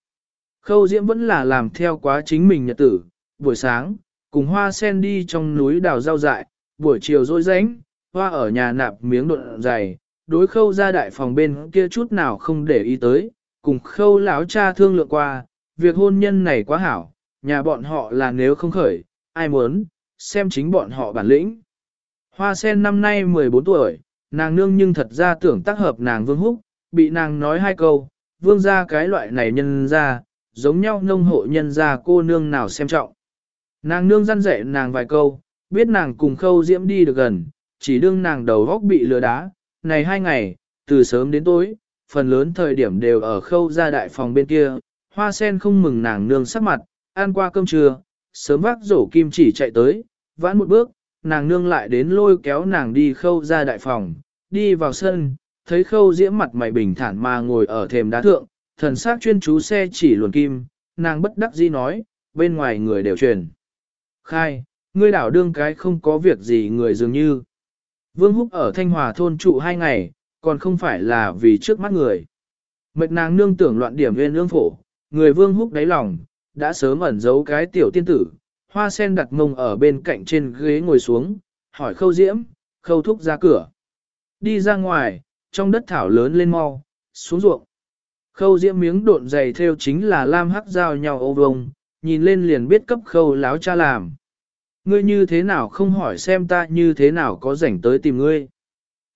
Khâu diễm vẫn là làm theo quá chính mình nhật tử, buổi sáng, cùng hoa sen đi trong núi đào rau dại, buổi chiều rỗi ránh, hoa ở nhà nạp miếng độn dày, đối khâu ra đại phòng bên kia chút nào không để ý tới, cùng khâu lão cha thương lượng qua, việc hôn nhân này quá hảo, nhà bọn họ là nếu không khởi, ai muốn, xem chính bọn họ bản lĩnh. Hoa sen năm nay 14 tuổi, nàng nương nhưng thật ra tưởng tác hợp nàng vương húc, bị nàng nói hai câu, vương ra cái loại này nhân ra, giống nhau nông hộ nhân ra cô nương nào xem trọng. Nàng nương răn dạy nàng vài câu, biết nàng cùng khâu diễm đi được gần, chỉ đương nàng đầu góc bị lừa đá, này hai ngày, từ sớm đến tối, phần lớn thời điểm đều ở khâu ra đại phòng bên kia, hoa sen không mừng nàng nương sắc mặt, ăn qua cơm trưa, sớm vác rổ kim chỉ chạy tới, vãn một bước, nàng nương lại đến lôi kéo nàng đi khâu ra đại phòng, đi vào sân, thấy khâu diễm mặt mày bình thản mà ngồi ở thềm đá thượng, thần sắc chuyên chú xe chỉ luồn kim, nàng bất đắc dĩ nói, bên ngoài người đều truyền. Khai, ngươi đảo đương cái không có việc gì người dường như. Vương Húc ở Thanh Hòa thôn trụ hai ngày, còn không phải là vì trước mắt người. Mệt nàng nương tưởng loạn điểm viên ương phổ, người Vương Húc đáy lòng, đã sớm ẩn giấu cái tiểu tiên tử, hoa sen đặt mông ở bên cạnh trên ghế ngồi xuống, hỏi khâu diễm, khâu thúc ra cửa. Đi ra ngoài, trong đất thảo lớn lên mau, xuống ruộng. Khâu diễm miếng độn dày theo chính là lam hắc giao nhau ô vông, nhìn lên liền biết cấp khâu láo cha làm. Ngươi như thế nào không hỏi xem ta như thế nào có rảnh tới tìm ngươi.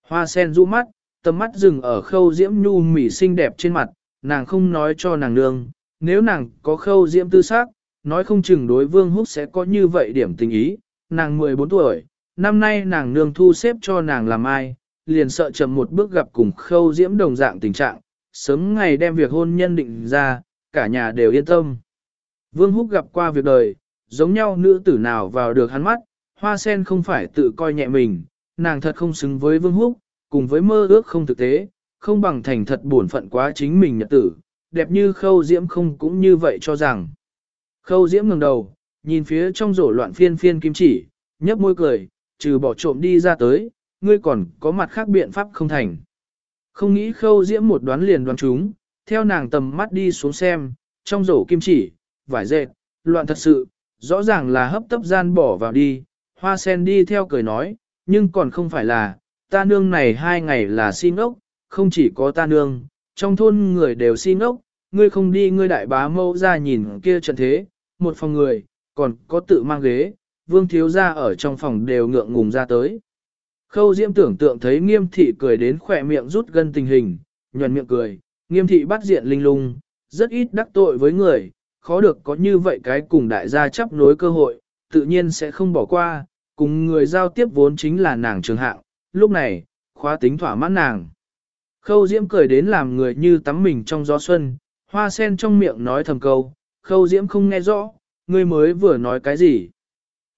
Hoa sen rũ mắt, tầm mắt dừng ở khâu diễm nhu mỉ xinh đẹp trên mặt, nàng không nói cho nàng nương, nếu nàng có khâu diễm tư xác, nói không chừng đối vương húc sẽ có như vậy điểm tình ý, nàng 14 tuổi, năm nay nàng nương thu xếp cho nàng làm ai, liền sợ chậm một bước gặp cùng khâu diễm đồng dạng tình trạng, sớm ngày đem việc hôn nhân định ra, cả nhà đều yên tâm. Vương húc gặp qua việc đời, giống nhau nữ tử nào vào được hắn mắt, hoa sen không phải tự coi nhẹ mình, nàng thật không xứng với vương húc, cùng với mơ ước không thực tế, không bằng thành thật buồn phận quá chính mình nhật tử, đẹp như khâu diễm không cũng như vậy cho rằng. Khâu diễm ngẩng đầu, nhìn phía trong rổ loạn phiên phiên kim chỉ, nhấp môi cười, trừ bỏ trộm đi ra tới, ngươi còn có mặt khác biện pháp không thành. Không nghĩ khâu diễm một đoán liền đoán chúng, theo nàng tầm mắt đi xuống xem, trong rổ kim chỉ, vải dệt, loạn thật sự, rõ ràng là hấp tấp gian bỏ vào đi, hoa sen đi theo cười nói, nhưng còn không phải là, ta nương này hai ngày là xin ốc, không chỉ có ta nương, trong thôn người đều xin ốc, ngươi không đi ngươi đại bá mâu ra nhìn kia trận thế, một phòng người, còn có tự mang ghế, vương thiếu ra ở trong phòng đều ngượng ngùng ra tới. Khâu diễm tưởng tượng thấy nghiêm thị cười đến khỏe miệng rút gân tình hình, nhuận miệng cười, nghiêm thị bắt diện linh lung, rất ít đắc tội với người, khó được có như vậy cái cùng đại gia chấp nối cơ hội, tự nhiên sẽ không bỏ qua, cùng người giao tiếp vốn chính là nàng trường hạng, lúc này, khóa tính thỏa mãn nàng. Khâu diễm cười đến làm người như tắm mình trong gió xuân, hoa sen trong miệng nói thầm câu, khâu diễm không nghe rõ, ngươi mới vừa nói cái gì.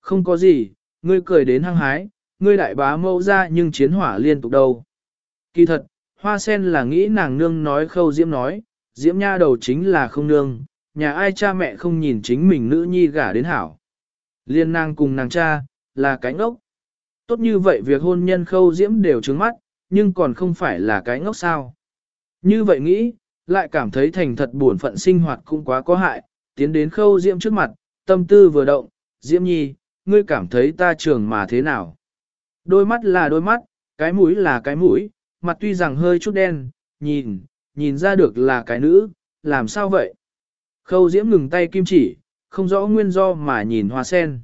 Không có gì, ngươi cười đến hăng hái, ngươi đại bá mâu ra nhưng chiến hỏa liên tục đâu. Kỳ thật, hoa sen là nghĩ nàng nương nói khâu diễm nói, diễm nha đầu chính là không nương, nhà ai cha mẹ không nhìn chính mình nữ nhi gả đến hảo. Liên nàng cùng nàng cha, là cái ngốc. Tốt như vậy việc hôn nhân khâu diễm đều trướng mắt, nhưng còn không phải là cái ngốc sao. Như vậy nghĩ, lại cảm thấy thành thật buồn phận sinh hoạt cũng quá có hại, tiến đến khâu diễm trước mặt, tâm tư vừa động, diễm nhi, ngươi cảm thấy ta trường mà thế nào? Đôi mắt là đôi mắt, cái mũi là cái mũi, mặt tuy rằng hơi chút đen, nhìn, nhìn ra được là cái nữ, làm sao vậy? Khâu diễm ngừng tay kim chỉ, không rõ nguyên do mà nhìn hoa sen.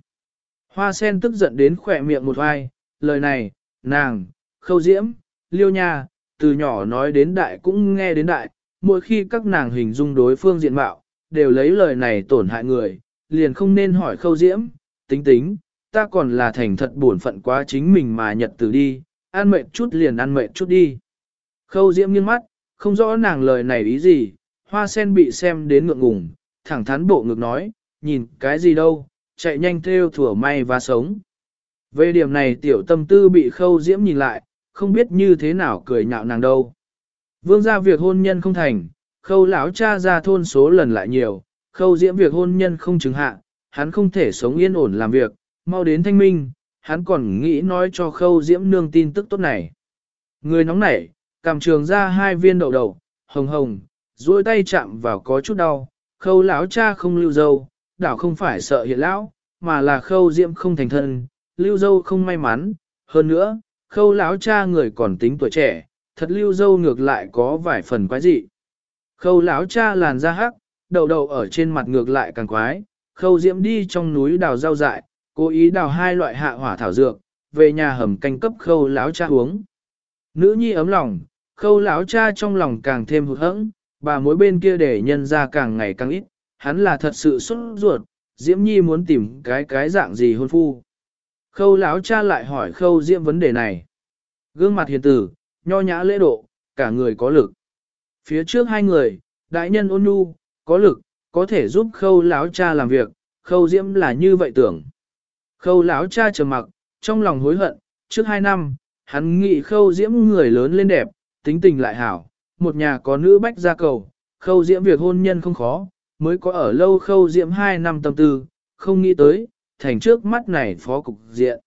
Hoa sen tức giận đến khỏe miệng một vai, lời này, nàng, khâu diễm, liêu nha, từ nhỏ nói đến đại cũng nghe đến đại, mỗi khi các nàng hình dung đối phương diện mạo, đều lấy lời này tổn hại người, liền không nên hỏi khâu diễm, tính tính, ta còn là thành thật buồn phận quá chính mình mà nhật từ đi, ăn mệt chút liền ăn mệt chút đi. Khâu diễm nghiêng mắt, không rõ nàng lời này ý gì, hoa sen bị xem đến ngượng ngùng, thẳng thắn bộ ngực nói, nhìn cái gì đâu, chạy nhanh theo thủa may và sống. Về điểm này tiểu tâm tư bị khâu diễm nhìn lại, không biết như thế nào cười nhạo nàng đâu. Vương gia việc hôn nhân không thành, khâu lão cha ra thôn số lần lại nhiều, khâu diễm việc hôn nhân không chứng hạ, hắn không thể sống yên ổn làm việc, mau đến thanh minh, hắn còn nghĩ nói cho khâu diễm nương tin tức tốt này. Người nóng nảy, cầm trường ra hai viên đậu đậu, hồng hồng, duỗi tay chạm vào có chút đau, khâu lão cha không lưu dâu, đảo không phải sợ hiện lão, mà là khâu diễm không thành thân, lưu dâu không may mắn, hơn nữa, khâu lão cha người còn tính tuổi trẻ, thật lưu dâu ngược lại có vài phần quái dị. Khâu lão cha làn da hắc, đầu đầu ở trên mặt ngược lại càng quái, khâu diễm đi trong núi đào rau dại, cố ý đào hai loại hạ hỏa thảo dược, về nhà hầm canh cấp khâu lão cha uống. Nữ nhi ấm lòng, khâu lão cha trong lòng càng thêm hụt hẫng, bà mối bên kia để nhân ra càng ngày càng ít, hắn là thật sự xuất ruột, Diễm Nhi muốn tìm cái cái dạng gì hôn phu. Khâu lão cha lại hỏi khâu Diễm vấn đề này. Gương mặt hiền tử, nho nhã lễ độ, cả người có lực. Phía trước hai người, đại nhân ôn nhu, có lực, có thể giúp khâu lão cha làm việc, khâu Diễm là như vậy tưởng. Khâu lão cha trầm mặc, trong lòng hối hận, trước hai năm, hắn nghĩ khâu Diễm người lớn lên đẹp, tính tình lại hảo, một nhà có nữ bách gia cầu, khâu Diễm việc hôn nhân không khó, mới có ở lâu khâu diễm hai năm tâm tư, không nghĩ tới, thành trước mắt này phó cục diện.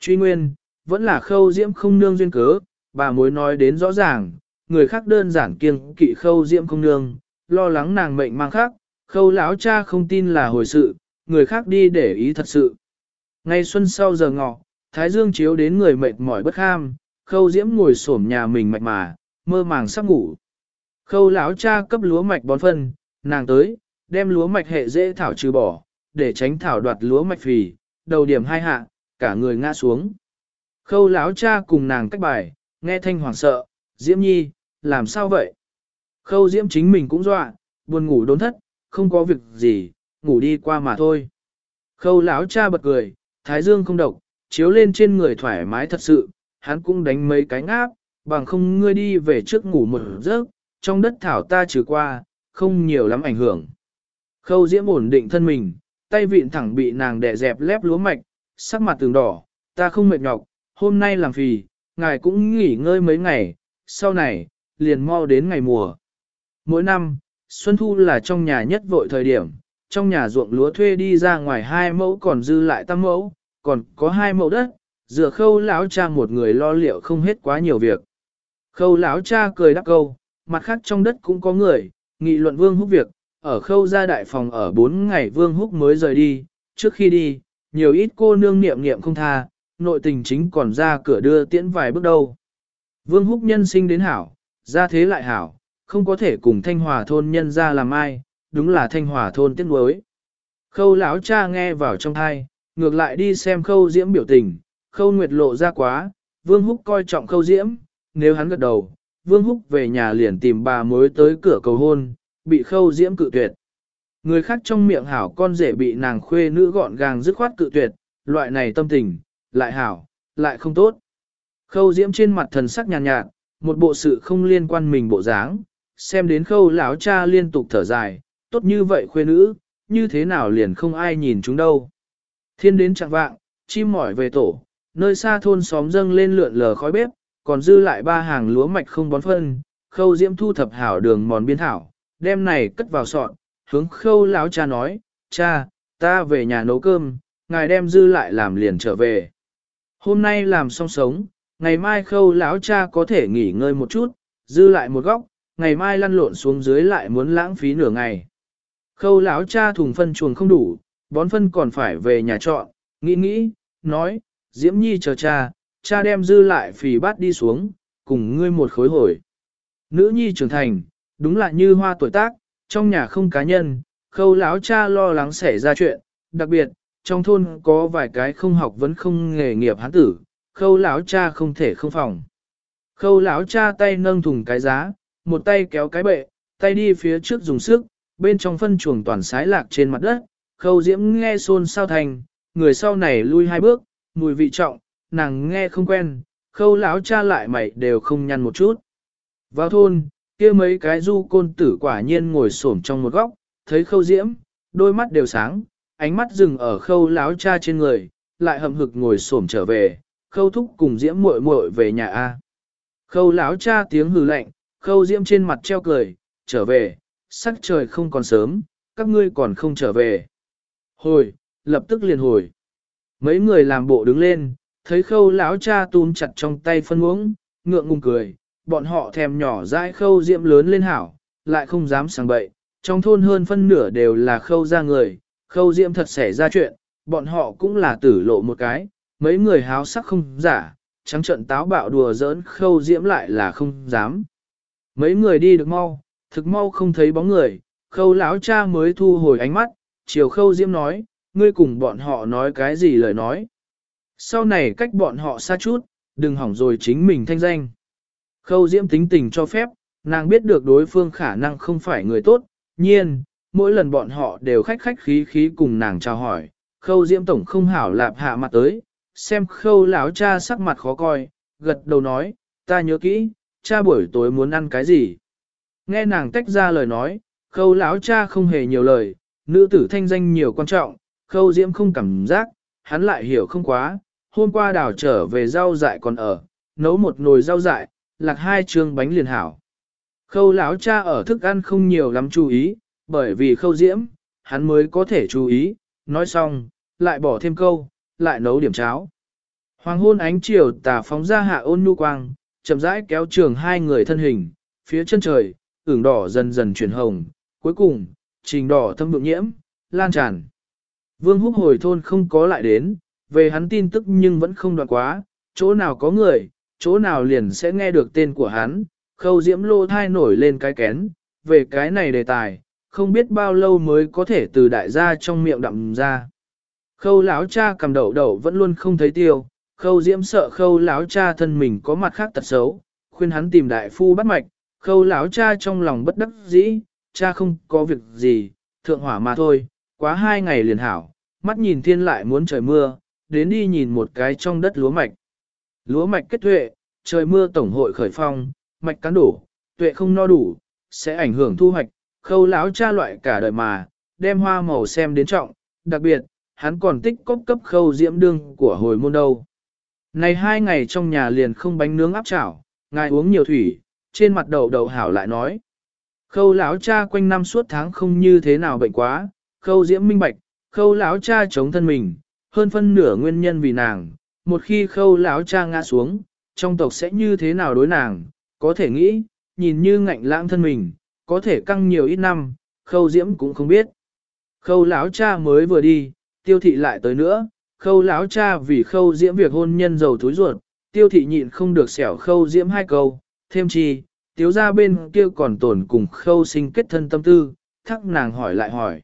Truy nguyên, vẫn là khâu diễm không nương duyên cớ, bà mối nói đến rõ ràng, người khác đơn giản kiêng kỵ khâu diễm không nương, lo lắng nàng mệnh mang khác, khâu lão cha không tin là hồi sự, người khác đi để ý thật sự. Ngày xuân sau giờ ngọ, thái dương chiếu đến người mệt mỏi bất ham, khâu diễm ngồi xổm nhà mình mạch mà, mơ màng sắp ngủ. Khâu lão cha cấp lúa mạch bón phân, nàng tới, đem lúa mạch hệ dễ thảo trừ bỏ, để tránh thảo đoạt lúa mạch phì, đầu điểm hai hạ, cả người ngã xuống. Khâu lão cha cùng nàng cách bài, nghe thanh hoàng sợ, Diễm Nhi, làm sao vậy? Khâu Diễm chính mình cũng dọa, buồn ngủ đốn thất, không có việc gì, ngủ đi qua mà thôi. Khâu lão cha bật cười, thái dương không độc, chiếu lên trên người thoải mái thật sự, hắn cũng đánh mấy cái ngáp, bằng không ngươi đi về trước ngủ một giấc, trong đất thảo ta trừ qua, không nhiều lắm ảnh hưởng. Khâu diễm ổn định thân mình, tay vịn thẳng bị nàng đè dẹp lép lúa mạch, sắc mặt từng đỏ, ta không mệt nhọc, hôm nay làm phì, ngài cũng nghỉ ngơi mấy ngày, sau này, liền mau đến ngày mùa. Mỗi năm, Xuân Thu là trong nhà nhất vội thời điểm, trong nhà ruộng lúa thuê đi ra ngoài hai mẫu còn dư lại tam mẫu, còn có hai mẫu đất, dựa khâu lão cha một người lo liệu không hết quá nhiều việc. Khâu lão cha cười đắc câu, mặt khác trong đất cũng có người, nghị luận vương húc việc, ở khâu gia đại phòng ở 4 ngày Vương Húc mới rời đi, trước khi đi, nhiều ít cô nương niệm niệm không tha, nội tình chính còn ra cửa đưa tiễn vài bước đâu. Vương Húc nhân sinh đến hảo, ra thế lại hảo, không có thể cùng thanh hòa thôn nhân ra làm ai, đúng là thanh hòa thôn tiếc nuối. Khâu lão cha nghe vào trong thai, ngược lại đi xem khâu diễm biểu tình, khâu nguyệt lộ ra quá, Vương Húc coi trọng khâu diễm, nếu hắn gật đầu, Vương Húc về nhà liền tìm bà mối tới cửa cầu hôn, bị khâu diễm cự tuyệt. Người khác trong miệng hảo con rể bị nàng khuê nữ gọn gàng dứt khoát cự tuyệt, loại này tâm tình, lại hảo, lại không tốt. Khâu diễm trên mặt thần sắc nhàn nhạt, nhạt, một bộ sự không liên quan mình bộ dáng, xem đến khâu lão cha liên tục thở dài, tốt như vậy khuê nữ, như thế nào liền không ai nhìn chúng đâu. Thiên đến chẳng vạng, chim mỏi về tổ, nơi xa thôn xóm dâng lên lượn lờ khói bếp, còn dư lại ba hàng lúa mạch không bón phân, khâu diễm thu thập hảo đường mòn biên thảo, đem này cất vào sọt, hướng khâu lão cha nói, cha, ta về nhà nấu cơm, ngài đem dư lại làm liền trở về. Hôm nay làm xong sống, ngày mai khâu lão cha có thể nghỉ ngơi một chút, dư lại một góc, ngày mai lăn lộn xuống dưới lại muốn lãng phí nửa ngày. Khâu lão cha thùng phân chuồng không đủ, bón phân còn phải về nhà trọ, nghĩ nghĩ, nói, Diễm Nhi chờ cha, cha đem dư lại phì bát đi xuống, cùng ngươi một khối hồi. Nữ nhi trưởng thành, đúng là như hoa tuổi tác, trong nhà không cá nhân, khâu lão cha lo lắng xảy ra chuyện, đặc biệt, trong thôn có vài cái không học vẫn không nghề nghiệp hán tử, khâu lão cha không thể không phòng. Khâu lão cha tay nâng thùng cái giá, một tay kéo cái bệ, tay đi phía trước dùng sức, bên trong phân chuồng toàn sái lạc trên mặt đất, khâu diễm nghe xôn sao thành, người sau này lui hai bước, mùi vị trọng, nàng nghe không quen, khâu lão cha lại mày đều không nhăn một chút. Vào thôn, kia mấy cái du côn tử quả nhiên ngồi xổm trong một góc, thấy khâu diễm, đôi mắt đều sáng, ánh mắt dừng ở khâu lão cha trên người, lại hậm hực ngồi xổm trở về, khâu thúc cùng diễm muội muội về nhà A. Khâu lão cha tiếng hừ lạnh, khâu diễm trên mặt treo cười, trở về, sắc trời không còn sớm, các ngươi còn không trở về. Hồi, lập tức liền hồi. Mấy người làm bộ đứng lên, thấy khâu lão cha túm chặt trong tay phân uống, ngượng ngùng cười, bọn họ thèm nhỏ dãi khâu diễm lớn lên hảo, lại không dám sang bậy, trong thôn hơn phân nửa đều là khâu ra người, khâu diễm thật xảy ra chuyện, bọn họ cũng là tử lộ một cái, mấy người háo sắc không giả, trắng trận táo bạo đùa giỡn khâu diễm lại là không dám. Mấy người đi được mau, thực mau không thấy bóng người, khâu lão cha mới thu hồi ánh mắt, chiều khâu diễm nói, ngươi cùng bọn họ nói cái gì lời nói. Sau này cách bọn họ xa chút, đừng hỏng rồi chính mình thanh danh. Khâu diễm tính tình cho phép, nàng biết được đối phương khả năng không phải người tốt, nhiên, mỗi lần bọn họ đều khách khách khí khí cùng nàng chào hỏi, khâu diễm tổng không hảo lạp hạ mặt tới, xem khâu lão cha sắc mặt khó coi, gật đầu nói, ta nhớ kỹ, cha buổi tối muốn ăn cái gì. Nghe nàng tách ra lời nói, khâu lão cha không hề nhiều lời, nữ tử thanh danh nhiều quan trọng, khâu diễm không cảm giác, hắn lại hiểu không quá, hôm qua đào trở về rau dại còn ở, nấu một nồi rau dại, lạc hai trường bánh liền hảo. Khâu lão cha ở thức ăn không nhiều lắm chú ý, bởi vì khâu diễm, hắn mới có thể chú ý, nói xong, lại bỏ thêm câu, lại nấu điểm cháo. Hoàng hôn ánh chiều tà phóng ra hạ ôn nhu quang, chậm rãi kéo trường hai người thân hình, phía chân trời, ửng đỏ dần dần chuyển hồng, cuối cùng, trình đỏ thâm vượng nhiễm, lan tràn. Vương húc hồi thôn không có lại đến, về hắn tin tức nhưng vẫn không đoạn quá, chỗ nào có người, chỗ nào liền sẽ nghe được tên của hắn, khâu diễm lô thai nổi lên cái kén, về cái này đề tài, không biết bao lâu mới có thể từ đại gia trong miệng đậm ra. Khâu lão cha cầm đậu đậu vẫn luôn không thấy tiêu, khâu diễm sợ khâu lão cha thân mình có mặt khác tật xấu, khuyên hắn tìm đại phu bắt mạch, khâu lão cha trong lòng bất đắc dĩ, cha không có việc gì, thượng hỏa mà thôi, quá hai ngày liền hảo, mắt nhìn thiên lại muốn trời mưa, đến đi nhìn một cái trong đất lúa mạch. Lúa mạch kết tuệ, trời mưa tổng hội khởi phong, mạch cán đủ, tuệ không no đủ, sẽ ảnh hưởng thu hoạch, khâu lão cha loại cả đời mà, đem hoa màu xem đến trọng, đặc biệt, hắn còn tích cốc cấp khâu diễm đương của hồi môn đâu. Này hai ngày trong nhà liền không bánh nướng áp chảo, ngài uống nhiều thủy, trên mặt đầu đầu hảo lại nói. Khâu lão cha quanh năm suốt tháng không như thế nào bệnh quá, khâu diễm minh bạch, khâu lão cha chống thân mình, hơn phân nửa nguyên nhân vì nàng, một khi khâu lão cha ngã xuống, trong tộc sẽ như thế nào đối nàng, có thể nghĩ, nhìn như ngạnh lãng thân mình, có thể căng nhiều ít năm, khâu diễm cũng không biết. Khâu lão cha mới vừa đi, tiêu thị lại tới nữa, khâu lão cha vì khâu diễm việc hôn nhân giàu túi ruột, tiêu thị nhịn không được xẻo khâu diễm hai câu, thêm chi, tiếu ra bên kia còn tồn cùng khâu sinh kết thân tâm tư, thắc nàng hỏi lại hỏi.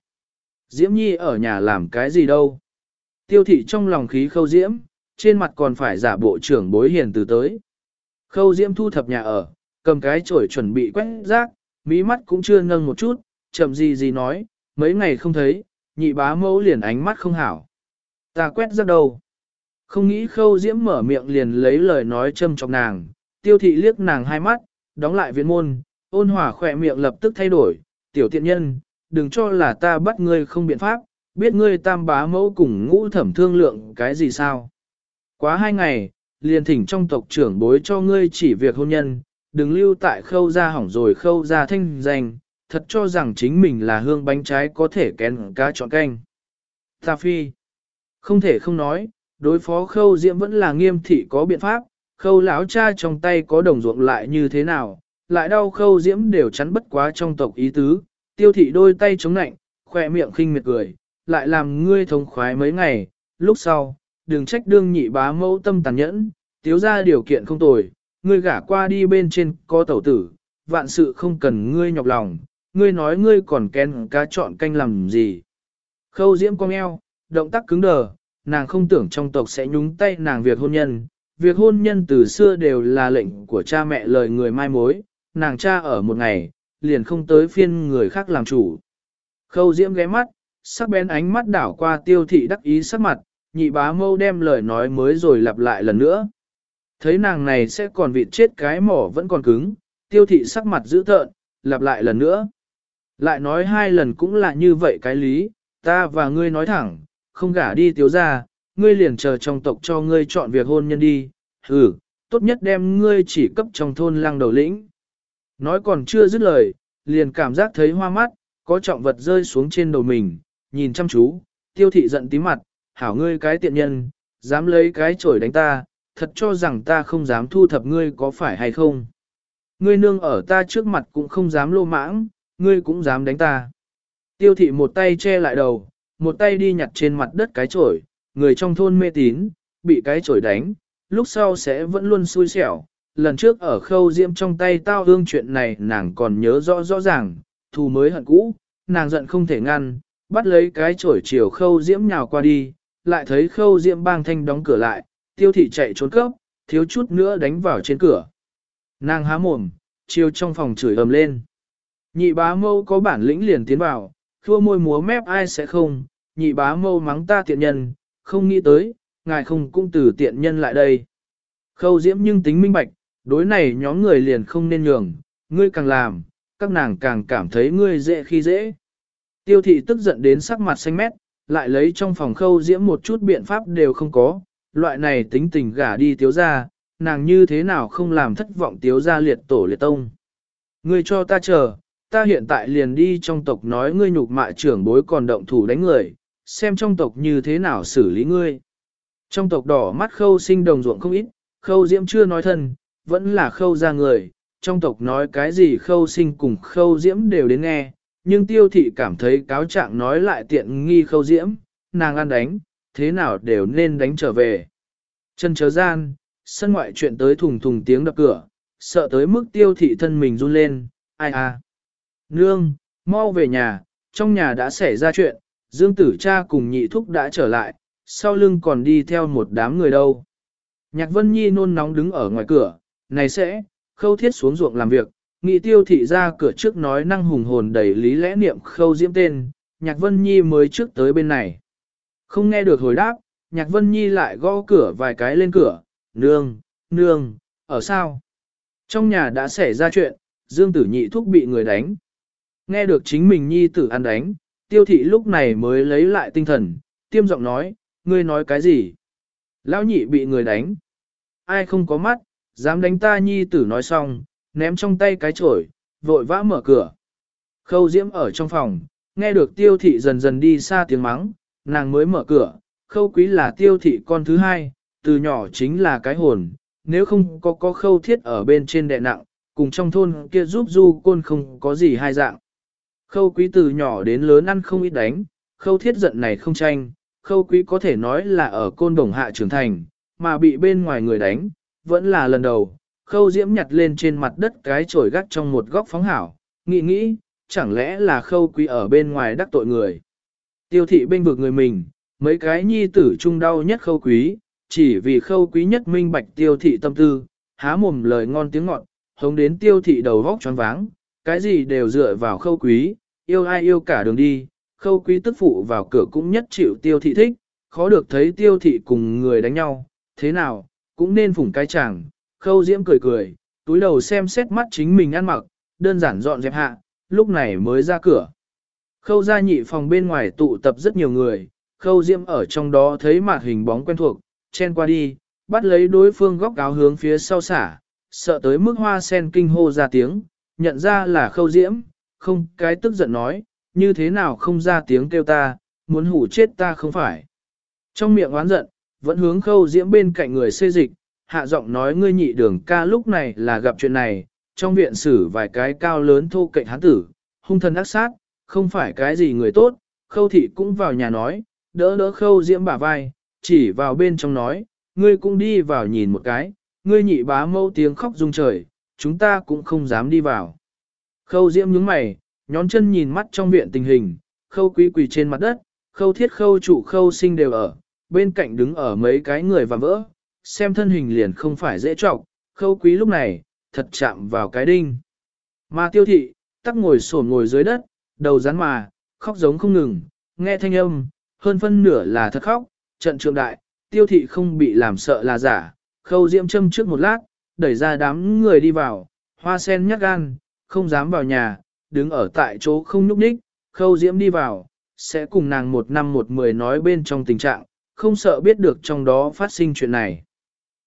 Diễm nhi ở nhà làm cái gì đâu? Tiêu thị trong lòng khí khâu diễm, trên mặt còn phải giả bộ trưởng bối hiền từ tới. Khâu diễm thu thập nhà ở, cầm cái chổi chuẩn bị quét rác, mí mắt cũng chưa nâng một chút, chậm gì gì nói, mấy ngày không thấy, nhị bá mẫu liền ánh mắt không hảo. Ta quét ra đầu, Không nghĩ khâu diễm mở miệng liền lấy lời nói châm chọc nàng, tiêu thị liếc nàng hai mắt, đóng lại viện môn, ôn hòa khỏe miệng lập tức thay đổi, tiểu tiện nhân, đừng cho là ta bắt ngươi không biện pháp, biết ngươi tam bá mẫu cùng ngũ thẩm thương lượng cái gì sao. Quá hai ngày, liền thỉnh trong tộc trưởng bối cho ngươi chỉ việc hôn nhân, đừng lưu tại khâu ra hỏng rồi khâu ra thanh danh, thật cho rằng chính mình là hương bánh trái có thể kén cá chọn canh. Ta phi, không thể không nói, đối phó khâu diễm vẫn là nghiêm thị có biện pháp, khâu lão cha trong tay có đồng ruộng lại như thế nào, lại đau khâu diễm đều chắn bất quá trong tộc ý tứ, tiêu thị đôi tay chống nạnh, khoe miệng khinh miệt cười, lại làm ngươi thống khoái mấy ngày, lúc sau, đừng trách đương nhị bá mẫu tâm tàn nhẫn, tiếu ra điều kiện không tồi, ngươi gả qua đi bên trên có tẩu tử, vạn sự không cần ngươi nhọc lòng, ngươi nói ngươi còn kén cá chọn canh làm gì. Khâu diễm cong eo, động tác cứng đờ, nàng không tưởng trong tộc sẽ nhúng tay nàng việc hôn nhân. Việc hôn nhân từ xưa đều là lệnh của cha mẹ lời người mai mối, nàng cha ở một ngày, liền không tới phiên người khác làm chủ. Khâu diễm ghé mắt, sắc bén ánh mắt đảo qua tiêu thị đắc ý sắc mặt, nhị bá mâu đem lời nói mới rồi lặp lại lần nữa. Thấy nàng này sẽ còn vịt chết cái mỏ vẫn còn cứng, tiêu thị sắc mặt dữ thợn, lặp lại lần nữa. Lại nói hai lần cũng là như vậy cái lý, ta và ngươi nói thẳng, không gả đi tiếu ra, ngươi liền chờ trong tộc cho ngươi chọn việc hôn nhân đi, ừ, tốt nhất đem ngươi chỉ cấp trong thôn lăng đầu lĩnh. Nói còn chưa dứt lời, liền cảm giác thấy hoa mắt, có trọng vật rơi xuống trên đầu mình, nhìn chăm chú, tiêu thị giận tí mặt, hảo ngươi cái tiện nhân, dám lấy cái chổi đánh ta, thật cho rằng ta không dám thu thập ngươi có phải hay không. Ngươi nương ở ta trước mặt cũng không dám lô mãng, ngươi cũng dám đánh ta. Tiêu thị một tay che lại đầu, một tay đi nhặt trên mặt đất cái chổi, người trong thôn mê tín, bị cái chổi đánh, lúc sau sẽ vẫn luôn xui xẻo. Lần trước ở khâu diễm trong tay tao hương chuyện này nàng còn nhớ rõ rõ ràng, thù mới hận cũ, nàng giận không thể ngăn, bắt lấy cái chổi chiều khâu diễm nhào qua đi, lại thấy khâu diễm bang thanh đóng cửa lại, tiêu thị chạy trốn cấp, thiếu chút nữa đánh vào trên cửa. Nàng há mồm, chiều trong phòng chửi ầm lên. Nhị bá mâu có bản lĩnh liền tiến vào, thua môi múa mép ai sẽ không, nhị bá mâu mắng ta tiện nhân, không nghĩ tới, ngài không cũng từ tiện nhân lại đây. Khâu diễm nhưng tính minh bạch, đối này nhóm người liền không nên nhường, ngươi càng làm, các nàng càng cảm thấy ngươi dễ khi dễ. Tiêu thị tức giận đến sắc mặt xanh mét, lại lấy trong phòng khâu diễm một chút biện pháp đều không có, loại này tính tình gả đi tiếu ra, nàng như thế nào không làm thất vọng tiếu ra liệt tổ liệt tông. Ngươi cho ta chờ, ta hiện tại liền đi trong tộc nói ngươi nhục mạ trưởng bối còn động thủ đánh người, xem trong tộc như thế nào xử lý ngươi. Trong tộc đỏ mắt khâu sinh đồng ruộng không ít, khâu diễm chưa nói thân, vẫn là khâu ra người, trong tộc nói cái gì khâu sinh cùng khâu diễm đều đến nghe, nhưng tiêu thị cảm thấy cáo trạng nói lại tiện nghi khâu diễm, nàng ăn đánh, thế nào đều nên đánh trở về. Chân chớ gian, sân ngoại chuyện tới thùng thùng tiếng đập cửa, sợ tới mức tiêu thị thân mình run lên, ai à. Nương, mau về nhà, trong nhà đã xảy ra chuyện, Dương Tử cha cùng nhị thúc đã trở lại, sau lưng còn đi theo một đám người đâu. Nhạc Vân Nhi nôn nóng đứng ở ngoài cửa, này sẽ, khâu thiết xuống ruộng làm việc, nghị tiêu thị ra cửa trước nói năng hùng hồn đầy lý lẽ niệm khâu diễm tên, Nhạc Vân Nhi mới trước tới bên này. Không nghe được hồi đáp, Nhạc Vân Nhi lại gõ cửa vài cái lên cửa, nương, nương, ở sao? Trong nhà đã xảy ra chuyện, Dương Tử nhị thúc bị người đánh. Nghe được chính mình Nhi tử ăn đánh, tiêu thị lúc này mới lấy lại tinh thần, tiêm giọng nói, ngươi nói cái gì? Lão nhị bị người đánh. Ai không có mắt, dám đánh ta Nhi tử nói xong, ném trong tay cái chổi, vội vã mở cửa. Khâu Diễm ở trong phòng, nghe được tiêu thị dần dần đi xa tiếng mắng, nàng mới mở cửa, khâu quý là tiêu thị con thứ hai, từ nhỏ chính là cái hồn, nếu không có có khâu thiết ở bên trên đệ nặng, cùng trong thôn kia giúp du côn không có gì hai dạng. Khâu quý từ nhỏ đến lớn ăn không ít đánh, khâu thiết giận này không tranh, khâu quý có thể nói là ở côn đồng hạ trưởng thành, mà bị bên ngoài người đánh, vẫn là lần đầu. Khâu diễm nhặt lên trên mặt đất cái chổi gắt trong một góc phóng hảo, nghĩ nghĩ, chẳng lẽ là khâu quý ở bên ngoài đắc tội người. Tiêu thị bên vực người mình, mấy cái nhi tử trung đau nhất khâu quý, chỉ vì khâu quý nhất minh bạch tiêu thị tâm tư, há mồm lời ngon tiếng ngọt, hống đến tiêu thị đầu vóc choáng váng, cái gì đều dựa vào khâu quý, yêu ai yêu cả đường đi, khâu quý tức phụ vào cửa cũng nhất chịu tiêu thị thích, khó được thấy tiêu thị cùng người đánh nhau, thế nào, cũng nên phủng cái chẳng, khâu diễm cười cười, túi đầu xem xét mắt chính mình ăn mặc, đơn giản dọn dẹp hạ, lúc này mới ra cửa. Khâu gia nhị phòng bên ngoài tụ tập rất nhiều người, khâu diễm ở trong đó thấy mặt hình bóng quen thuộc, chen qua đi, bắt lấy đối phương góc áo hướng phía sau xả, sợ tới mức hoa sen kinh hô ra tiếng, nhận ra là khâu diễm, không cái tức giận nói, như thế nào không ra tiếng kêu ta, muốn hủ chết ta không phải. Trong miệng oán giận, vẫn hướng khâu diễm bên cạnh người xê dịch, hạ giọng nói ngươi nhị đường ca lúc này là gặp chuyện này, trong viện xử vài cái cao lớn thô cạnh hán tử, hung thần ác sát, không phải cái gì người tốt, khâu thị cũng vào nhà nói, đỡ đỡ khâu diễm bả vai, chỉ vào bên trong nói, ngươi cũng đi vào nhìn một cái, ngươi nhị bá mâu tiếng khóc rung trời, chúng ta cũng không dám đi vào. Khâu diễm nhướng mày, nhón chân nhìn mắt trong viện tình hình, khâu quý quỳ trên mặt đất, khâu thiết khâu trụ khâu sinh đều ở, bên cạnh đứng ở mấy cái người và vỡ, xem thân hình liền không phải dễ trọng, khâu quý lúc này, thật chạm vào cái đinh. Mà tiêu thị, tắc ngồi sổn ngồi dưới đất, đầu rắn mà, khóc giống không ngừng, nghe thanh âm, hơn phân nửa là thật khóc, trận trượng đại, tiêu thị không bị làm sợ là giả, khâu diễm châm trước một lát, đẩy ra đám người đi vào, hoa sen nhắc gan, không dám vào nhà, đứng ở tại chỗ không nhúc nhích, khâu diễm đi vào, sẽ cùng nàng một năm một mười nói bên trong tình trạng, không sợ biết được trong đó phát sinh chuyện này.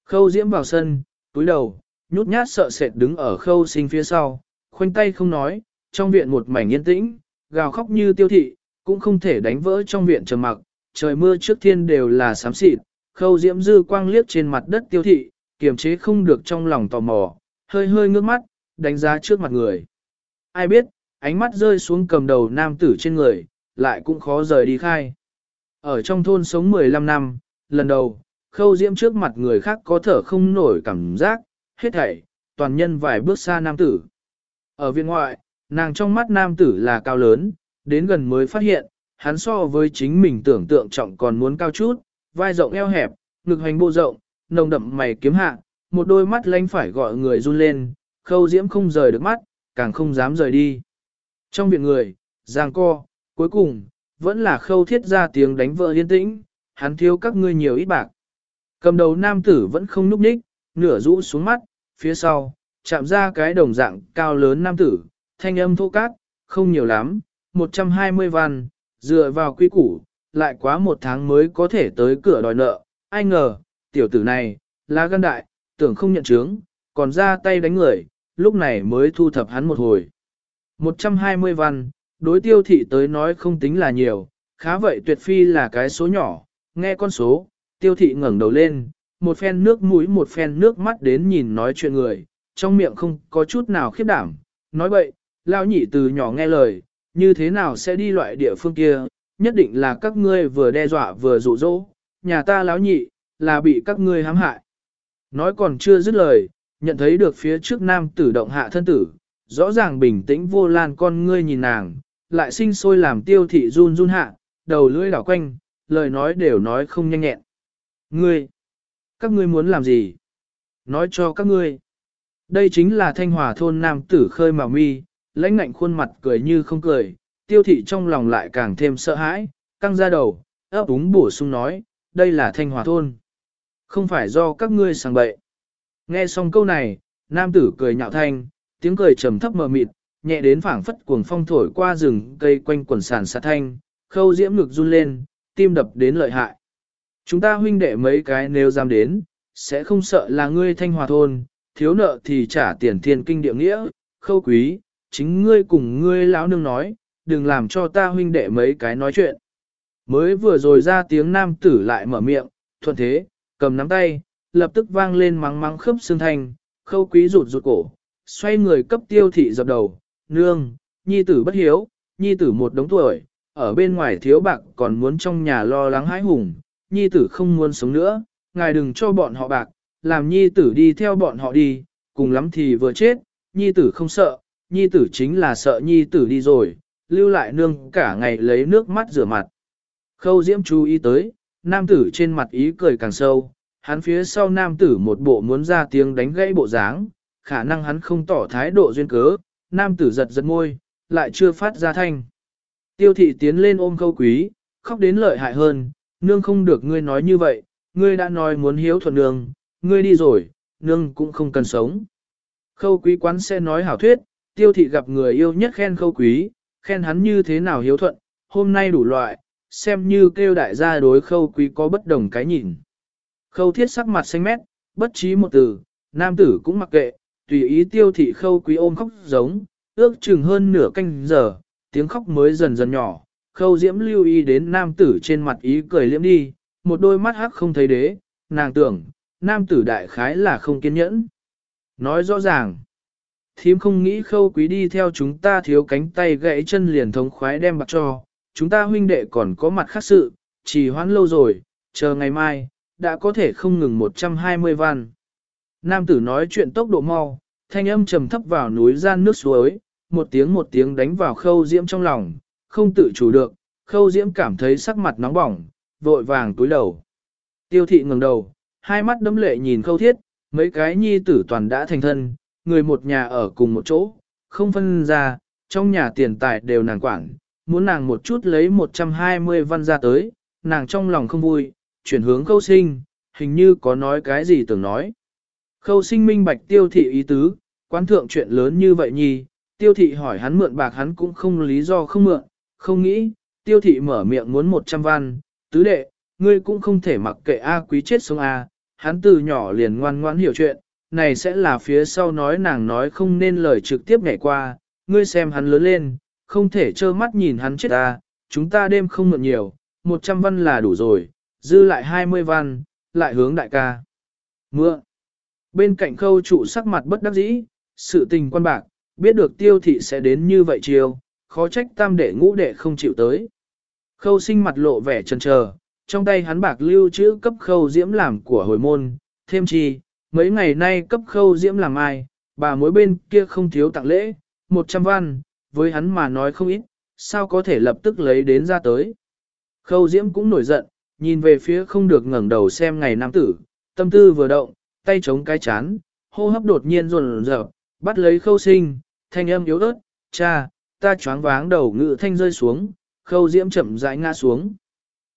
Khâu diễm vào sân, túi đầu, nhút nhát sợ sệt đứng ở khâu sinh phía sau, khoanh tay không nói, trong viện một mảnh yên tĩnh, gào khóc như tiêu thị, cũng không thể đánh vỡ trong viện trầm mặc, trời mưa trước thiên đều là xám xịt, khâu diễm dư quang liếc trên mặt đất tiêu thị, kiềm chế không được trong lòng tò mò, hơi hơi ngước mắt, đánh giá trước mặt người. Ai biết, ánh mắt rơi xuống cầm đầu nam tử trên người, lại cũng khó rời đi khai. Ở trong thôn sống 15 năm, lần đầu, khâu diễm trước mặt người khác có thở không nổi cảm giác, hết thảy, toàn nhân vài bước xa nam tử. Ở viện ngoại, nàng trong mắt nam tử là cao lớn, đến gần mới phát hiện, hắn so với chính mình tưởng tượng trọng còn muốn cao chút, vai rộng eo hẹp, ngực hành bộ rộng, nồng đậm mày kiếm hạ, một đôi mắt lánh phải gọi người run lên, khâu diễm không rời được mắt, càng không dám rời đi. Trong viện người, giang co, cuối cùng, vẫn là khâu thiết ra tiếng đánh vợ yên tĩnh, hắn thiếu các ngươi nhiều ít bạc. Cầm đầu nam tử vẫn không núp ních, nửa rũ xuống mắt, phía sau, chạm ra cái đồng dạng cao lớn nam tử, thanh âm thô cát, không nhiều lắm, 120 văn, dựa vào quy củ, lại quá một tháng mới có thể tới cửa đòi nợ, ai ngờ, tiểu tử này, là gan đại, tưởng không nhận chứng, còn ra tay đánh người, lúc này mới thu thập hắn một hồi. 120 văn, đối tiêu thị tới nói không tính là nhiều, khá vậy tuyệt phi là cái số nhỏ, nghe con số, tiêu thị ngẩng đầu lên, một phen nước mũi một phen nước mắt đến nhìn nói chuyện người, trong miệng không có chút nào khiếp đảm, nói vậy, lao nhị từ nhỏ nghe lời, như thế nào sẽ đi loại địa phương kia, nhất định là các ngươi vừa đe dọa vừa dụ dỗ, nhà ta lão nhị, là bị các ngươi hãm hại. Nói còn chưa dứt lời, nhận thấy được phía trước nam tử động hạ thân tử, rõ ràng bình tĩnh vô lan con ngươi nhìn nàng, lại sinh sôi làm tiêu thị run run hạ, đầu lưỡi đảo quanh, lời nói đều nói không nhanh nhẹn. Ngươi, các ngươi muốn làm gì? Nói cho các ngươi. Đây chính là thanh hòa thôn nam tử khơi màu mi, lãnh ngạnh khuôn mặt cười như không cười, tiêu thị trong lòng lại càng thêm sợ hãi, căng ra đầu, ấp úng bổ sung nói, đây là thanh hòa thôn. Không phải do các ngươi sang bậy. Nghe xong câu này, nam tử cười nhạo thanh, tiếng cười trầm thấp mờ mịt, nhẹ đến phảng phất cuồng phong thổi qua rừng cây quanh quần sàn sát thanh, khâu diễm ngực run lên, tim đập đến lợi hại. Chúng ta huynh đệ mấy cái nếu dám đến, sẽ không sợ là ngươi thanh hòa thôn, thiếu nợ thì trả tiền thiên kinh địa nghĩa, khâu quý, chính ngươi cùng ngươi lão nương nói, đừng làm cho ta huynh đệ mấy cái nói chuyện. Mới vừa rồi ra tiếng nam tử lại mở miệng, thuận thế, cầm nắm tay, lập tức vang lên mắng mắng khớp xương thanh, khâu quý rụt rụt cổ, xoay người cấp tiêu thị dập đầu, nương, nhi tử bất hiếu, nhi tử một đống tuổi, ở bên ngoài thiếu bạc còn muốn trong nhà lo lắng hãi hùng, nhi tử không muốn sống nữa, ngài đừng cho bọn họ bạc, làm nhi tử đi theo bọn họ đi, cùng lắm thì vừa chết, nhi tử không sợ, nhi tử chính là sợ nhi tử đi rồi, lưu lại nương cả ngày lấy nước mắt rửa mặt. Khâu diễm chú ý tới, nam tử trên mặt ý cười càng sâu, hắn phía sau nam tử một bộ muốn ra tiếng đánh gãy bộ dáng, khả năng hắn không tỏ thái độ duyên cớ, nam tử giật giật môi, lại chưa phát ra thanh. Tiêu thị tiến lên ôm khâu quý, khóc đến lợi hại hơn, nương không được ngươi nói như vậy, ngươi đã nói muốn hiếu thuận nương, ngươi đi rồi, nương cũng không cần sống. Khâu quý quán sẽ nói hảo thuyết, tiêu thị gặp người yêu nhất khen khâu quý, khen hắn như thế nào hiếu thuận, hôm nay đủ loại, xem như kêu đại gia đối khâu quý có bất đồng cái nhìn. Khâu thiết sắc mặt xanh mét, bất trí một từ, nam tử cũng mặc kệ, tùy ý tiêu thị khâu quý ôm khóc giống, ước chừng hơn nửa canh giờ, tiếng khóc mới dần dần nhỏ, khâu diễm lưu ý đến nam tử trên mặt ý cười liễm đi, một đôi mắt hắc không thấy đế, nàng tưởng, nam tử đại khái là không kiên nhẫn. Nói rõ ràng, thím không nghĩ khâu quý đi theo chúng ta thiếu cánh tay gãy chân liền thống khoái đem bạc cho, chúng ta huynh đệ còn có mặt khác sự, chỉ hoãn lâu rồi, chờ ngày mai, đã có thể không ngừng 120 văn. Nam tử nói chuyện tốc độ mau, thanh âm trầm thấp vào núi gian nước suối, một tiếng một tiếng đánh vào khâu diễm trong lòng, không tự chủ được, khâu diễm cảm thấy sắc mặt nóng bỏng, vội vàng túi đầu. Tiêu thị ngẩng đầu, hai mắt đấm lệ nhìn khâu thiết, mấy cái nhi tử toàn đã thành thân, người một nhà ở cùng một chỗ, không phân ra, trong nhà tiền tài đều nàng quản, muốn nàng một chút lấy 120 văn ra tới, nàng trong lòng không vui, chuyển hướng khâu sinh, hình như có nói cái gì tưởng nói. Khâu sinh minh bạch tiêu thị ý tứ, quan thượng chuyện lớn như vậy nhì tiêu thị hỏi hắn mượn bạc hắn cũng không lý do không mượn, không nghĩ, tiêu thị mở miệng muốn 100 văn, tứ đệ, ngươi cũng không thể mặc kệ A quý chết sống A, hắn từ nhỏ liền ngoan ngoãn hiểu chuyện, này sẽ là phía sau nói nàng nói không nên lời trực tiếp nhảy qua, ngươi xem hắn lớn lên, không thể trơ mắt nhìn hắn chết ta chúng ta đêm không mượn nhiều, 100 văn là đủ rồi, dư lại 20 văn, lại hướng đại ca. Mượn. Bên cạnh khâu trụ sắc mặt bất đắc dĩ, sự tình quan bạc, biết được tiêu thị sẽ đến như vậy chiều, khó trách tam đệ ngũ đệ không chịu tới. Khâu sinh mặt lộ vẻ chần chờ, trong tay hắn bạc lưu trữ cấp khâu diễm làm của hồi môn, thêm chi, mấy ngày nay cấp khâu diễm làm ai, bà mối bên kia không thiếu tặng lễ, 100 văn, với hắn mà nói không ít, sao có thể lập tức lấy đến ra tới. Khâu diễm cũng nổi giận, nhìn về phía không được ngẩng đầu xem ngày nam tử, tâm tư vừa động, tay chống cái chán, hô hấp đột nhiên rồn rợp, bắt lấy khâu sinh, thanh âm yếu ớt, cha, ta choáng váng đầu ngự thanh rơi xuống, khâu diễm chậm rãi ngã xuống.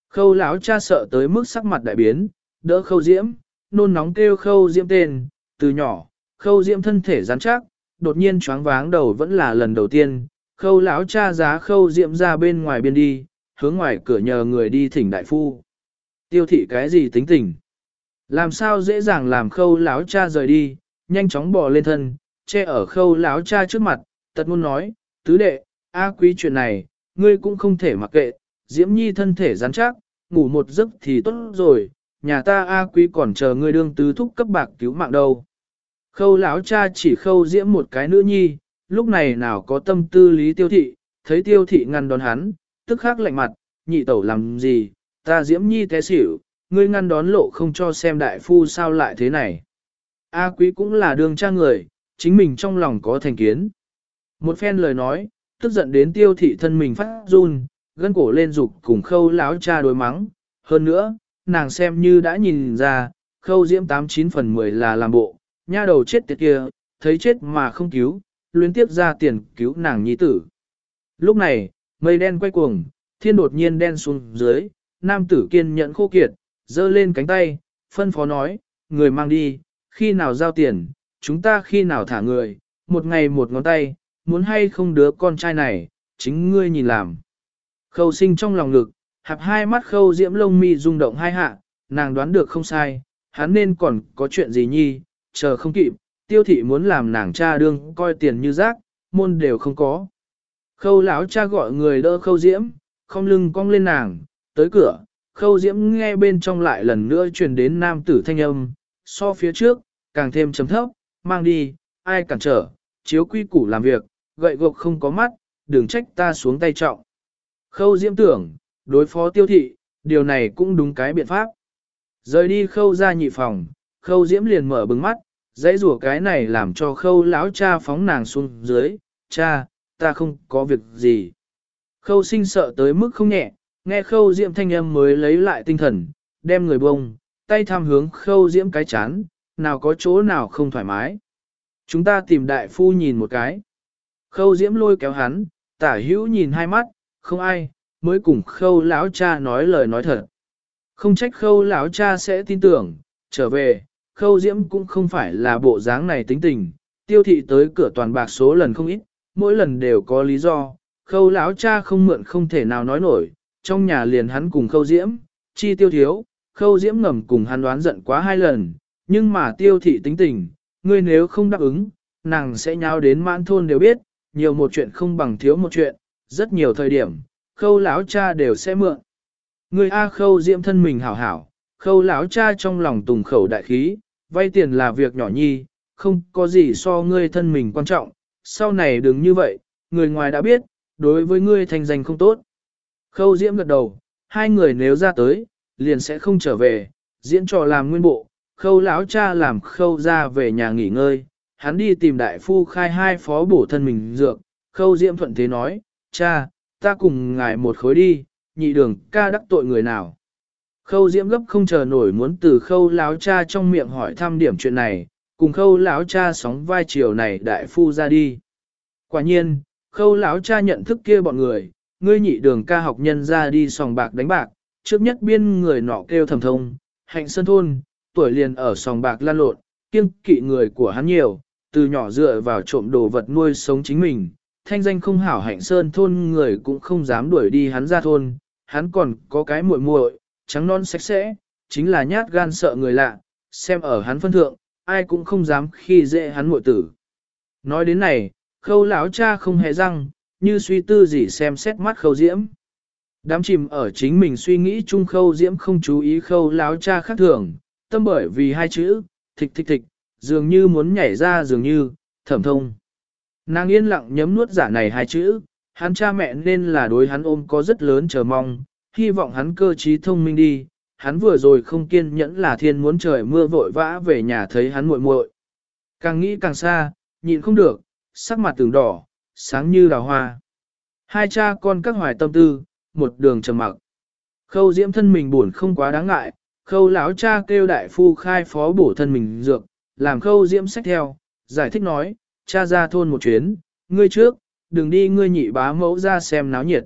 Khâu lão cha sợ tới mức sắc mặt đại biến, đỡ khâu diễm, nôn nóng kêu khâu diễm tên, từ nhỏ, khâu diễm thân thể rắn chắc, đột nhiên choáng váng đầu vẫn là lần đầu tiên, khâu lão cha giá khâu diệm ra bên ngoài biên đi, hướng ngoài cửa nhờ người đi thỉnh đại phu. Tiêu thị cái gì tính tình? Làm sao dễ dàng làm khâu lão cha rời đi, nhanh chóng bò lên thân, che ở khâu lão cha trước mặt, tật muốn nói, tứ đệ, A quý chuyện này, ngươi cũng không thể mặc kệ, Diễm Nhi thân thể rắn chắc, ngủ một giấc thì tốt rồi, nhà ta A quý còn chờ ngươi đương tứ thúc cấp bạc cứu mạng đâu. Khâu lão cha chỉ khâu Diễm một cái nữ nhi, lúc này nào có tâm tư lý tiêu thị, thấy tiêu thị ngăn đón hắn, tức khắc lạnh mặt, nhị tẩu làm gì, ta Diễm Nhi té xỉu, ngươi ngăn đón lộ không cho xem đại phu sao lại thế này. A quý cũng là đường cha người, chính mình trong lòng có thành kiến. Một phen lời nói, tức giận đến tiêu thị thân mình phát run, gân cổ lên dục cùng khâu lão cha đối mắng. Hơn nữa, nàng xem như đã nhìn ra, khâu diễm 89 phần 10 là làm bộ, nha đầu chết tiệt kia, thấy chết mà không cứu, luyến tiếp ra tiền cứu nàng nhi tử. Lúc này, mây đen quay cuồng, thiên đột nhiên đen xuống dưới, nam tử kiên nhẫn khô kiệt, giơ lên cánh tay, phân phó nói, người mang đi, khi nào giao tiền, chúng ta khi nào thả người, một ngày một ngón tay, muốn hay không đứa con trai này, chính ngươi nhìn làm. Khâu sinh trong lòng ngực, hạp hai mắt khâu diễm lông mi rung động hai hạ, nàng đoán được không sai, hắn nên còn có chuyện gì nhi, chờ không kịp, tiêu thị muốn làm nàng cha đương coi tiền như rác, môn đều không có. Khâu lão cha gọi người đỡ khâu diễm, không lưng cong lên nàng, tới cửa, khâu diễm nghe bên trong lại lần nữa truyền đến nam tử thanh âm, so phía trước, càng thêm chấm thấp, mang đi, ai cản trở, chiếu quy củ làm việc, gậy gộc không có mắt, đừng trách ta xuống tay trọng. Khâu diễm tưởng, đối phó tiêu thị, điều này cũng đúng cái biện pháp. Rời đi khâu ra nhị phòng, khâu diễm liền mở bừng mắt, dãy rủa cái này làm cho khâu lão cha phóng nàng xuống dưới, cha, ta không có việc gì. Khâu sinh sợ tới mức không nhẹ, nghe khâu diễm thanh âm mới lấy lại tinh thần, đem người bông, tay tham hướng khâu diễm cái chán, nào có chỗ nào không thoải mái. Chúng ta tìm đại phu nhìn một cái. Khâu diễm lôi kéo hắn, tả hữu nhìn hai mắt, không ai, mới cùng khâu lão cha nói lời nói thật. Không trách khâu lão cha sẽ tin tưởng, trở về, khâu diễm cũng không phải là bộ dáng này tính tình, tiêu thị tới cửa toàn bạc số lần không ít, mỗi lần đều có lý do, khâu lão cha không mượn không thể nào nói nổi, trong nhà liền hắn cùng khâu diễm, chi tiêu thiếu, khâu diễm ngầm cùng hắn đoán giận quá hai lần, nhưng mà tiêu thị tính tình, ngươi nếu không đáp ứng, nàng sẽ nháo đến mãn thôn đều biết, nhiều một chuyện không bằng thiếu một chuyện, rất nhiều thời điểm, khâu lão cha đều sẽ mượn. Ngươi A khâu diễm thân mình hảo hảo, khâu lão cha trong lòng tùng khẩu đại khí, vay tiền là việc nhỏ nhi, không có gì so ngươi thân mình quan trọng, sau này đừng như vậy, người ngoài đã biết, đối với ngươi thành danh không tốt. Khâu diễm gật đầu, hai người nếu ra tới, liền sẽ không trở về, diễn trò làm nguyên bộ, khâu lão cha làm khâu ra về nhà nghỉ ngơi, hắn đi tìm đại phu khai hai phó bổ thân mình dược, khâu diễm thuận thế nói, cha, ta cùng ngài một khối đi, nhị đường ca đắc tội người nào. Khâu diễm gấp không chờ nổi muốn từ khâu lão cha trong miệng hỏi thăm điểm chuyện này, cùng khâu lão cha sóng vai chiều này đại phu ra đi. Quả nhiên, khâu lão cha nhận thức kia bọn người, ngươi nhị đường ca học nhân ra đi sòng bạc đánh bạc, trước nhất biên người nọ kêu thầm thông, hạnh sơn thôn, tuổi liền ở sòng bạc lan lộn, kiêng kỵ người của hắn nhiều, từ nhỏ dựa vào trộm đồ vật nuôi sống chính mình, thanh danh không hảo hạnh sơn thôn người cũng không dám đuổi đi hắn ra thôn, hắn còn có cái muội muội, trắng non sạch sẽ, chính là nhát gan sợ người lạ, xem ở hắn phân thượng, ai cũng không dám khi dễ hắn muội tử. Nói đến này, khâu lão cha không hề răng, như suy tư gì xem xét mắt khâu diễm. Đám chìm ở chính mình suy nghĩ chung khâu diễm không chú ý khâu lão cha khác thường, tâm bởi vì hai chữ, thịch thịch thịch, dường như muốn nhảy ra dường như, thẩm thông. Nàng yên lặng nhấm nuốt giả này hai chữ, hắn cha mẹ nên là đối hắn ôm có rất lớn chờ mong, hy vọng hắn cơ trí thông minh đi, hắn vừa rồi không kiên nhẫn là thiên muốn trời mưa vội vã về nhà thấy hắn muội muội. Càng nghĩ càng xa, nhịn không được, sắc mặt từng đỏ, sáng như đào hoa. Hai cha con các hoài tâm tư, một đường trầm mặc. Khâu diễm thân mình buồn không quá đáng ngại, khâu lão cha kêu đại phu khai phó bổ thân mình dược, làm khâu diễm sách theo, giải thích nói, cha ra thôn một chuyến, ngươi trước, đừng đi ngươi nhị bá mẫu ra xem náo nhiệt.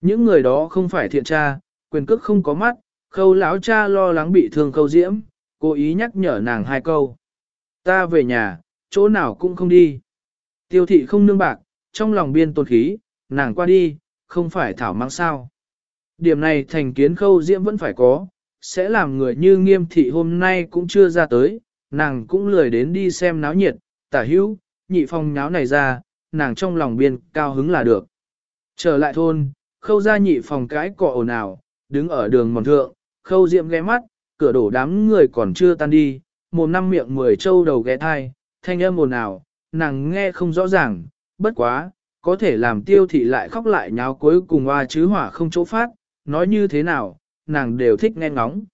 Những người đó không phải thiện tra, quyền cước không có mắt, khâu lão cha lo lắng bị thương khâu diễm, cố ý nhắc nhở nàng hai câu. Ta về nhà, chỗ nào cũng không đi. Tiêu thị không nương bạc, trong lòng biên tôn khí, nàng qua đi, không phải thảo mang sao. Điểm này thành kiến khâu diễm vẫn phải có, sẽ làm người như nghiêm thị hôm nay cũng chưa ra tới, nàng cũng lười đến đi xem náo nhiệt, tả hữu, nhị phong náo này ra, nàng trong lòng biên cao hứng là được. Trở lại thôn, khâu ra nhị phòng cái cọ ồn ào, đứng ở đường mòn thượng, khâu diệm ghé mắt, cửa đổ đám người còn chưa tan đi, một năm miệng mười trâu đầu ghé thai, thanh âm ồn ào, nàng nghe không rõ ràng, bất quá, có thể làm tiêu thị lại khóc lại nháo cuối cùng hoa chứ hỏa không chỗ phát, nói như thế nào, nàng đều thích nghe ngóng.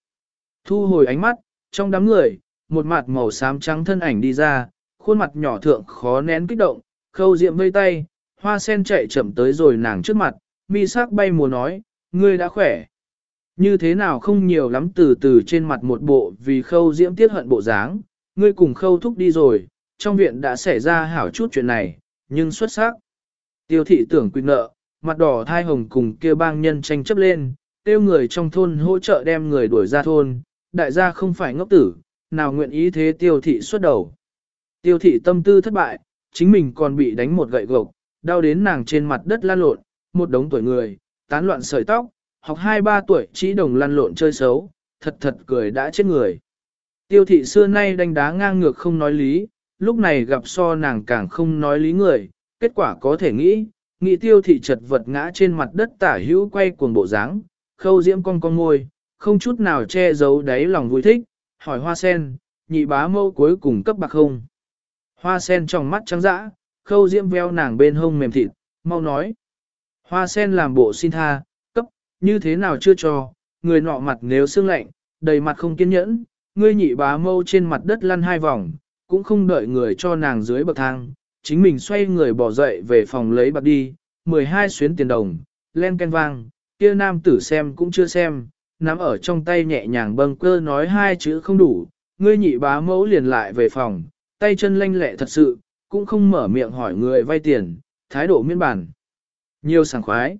Thu hồi ánh mắt, trong đám người, một mặt màu xám trắng thân ảnh đi ra, khuôn mặt nhỏ thượng khó nén kích động, khâu diệm vây tay, hoa sen chạy chậm tới rồi nàng trước mặt, mi sắc bay mùa nói, ngươi đã khỏe. Như thế nào không nhiều lắm từ từ trên mặt một bộ vì khâu diễm tiết hận bộ dáng, ngươi cùng khâu thúc đi rồi, trong viện đã xảy ra hảo chút chuyện này, nhưng xuất sắc. Tiêu thị tưởng quy nợ, mặt đỏ thai hồng cùng kia bang nhân tranh chấp lên, tiêu người trong thôn hỗ trợ đem người đuổi ra thôn, đại gia không phải ngốc tử, nào nguyện ý thế tiêu thị xuất đầu. Tiêu thị tâm tư thất bại, chính mình còn bị đánh một gậy gộc, đau đến nàng trên mặt đất lan lộn, một đống tuổi người, tán loạn sợi tóc, học 2-3 tuổi chỉ đồng lăn lộn chơi xấu, thật thật cười đã chết người. Tiêu thị xưa nay đánh đá ngang ngược không nói lý, lúc này gặp so nàng càng không nói lý người, kết quả có thể nghĩ, nghĩ tiêu thị chật vật ngã trên mặt đất tả hữu quay cuồng bộ dáng, khâu diễm con con ngôi, không chút nào che giấu đáy lòng vui thích, hỏi hoa sen, nhị bá mâu cuối cùng cấp bạc không. Hoa sen trong mắt trắng dã, khâu diễm veo nàng bên hông mềm thịt, mau nói. Hoa sen làm bộ xin tha, cấp, như thế nào chưa cho, người nọ mặt nếu xương lạnh, đầy mặt không kiên nhẫn, ngươi nhị bá mâu trên mặt đất lăn hai vòng, cũng không đợi người cho nàng dưới bậc thang, chính mình xoay người bỏ dậy về phòng lấy bạc đi, 12 xuyến tiền đồng, len ken vang, kia nam tử xem cũng chưa xem, nắm ở trong tay nhẹ nhàng bâng cơ nói hai chữ không đủ, ngươi nhị bá mẫu liền lại về phòng, tay chân lanh lẹ thật sự, cũng không mở miệng hỏi người vay tiền, thái độ miên bản. Nhiều sảng khoái.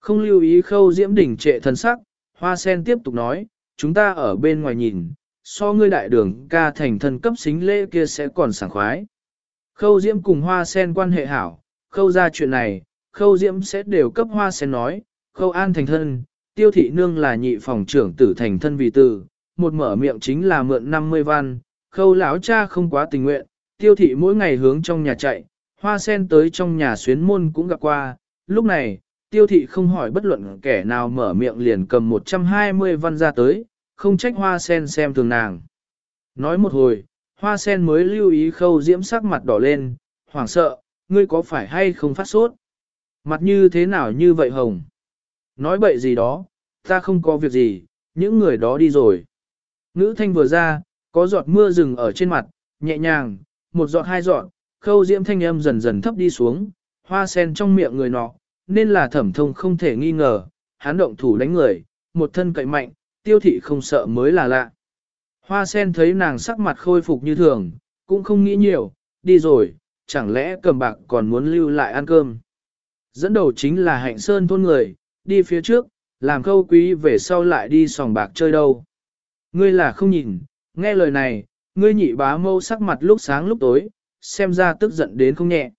Không lưu ý khâu diễm đỉnh trệ thân sắc, hoa sen tiếp tục nói, chúng ta ở bên ngoài nhìn, so ngươi đại đường ca thành thân cấp xính lễ kia sẽ còn sảng khoái. Khâu diễm cùng hoa sen quan hệ hảo, khâu ra chuyện này, khâu diễm sẽ đều cấp hoa sen nói, khâu an thành thân, tiêu thị nương là nhị phòng trưởng tử thành thân vì tử, một mở miệng chính là mượn 50 văn, khâu lão cha không quá tình nguyện, tiêu thị mỗi ngày hướng trong nhà chạy, hoa sen tới trong nhà xuyến môn cũng gặp qua, lúc này, tiêu thị không hỏi bất luận kẻ nào mở miệng liền cầm 120 văn ra tới, không trách hoa sen xem thường nàng. Nói một hồi, hoa sen mới lưu ý khâu diễm sắc mặt đỏ lên, hoảng sợ, ngươi có phải hay không phát sốt? Mặt như thế nào như vậy hồng? Nói bậy gì đó, ta không có việc gì, những người đó đi rồi. Ngữ thanh vừa ra, có giọt mưa rừng ở trên mặt, nhẹ nhàng, một giọt hai giọt, khâu diễm thanh âm dần dần thấp đi xuống, hoa sen trong miệng người nọ, nên là thẩm thông không thể nghi ngờ, hắn động thủ đánh người, một thân cậy mạnh, tiêu thị không sợ mới là lạ. Hoa sen thấy nàng sắc mặt khôi phục như thường, cũng không nghĩ nhiều, đi rồi, chẳng lẽ cầm bạc còn muốn lưu lại ăn cơm. Dẫn đầu chính là hạnh sơn thôn người, đi phía trước, làm khâu quý về sau lại đi sòng bạc chơi đâu. Ngươi là không nhìn, nghe lời này, ngươi nhị bá mâu sắc mặt lúc sáng lúc tối, xem ra tức giận đến không nhẹ.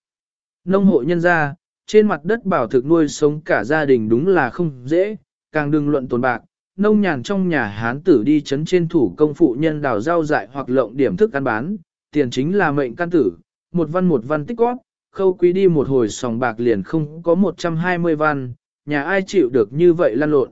Nông hộ nhân ra, trên mặt đất bảo thực nuôi sống cả gia đình đúng là không dễ, càng đừng luận tồn bạc. Nông nhàn trong nhà hán tử đi chấn trên thủ công phụ nhân đào rau dại hoặc lộng điểm thức ăn bán, tiền chính là mệnh căn tử, một văn một văn tích góp, khâu quý đi một hồi sòng bạc liền không có 120 văn, nhà ai chịu được như vậy lan lộn.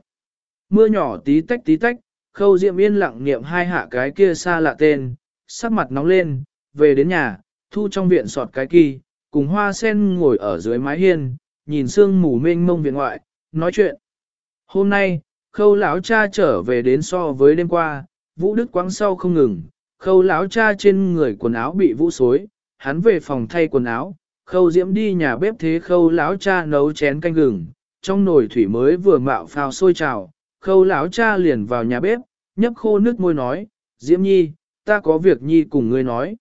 Mưa nhỏ tí tách tí tách, khâu diệm yên lặng niệm hai hạ cái kia xa lạ tên, sắc mặt nóng lên, về đến nhà, thu trong viện sọt cái kỳ, cùng hoa sen ngồi ở dưới mái hiên, nhìn sương mù mênh mông viện ngoại, nói chuyện. Hôm nay, khâu lão cha trở về đến so với đêm qua, vũ đức quáng sau không ngừng, khâu lão cha trên người quần áo bị vũ xối, hắn về phòng thay quần áo, khâu diễm đi nhà bếp thế khâu lão cha nấu chén canh gừng, trong nồi thủy mới vừa mạo phao sôi trào, khâu lão cha liền vào nhà bếp, nhấp khô nước môi nói, diễm nhi, ta có việc nhi cùng ngươi nói.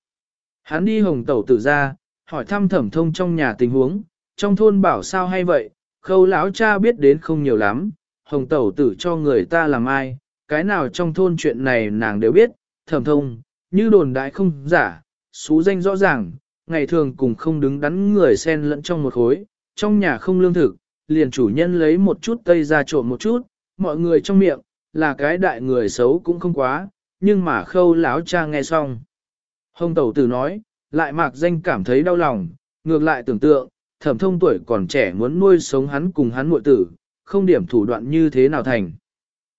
Hắn đi hồng tẩu tử ra, hỏi thăm thẩm thông trong nhà tình huống, trong thôn bảo sao hay vậy, khâu lão cha biết đến không nhiều lắm, hồng tẩu tử cho người ta làm ai, cái nào trong thôn chuyện này nàng đều biết, thẩm thông, như đồn đại không giả, xú danh rõ ràng, ngày thường cùng không đứng đắn người xen lẫn trong một khối, trong nhà không lương thực, liền chủ nhân lấy một chút tây ra trộn một chút, mọi người trong miệng, là cái đại người xấu cũng không quá, nhưng mà khâu lão cha nghe xong. Hồng tẩu tử nói, lại mạc danh cảm thấy đau lòng, ngược lại tưởng tượng, thẩm thông tuổi còn trẻ muốn nuôi sống hắn cùng hắn muội tử, không điểm thủ đoạn như thế nào thành.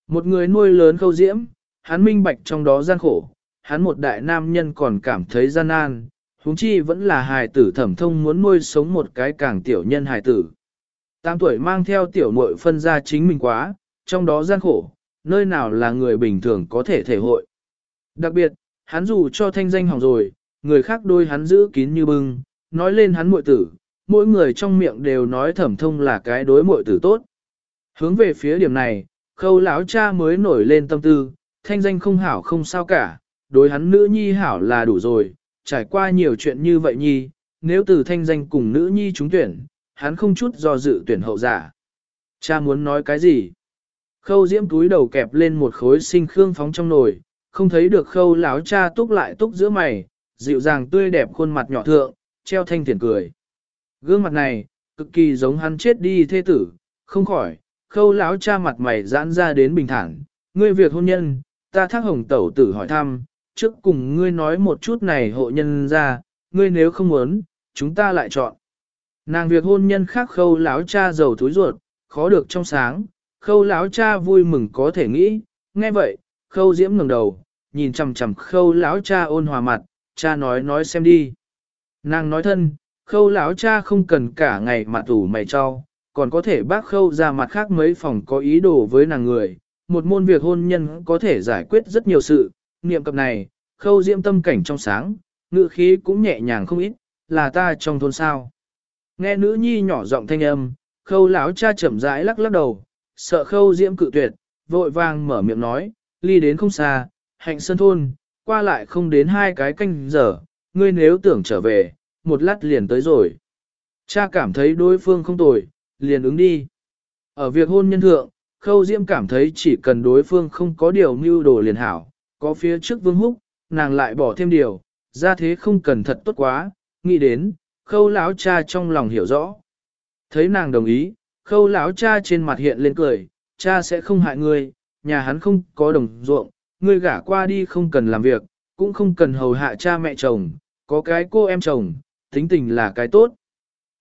Một người nuôi lớn khâu diễm, hắn minh bạch trong đó gian khổ, hắn một đại nam nhân còn cảm thấy gian nan, huống chi vẫn là hài tử thẩm thông muốn nuôi sống một cái càng tiểu nhân hài tử. Tam tuổi mang theo tiểu muội phân ra chính mình quá, trong đó gian khổ, nơi nào là người bình thường có thể thể hội. Đặc biệt, hắn dù cho thanh danh hỏng rồi, người khác đôi hắn giữ kín như bưng, nói lên hắn muội tử, mỗi người trong miệng đều nói thẩm thông là cái đối muội tử tốt. Hướng về phía điểm này, khâu lão cha mới nổi lên tâm tư, thanh danh không hảo không sao cả, đối hắn nữ nhi hảo là đủ rồi, trải qua nhiều chuyện như vậy nhi, nếu từ thanh danh cùng nữ nhi trúng tuyển, hắn không chút do dự tuyển hậu giả. Cha muốn nói cái gì? Khâu diễm túi đầu kẹp lên một khối sinh khương phóng trong nồi, không thấy được khâu lão cha túc lại túc giữa mày, dịu dàng tươi đẹp khuôn mặt nhỏ thượng, treo thanh thiền cười. Gương mặt này, cực kỳ giống hắn chết đi thê tử, không khỏi, khâu lão cha mặt mày giãn ra đến bình thản, ngươi việc hôn nhân, ta thác hồng tẩu tử hỏi thăm, trước cùng ngươi nói một chút này hộ nhân ra, ngươi nếu không muốn, chúng ta lại chọn. Nàng việc hôn nhân khác khâu lão cha giàu túi ruột, khó được trong sáng, khâu lão cha vui mừng có thể nghĩ, nghe vậy, khâu diễm ngẩng đầu, nhìn chằm chằm khâu lão cha ôn hòa mặt, cha nói nói xem đi. Nàng nói thân, khâu lão cha không cần cả ngày mặt ủ mày cho, còn có thể bác khâu ra mặt khác mấy phòng có ý đồ với nàng người. Một môn việc hôn nhân có thể giải quyết rất nhiều sự, niệm cập này, khâu diễm tâm cảnh trong sáng, ngựa khí cũng nhẹ nhàng không ít, là ta trong thôn sao. Nghe nữ nhi nhỏ giọng thanh âm, khâu lão cha chậm rãi lắc lắc đầu, sợ khâu diễm cự tuyệt, vội vàng mở miệng nói, ly đến không xa, hạnh sơn thôn, qua lại không đến hai cái canh giờ, ngươi nếu tưởng trở về, một lát liền tới rồi. Cha cảm thấy đối phương không tồi, liền ứng đi. Ở việc hôn nhân thượng, khâu diễm cảm thấy chỉ cần đối phương không có điều mưu đồ liền hảo, có phía trước vương húc, nàng lại bỏ thêm điều, ra thế không cần thật tốt quá, nghĩ đến, khâu lão cha trong lòng hiểu rõ. Thấy nàng đồng ý, khâu lão cha trên mặt hiện lên cười, cha sẽ không hại ngươi, nhà hắn không có đồng ruộng, ngươi gả qua đi không cần làm việc, cũng không cần hầu hạ cha mẹ chồng, có cái cô em chồng, tính tình là cái tốt.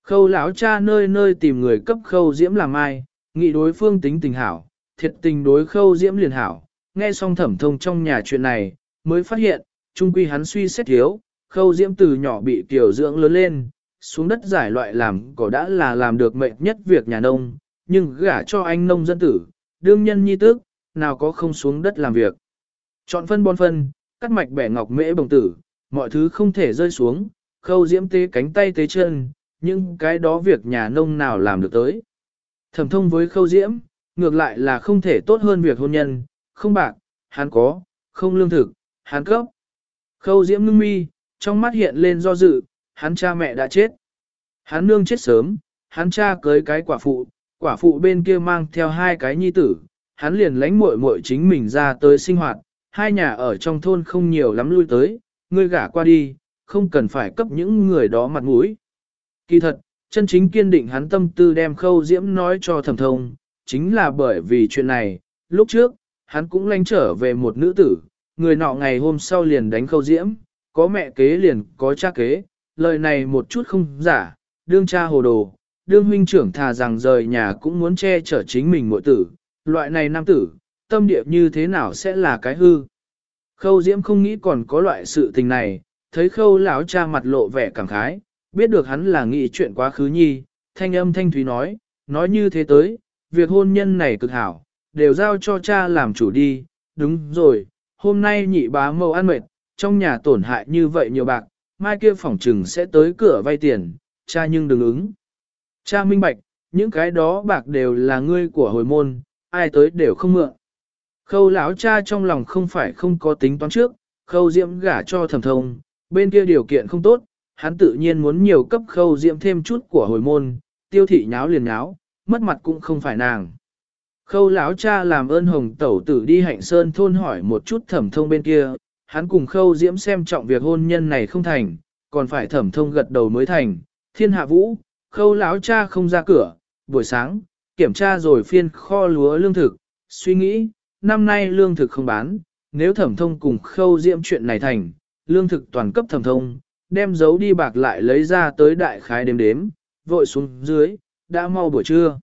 Khâu lão cha nơi nơi tìm người cấp khâu diễm làm ai, nghị đối phương tính tình hảo, thiệt tình đối khâu diễm liền hảo, nghe xong thẩm thông trong nhà chuyện này, mới phát hiện, trung quy hắn suy xét thiếu, khâu diễm từ nhỏ bị tiểu dưỡng lớn lên, xuống đất giải loại làm cỏ đã là làm được mệnh nhất việc nhà nông, nhưng gả cho anh nông dân tử, đương nhân nhi tức, nào có không xuống đất làm việc. Chọn phân bón phân, cắt mạch bẻ ngọc mễ bồng tử, mọi thứ không thể rơi xuống, khâu diễm tế cánh tay tế chân, nhưng cái đó việc nhà nông nào làm được tới. Thẩm thông với khâu diễm, ngược lại là không thể tốt hơn việc hôn nhân, không bạc, hắn có, không lương thực, hắn cấp. Khâu diễm ngưng mi, trong mắt hiện lên do dự, hắn cha mẹ đã chết. Hắn nương chết sớm, hắn cha cưới cái quả phụ, quả phụ bên kia mang theo hai cái nhi tử, hắn liền lánh muội muội chính mình ra tới sinh hoạt, hai nhà ở trong thôn không nhiều lắm lui tới, ngươi gả qua đi, không cần phải cấp những người đó mặt mũi. Kỳ thật, chân chính kiên định hắn tâm tư đem khâu diễm nói cho thẩm thông, chính là bởi vì chuyện này, lúc trước, hắn cũng lánh trở về một nữ tử, người nọ ngày hôm sau liền đánh khâu diễm, có mẹ kế liền có cha kế, lời này một chút không giả, đương cha hồ đồ, đương huynh trưởng thà rằng rời nhà cũng muốn che chở chính mình muội tử, loại này nam tử, tâm địa như thế nào sẽ là cái hư. Khâu diễm không nghĩ còn có loại sự tình này, thấy khâu lão cha mặt lộ vẻ cảm khái, biết được hắn là nghĩ chuyện quá khứ nhi, thanh âm thanh thúy nói, nói như thế tới, việc hôn nhân này cực hảo, đều giao cho cha làm chủ đi, đúng rồi, hôm nay nhị bá mâu ăn mệt, trong nhà tổn hại như vậy nhiều bạc, mai kia phỏng trừng sẽ tới cửa vay tiền, cha nhưng đừng ứng. Cha minh bạch, những cái đó bạc đều là ngươi của hồi môn, ai tới đều không mượn. Khâu lão cha trong lòng không phải không có tính toán trước, khâu diễm gả cho thẩm thông, bên kia điều kiện không tốt, hắn tự nhiên muốn nhiều cấp khâu diễm thêm chút của hồi môn, tiêu thị nháo liền nháo, mất mặt cũng không phải nàng. Khâu lão cha làm ơn hồng tẩu tử đi hạnh sơn thôn hỏi một chút thẩm thông bên kia, hắn cùng khâu diễm xem trọng việc hôn nhân này không thành, còn phải thẩm thông gật đầu mới thành. Thiên hạ vũ, khâu lão cha không ra cửa, buổi sáng, kiểm tra rồi phiên kho lúa lương thực, suy nghĩ, năm nay lương thực không bán, nếu thẩm thông cùng khâu diễm chuyện này thành, lương thực toàn cấp thẩm thông, đem giấu đi bạc lại lấy ra tới đại khái đếm đếm, vội xuống dưới, đã mau buổi trưa.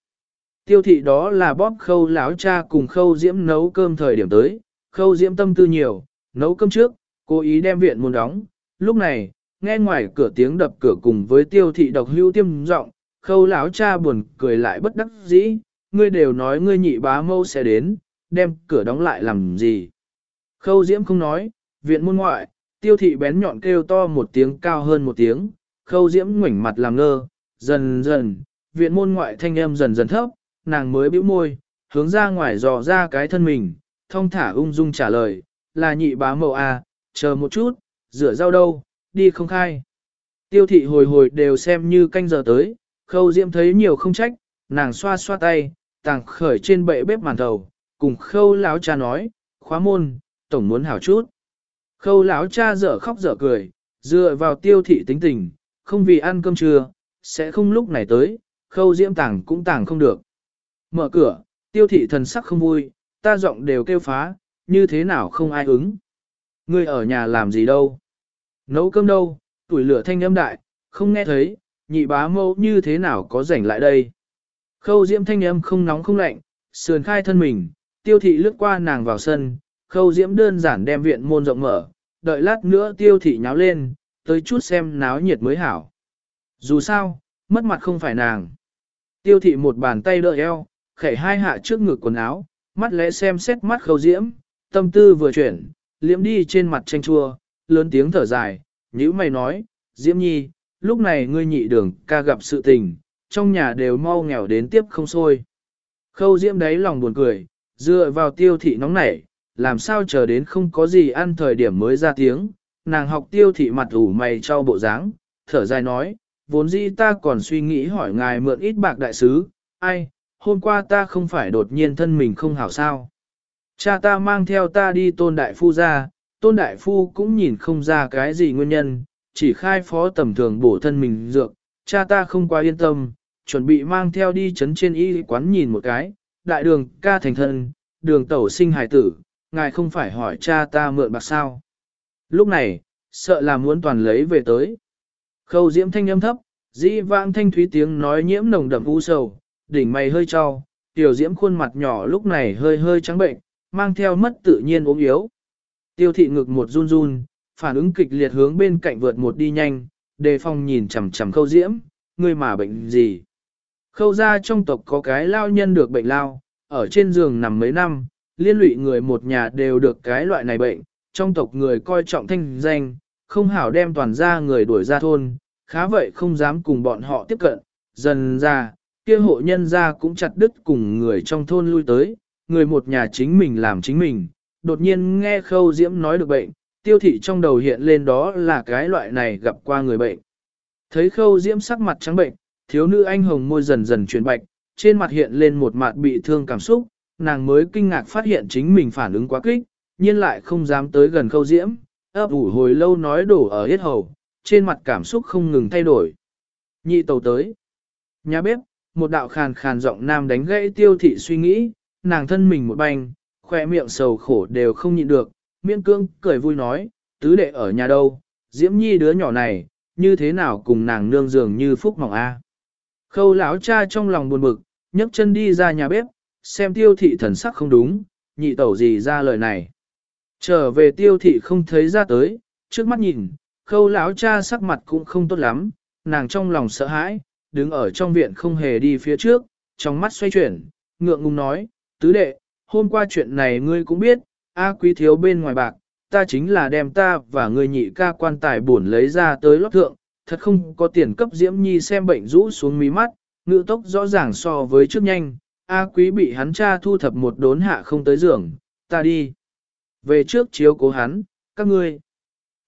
Tiêu thị đó là bóp khâu láo cha cùng khâu diễm nấu cơm thời điểm tới, khâu diễm tâm tư nhiều, nấu cơm trước, cố ý đem viện môn đóng. Lúc này, nghe ngoài cửa tiếng đập cửa cùng với tiêu thị độc hưu tiêm giọng khâu láo cha buồn cười lại bất đắc dĩ, ngươi đều nói ngươi nhị bá mâu sẽ đến, đem cửa đóng lại làm gì. Khâu diễm không nói, viện môn ngoại, tiêu thị bén nhọn kêu to một tiếng cao hơn một tiếng, khâu diễm ngoảnh mặt làm ngơ, dần dần, viện môn ngoại thanh âm dần dần thấp, nàng mới bĩu môi, hướng ra ngoài dò ra cái thân mình, thông thả ung dung trả lời, là nhị bá mậu à, chờ một chút, rửa rau đâu, đi không khai. Tiêu thị hồi hồi đều xem như canh giờ tới, khâu diễm thấy nhiều không trách, nàng xoa xoa tay, tàng khởi trên bệ bếp màn thầu, cùng khâu lão cha nói, khóa môn, tổng muốn hảo chút. Khâu lão cha dở khóc dở cười, dựa vào tiêu thị tính tình, không vì ăn cơm trưa, sẽ không lúc này tới, khâu diễm tàng cũng tàng không được. Mở cửa, tiêu thị thần sắc không vui, ta giọng đều kêu phá, như thế nào không ai ứng. Ngươi ở nhà làm gì đâu? Nấu cơm đâu, tuổi lửa thanh âm đại, không nghe thấy, nhị bá mâu như thế nào có rảnh lại đây. Khâu diễm thanh âm không nóng không lạnh, sườn khai thân mình, tiêu thị lướt qua nàng vào sân, khâu diễm đơn giản đem viện môn rộng mở, đợi lát nữa tiêu thị nháo lên, tới chút xem náo nhiệt mới hảo. Dù sao, mất mặt không phải nàng. Tiêu thị một bàn tay đỡ eo, khẩy hai hạ trước ngực quần áo, mắt lẽ xem xét mắt khâu diễm, tâm tư vừa chuyển, liễm đi trên mặt tranh chua, lớn tiếng thở dài, nhữ mày nói, diễm nhi, lúc này ngươi nhị đường ca gặp sự tình, trong nhà đều mau nghèo đến tiếp không xôi. Khâu diễm đấy lòng buồn cười, dựa vào tiêu thị nóng nảy, làm sao chờ đến không có gì ăn thời điểm mới ra tiếng, nàng học tiêu thị mặt ủ mày cho bộ dáng, thở dài nói, vốn dĩ ta còn suy nghĩ hỏi ngài mượn ít bạc đại sứ, ai, hôm qua ta không phải đột nhiên thân mình không hảo sao. Cha ta mang theo ta đi tôn đại phu ra, tôn đại phu cũng nhìn không ra cái gì nguyên nhân, chỉ khai phó tầm thường bổ thân mình dược, cha ta không quá yên tâm, chuẩn bị mang theo đi chấn trên y quán nhìn một cái, đại đường ca thành thân, đường tẩu sinh hài tử, ngài không phải hỏi cha ta mượn bạc sao. Lúc này, sợ là muốn toàn lấy về tới. Khâu diễm thanh âm thấp, dĩ vãng thanh thúy tiếng nói nhiễm nồng đậm u sầu, đỉnh mày hơi trao, tiểu diễm khuôn mặt nhỏ lúc này hơi hơi trắng bệnh, mang theo mất tự nhiên ốm yếu. Tiêu thị ngực một run run, phản ứng kịch liệt hướng bên cạnh vượt một đi nhanh, đề phòng nhìn chằm chằm khâu diễm, ngươi mà bệnh gì. Khâu ra trong tộc có cái lao nhân được bệnh lao, ở trên giường nằm mấy năm, liên lụy người một nhà đều được cái loại này bệnh, trong tộc người coi trọng thanh danh, không hảo đem toàn gia người đuổi ra thôn, khá vậy không dám cùng bọn họ tiếp cận, dần ra, kia hộ nhân gia cũng chặt đứt cùng người trong thôn lui tới, người một nhà chính mình làm chính mình, đột nhiên nghe khâu diễm nói được bệnh, tiêu thị trong đầu hiện lên đó là cái loại này gặp qua người bệnh. Thấy khâu diễm sắc mặt trắng bệnh, thiếu nữ anh hồng môi dần dần chuyển bạch, trên mặt hiện lên một mặt bị thương cảm xúc, nàng mới kinh ngạc phát hiện chính mình phản ứng quá kích, nhưng lại không dám tới gần khâu diễm, ấp ủ hồi lâu nói đổ ở hết hầu, trên mặt cảm xúc không ngừng thay đổi. Nhị tàu tới. Nhà bếp, một đạo khàn khàn giọng nam đánh gãy tiêu thị suy nghĩ, nàng thân mình một banh, khoe miệng sầu khổ đều không nhịn được, miễn cương cười vui nói, tứ đệ ở nhà đâu, diễm nhi đứa nhỏ này, như thế nào cùng nàng nương dường như phúc mỏng a. Khâu lão cha trong lòng buồn bực, nhấc chân đi ra nhà bếp, xem tiêu thị thần sắc không đúng, nhị tẩu gì ra lời này. Trở về tiêu thị không thấy ra tới, trước mắt nhìn, khâu lão cha sắc mặt cũng không tốt lắm, nàng trong lòng sợ hãi, đứng ở trong viện không hề đi phía trước, trong mắt xoay chuyển, ngượng ngùng nói, tứ đệ, hôm qua chuyện này ngươi cũng biết, A quý thiếu bên ngoài bạc, ta chính là đem ta và ngươi nhị ca quan tài buồn lấy ra tới lót thượng, thật không có tiền cấp diễm nhi xem bệnh rũ xuống mí mắt, ngữ tốc rõ ràng so với trước nhanh, A quý bị hắn cha thu thập một đốn hạ không tới giường, ta đi. Về trước chiếu cố hắn, các ngươi.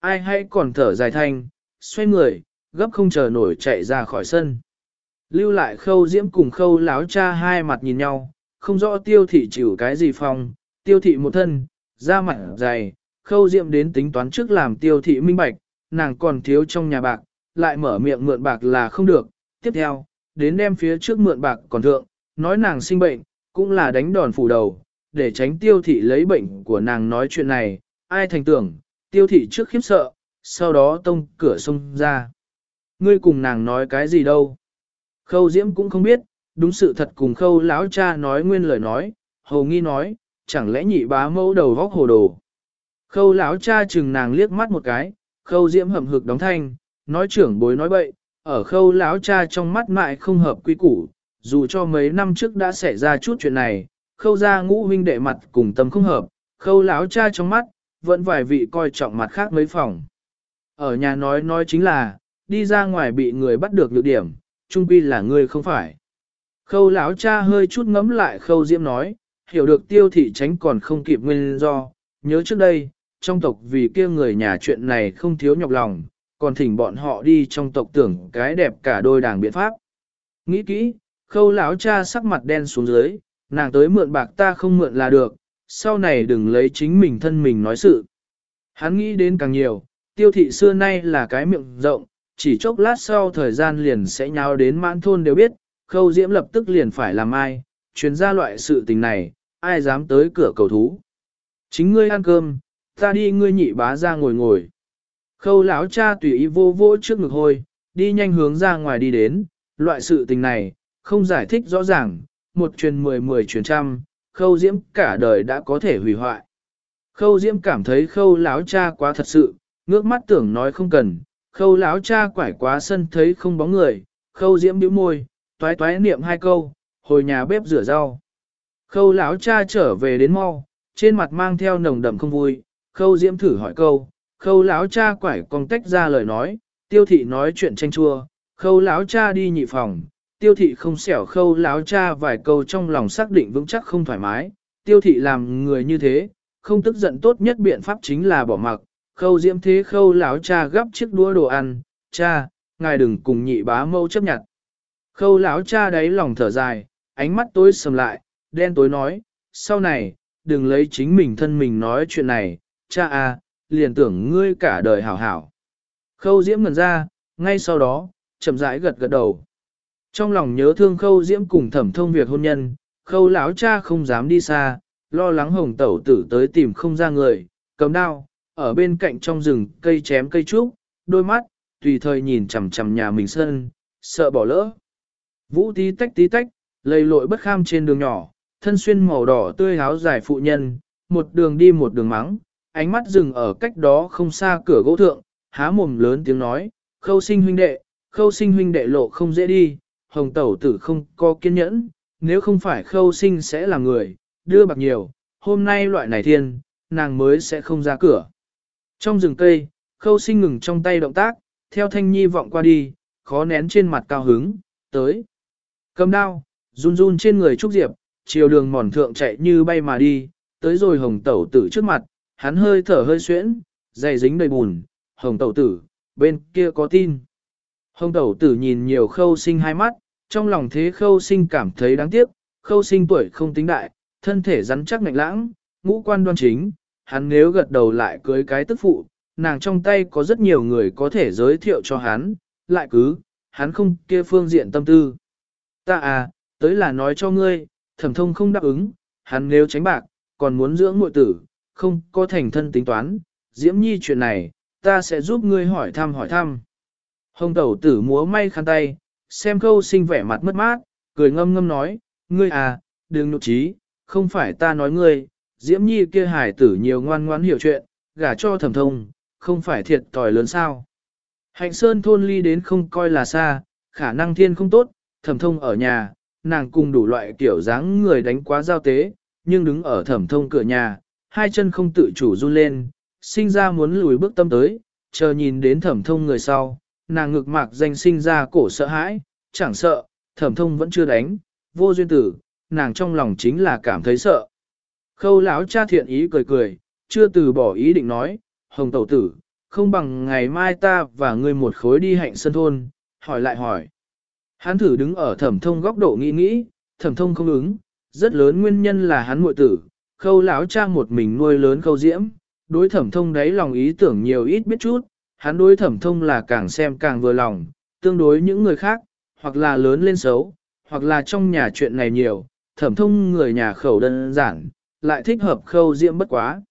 Ai hay còn thở dài thanh, xoay người, gấp không chờ nổi chạy ra khỏi sân. Lưu lại khâu diễm cùng khâu láo cha hai mặt nhìn nhau, không rõ tiêu thị chịu cái gì phong, tiêu thị một thân, da mặt dày, khâu diễm đến tính toán trước làm tiêu thị minh bạch, nàng còn thiếu trong nhà bạc, lại mở miệng mượn bạc là không được. Tiếp theo, đến đem phía trước mượn bạc còn thượng, nói nàng sinh bệnh, cũng là đánh đòn phủ đầu, để tránh tiêu thị lấy bệnh của nàng nói chuyện này, ai thành tưởng, tiêu thị trước khiếp sợ, sau đó tông cửa xông ra. Ngươi cùng nàng nói cái gì đâu? Khâu Diễm cũng không biết, đúng sự thật cùng khâu lão cha nói nguyên lời nói, hầu nghi nói, chẳng lẽ nhị bá mẫu đầu vóc hồ đồ. Khâu lão cha chừng nàng liếc mắt một cái, khâu Diễm hậm hực đóng thanh, nói trưởng bối nói bậy, ở khâu lão cha trong mắt mại không hợp quy củ, dù cho mấy năm trước đã xảy ra chút chuyện này, khâu ra ngũ huynh đệ mặt cùng tâm không hợp, khâu lão cha trong mắt, vẫn vài vị coi trọng mặt khác mấy phòng. Ở nhà nói nói chính là, đi ra ngoài bị người bắt được nhược điểm, trung quy là người không phải. Khâu lão cha hơi chút ngấm lại khâu diễm nói, hiểu được tiêu thị tránh còn không kịp nguyên do, nhớ trước đây, trong tộc vì kia người nhà chuyện này không thiếu nhọc lòng, còn thỉnh bọn họ đi trong tộc tưởng cái đẹp cả đôi đảng biện pháp. Nghĩ kỹ, khâu lão cha sắc mặt đen xuống dưới, nàng tới mượn bạc ta không mượn là được, sau này đừng lấy chính mình thân mình nói sự. Hắn nghĩ đến càng nhiều, tiêu thị xưa nay là cái miệng rộng, chỉ chốc lát sau thời gian liền sẽ nháo đến mãn thôn đều biết, khâu diễm lập tức liền phải làm ai, chuyến ra loại sự tình này, ai dám tới cửa cầu thú. Chính ngươi ăn cơm, ta đi ngươi nhị bá ra ngồi ngồi. Khâu lão cha tùy ý vô vô trước ngực hôi, đi nhanh hướng ra ngoài đi đến, loại sự tình này, không giải thích rõ ràng, một truyền mười mười truyền trăm, khâu diễm cả đời đã có thể hủy hoại. Khâu diễm cảm thấy khâu lão cha quá thật sự, ngước mắt tưởng nói không cần, khâu lão cha quải quá sân thấy không bóng người, khâu diễm bĩu môi, toái toái niệm hai câu, hồi nhà bếp rửa rau. Khâu lão cha trở về đến mau, trên mặt mang theo nồng đậm không vui, khâu diễm thử hỏi câu, khâu lão cha quải con tách ra lời nói, tiêu thị nói chuyện tranh chua, khâu lão cha đi nhị phòng, tiêu thị không xẻo khâu lão cha vài câu trong lòng xác định vững chắc không thoải mái, tiêu thị làm người như thế, không tức giận tốt nhất biện pháp chính là bỏ mặc, khâu diễm thế khâu lão cha gấp chiếc đũa đồ ăn, cha, ngài đừng cùng nhị bá mâu chấp nhận. Khâu lão cha đáy lòng thở dài, ánh mắt tối sầm lại, đen tối nói, sau này, đừng lấy chính mình thân mình nói chuyện này, cha à, liền tưởng ngươi cả đời hảo hảo. Khâu diễm ngần ra, ngay sau đó, chậm rãi gật gật đầu. Trong lòng nhớ thương khâu diễm cùng thẩm thông việc hôn nhân, khâu lão cha không dám đi xa, lo lắng hồng tẩu tử tới tìm không ra người, cầm đao, ở bên cạnh trong rừng cây chém cây trúc, đôi mắt, tùy thời nhìn chằm chằm nhà mình sân, sợ bỏ lỡ. Vũ tí tách tí tách, lầy lội bất kham trên đường nhỏ, thân xuyên màu đỏ tươi áo dài phụ nhân, một đường đi một đường mắng, ánh mắt dừng ở cách đó không xa cửa gỗ thượng, há mồm lớn tiếng nói, khâu sinh huynh đệ, khâu sinh huynh đệ lộ không dễ đi, hồng tẩu tử không có kiên nhẫn, nếu không phải khâu sinh sẽ là người, đưa bạc nhiều, hôm nay loại này thiên, nàng mới sẽ không ra cửa. Trong rừng cây, khâu sinh ngừng trong tay động tác, theo thanh nhi vọng qua đi, khó nén trên mặt cao hứng, tới. Cầm đao, run run trên người Trúc Diệp, chiều đường mòn thượng chạy như bay mà đi, tới rồi hồng tẩu tử trước mặt, hắn hơi thở hơi xuyễn, dày dính đầy bùn, hồng tẩu tử, bên kia có tin. Hồng tẩu tử nhìn nhiều khâu sinh hai mắt, trong lòng thế khâu sinh cảm thấy đáng tiếc, khâu sinh tuổi không tính đại, thân thể rắn chắc ngạnh lãng, ngũ quan đoan chính, hắn nếu gật đầu lại cưới cái tức phụ, nàng trong tay có rất nhiều người có thể giới thiệu cho hắn, lại cứ, hắn không kia phương diện tâm tư. Ta à, tới là nói cho ngươi, thẩm thông không đáp ứng, hắn nếu tránh bạc, còn muốn dưỡng muội tử, không có thành thân tính toán, diễm nhi chuyện này, ta sẽ giúp ngươi hỏi thăm hỏi thăm. Hồng tẩu tử múa may khăn tay, xem câu sinh vẻ mặt mất mát, cười ngâm ngâm nói, ngươi à, đừng nụ trí, không phải ta nói ngươi, diễm nhi kia hải tử nhiều ngoan ngoãn hiểu chuyện, gả cho thẩm thông, không phải thiệt tỏi lớn sao. Hạnh sơn thôn ly đến không coi là xa, khả năng thiên không tốt, thẩm thông ở nhà, nàng cùng đủ loại kiểu dáng người đánh quá giao tế, nhưng đứng ở thẩm thông cửa nhà, hai chân không tự chủ run lên, sinh ra muốn lùi bước tâm tới, chờ nhìn đến thẩm thông người sau, nàng ngực mạc danh sinh ra cổ sợ hãi, chẳng sợ, thẩm thông vẫn chưa đánh, vô duyên tử, nàng trong lòng chính là cảm thấy sợ. Khâu lão cha thiện ý cười cười, chưa từ bỏ ý định nói, hồng tẩu tử, không bằng ngày mai ta và ngươi một khối đi hạnh sân thôn, hỏi lại hỏi. Hắn thử đứng ở thẩm thông góc độ nghĩ nghĩ, thẩm thông không ứng, rất lớn nguyên nhân là hắn muội tử, khâu lão cha một mình nuôi lớn khâu diễm, đối thẩm thông đấy lòng ý tưởng nhiều ít biết chút, hắn đối thẩm thông là càng xem càng vừa lòng, tương đối những người khác, hoặc là lớn lên xấu, hoặc là trong nhà chuyện này nhiều, thẩm thông người nhà khẩu đơn giản, lại thích hợp khâu diễm bất quá.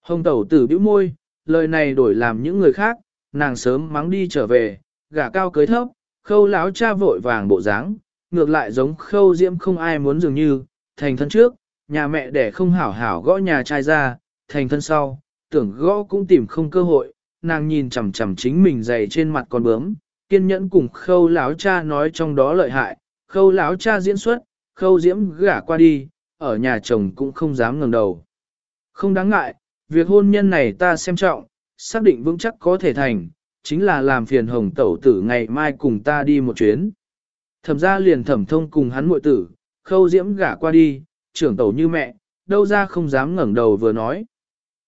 Hồng tẩu tử bĩu môi, lời này đổi làm những người khác, nàng sớm mắng đi trở về, gả cao cưới thấp, khâu lão cha vội vàng bộ dáng, ngược lại giống khâu diễm không ai muốn dường như, thành thân trước, nhà mẹ đẻ không hảo hảo gõ nhà trai ra, thành thân sau, tưởng gõ cũng tìm không cơ hội, nàng nhìn chằm chằm chính mình dày trên mặt con bướm, kiên nhẫn cùng khâu lão cha nói trong đó lợi hại, khâu lão cha diễn xuất, khâu diễm gả qua đi, ở nhà chồng cũng không dám ngẩng đầu. Không đáng ngại, việc hôn nhân này ta xem trọng, xác định vững chắc có thể thành, chính là làm phiền hồng tẩu tử ngày mai cùng ta đi một chuyến. Thẩm ra liền thẩm thông cùng hắn muội tử, khâu diễm gả qua đi, trưởng tẩu như mẹ, đâu ra không dám ngẩng đầu vừa nói.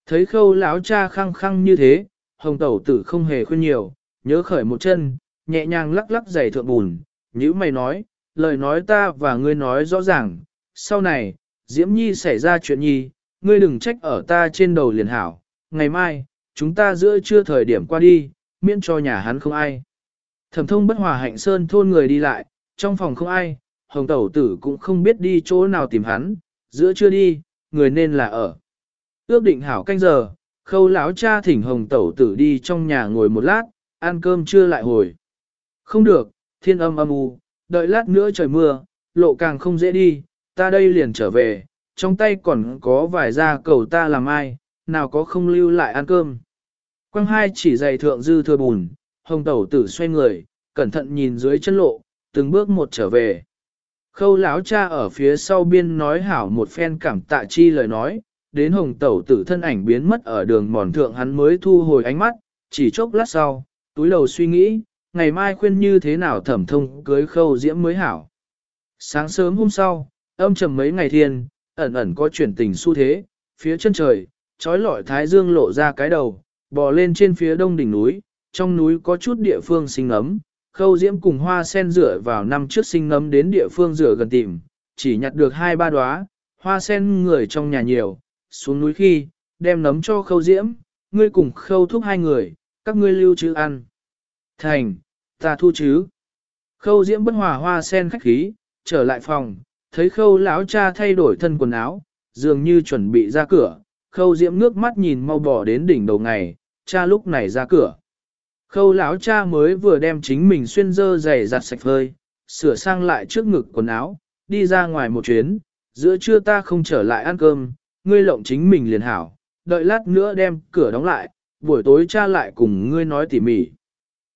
Thấy khâu lão cha khăng khăng như thế, hồng tẩu tử không hề khuyên nhiều, nhớ khởi một chân, nhẹ nhàng lắc lắc giày thượng bùn, như mày nói, lời nói ta và ngươi nói rõ ràng, sau này, Diễm Nhi xảy ra chuyện nhi, ngươi đừng trách ở ta trên đầu liền hảo, ngày mai, chúng ta giữa trưa thời điểm qua đi, miễn cho nhà hắn không ai. Thẩm thông bất hòa hạnh sơn thôn người đi lại, trong phòng không ai, hồng tẩu tử cũng không biết đi chỗ nào tìm hắn, giữa trưa đi, người nên là ở. Ước định hảo canh giờ, khâu lão cha thỉnh hồng tẩu tử đi trong nhà ngồi một lát, ăn cơm trưa lại hồi. Không được, thiên âm âm u, đợi lát nữa trời mưa, lộ càng không dễ đi, ta đây liền trở về, trong tay còn có vài da cầu ta làm ai, nào có không lưu lại ăn cơm. Quang hai chỉ dày thượng dư thừa bùn, hồng tẩu tử xoay người, cẩn thận nhìn dưới chân lộ, từng bước một trở về. Khâu lão cha ở phía sau biên nói hảo một phen cảm tạ chi lời nói, đến hồng tẩu tử thân ảnh biến mất ở đường mòn thượng hắn mới thu hồi ánh mắt, chỉ chốc lát sau, túi đầu suy nghĩ, ngày mai khuyên như thế nào thẩm thông cưới khâu diễm mới hảo. Sáng sớm hôm sau, âm trầm mấy ngày thiên, ẩn ẩn có chuyển tình xu thế, phía chân trời, trói lọi thái dương lộ ra cái đầu, bò lên trên phía đông đỉnh núi, trong núi có chút địa phương sinh ấm, khâu diễm cùng hoa sen rửa vào năm trước sinh ngấm đến địa phương rửa gần tìm, chỉ nhặt được hai ba đóa, hoa sen người trong nhà nhiều, xuống núi khi, đem nấm cho khâu diễm, ngươi cùng khâu thúc hai người, các ngươi lưu trữ ăn. Thành, ta thu chứ. Khâu diễm bất hòa hoa sen khách khí, trở lại phòng, thấy khâu lão cha thay đổi thân quần áo, dường như chuẩn bị ra cửa, khâu diễm nước mắt nhìn mau bỏ đến đỉnh đầu ngày, cha lúc này ra cửa. Khâu lão cha mới vừa đem chính mình xuyên dơ giày giặt sạch hơi, sửa sang lại trước ngực quần áo, đi ra ngoài một chuyến, giữa trưa ta không trở lại ăn cơm, ngươi lộng chính mình liền hảo, đợi lát nữa đem cửa đóng lại, buổi tối cha lại cùng ngươi nói tỉ mỉ.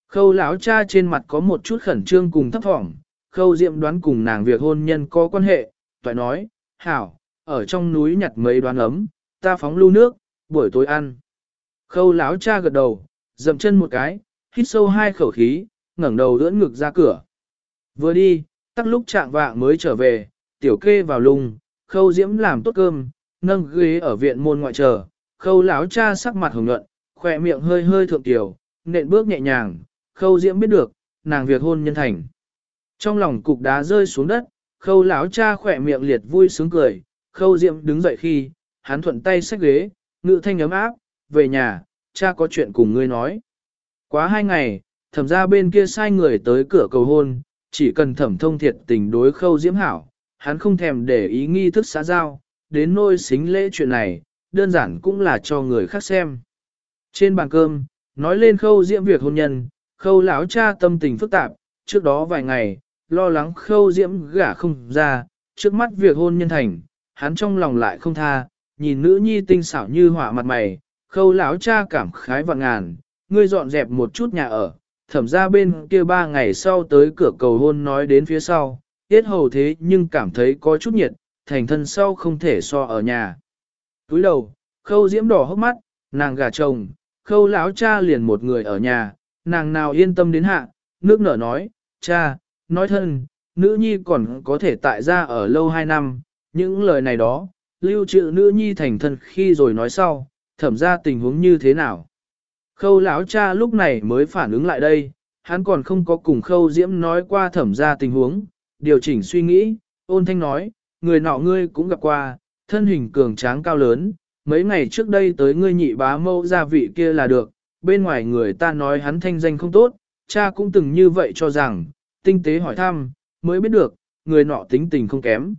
Khâu lão cha trên mặt có một chút khẩn trương cùng thấp thỏm, khâu diệm đoán cùng nàng việc hôn nhân có quan hệ, toại nói, hảo, ở trong núi nhặt mấy đoán ấm, ta phóng lưu nước, buổi tối ăn. Khâu lão cha gật đầu, dậm chân một cái, hít sâu hai khẩu khí, ngẩng đầu đỡ ngực ra cửa. Vừa đi, tắc lúc trạng vạng mới trở về, tiểu kê vào lùng, khâu diễm làm tốt cơm, nâng ghế ở viện môn ngoại chờ, khâu lão cha sắc mặt hồng nhuận, khỏe miệng hơi hơi thượng tiểu, nện bước nhẹ nhàng, khâu diễm biết được, nàng việc hôn nhân thành. Trong lòng cục đá rơi xuống đất, khâu lão cha khỏe miệng liệt vui sướng cười, khâu diễm đứng dậy khi, hắn thuận tay xách ghế, ngự thanh ấm áp, về nhà, cha có chuyện cùng ngươi nói. Quá hai ngày, thẩm ra bên kia sai người tới cửa cầu hôn, chỉ cần thẩm thông thiệt tình đối khâu diễm hảo, hắn không thèm để ý nghi thức xã giao, đến nôi xính lễ chuyện này, đơn giản cũng là cho người khác xem. Trên bàn cơm, nói lên khâu diễm việc hôn nhân, khâu lão cha tâm tình phức tạp, trước đó vài ngày, lo lắng khâu diễm gả không ra, trước mắt việc hôn nhân thành, hắn trong lòng lại không tha, nhìn nữ nhi tinh xảo như họa mặt mày, khâu lão cha cảm khái vạn ngàn, ngươi dọn dẹp một chút nhà ở, thẩm ra bên kia ba ngày sau tới cửa cầu hôn nói đến phía sau, tiết hầu thế nhưng cảm thấy có chút nhiệt, thành thân sau không thể so ở nhà. Túi đầu, khâu diễm đỏ hốc mắt, nàng gà chồng, khâu lão cha liền một người ở nhà, nàng nào yên tâm đến hạ, nước nở nói, cha, nói thân, nữ nhi còn có thể tại gia ở lâu hai năm, những lời này đó, lưu trữ nữ nhi thành thân khi rồi nói sau, thẩm ra tình huống như thế nào. Khâu lão cha lúc này mới phản ứng lại đây, hắn còn không có cùng khâu diễm nói qua thẩm ra tình huống, điều chỉnh suy nghĩ, ôn thanh nói, người nọ ngươi cũng gặp qua, thân hình cường tráng cao lớn, mấy ngày trước đây tới ngươi nhị bá mâu gia vị kia là được, bên ngoài người ta nói hắn thanh danh không tốt, cha cũng từng như vậy cho rằng, tinh tế hỏi thăm, mới biết được, người nọ tính tình không kém.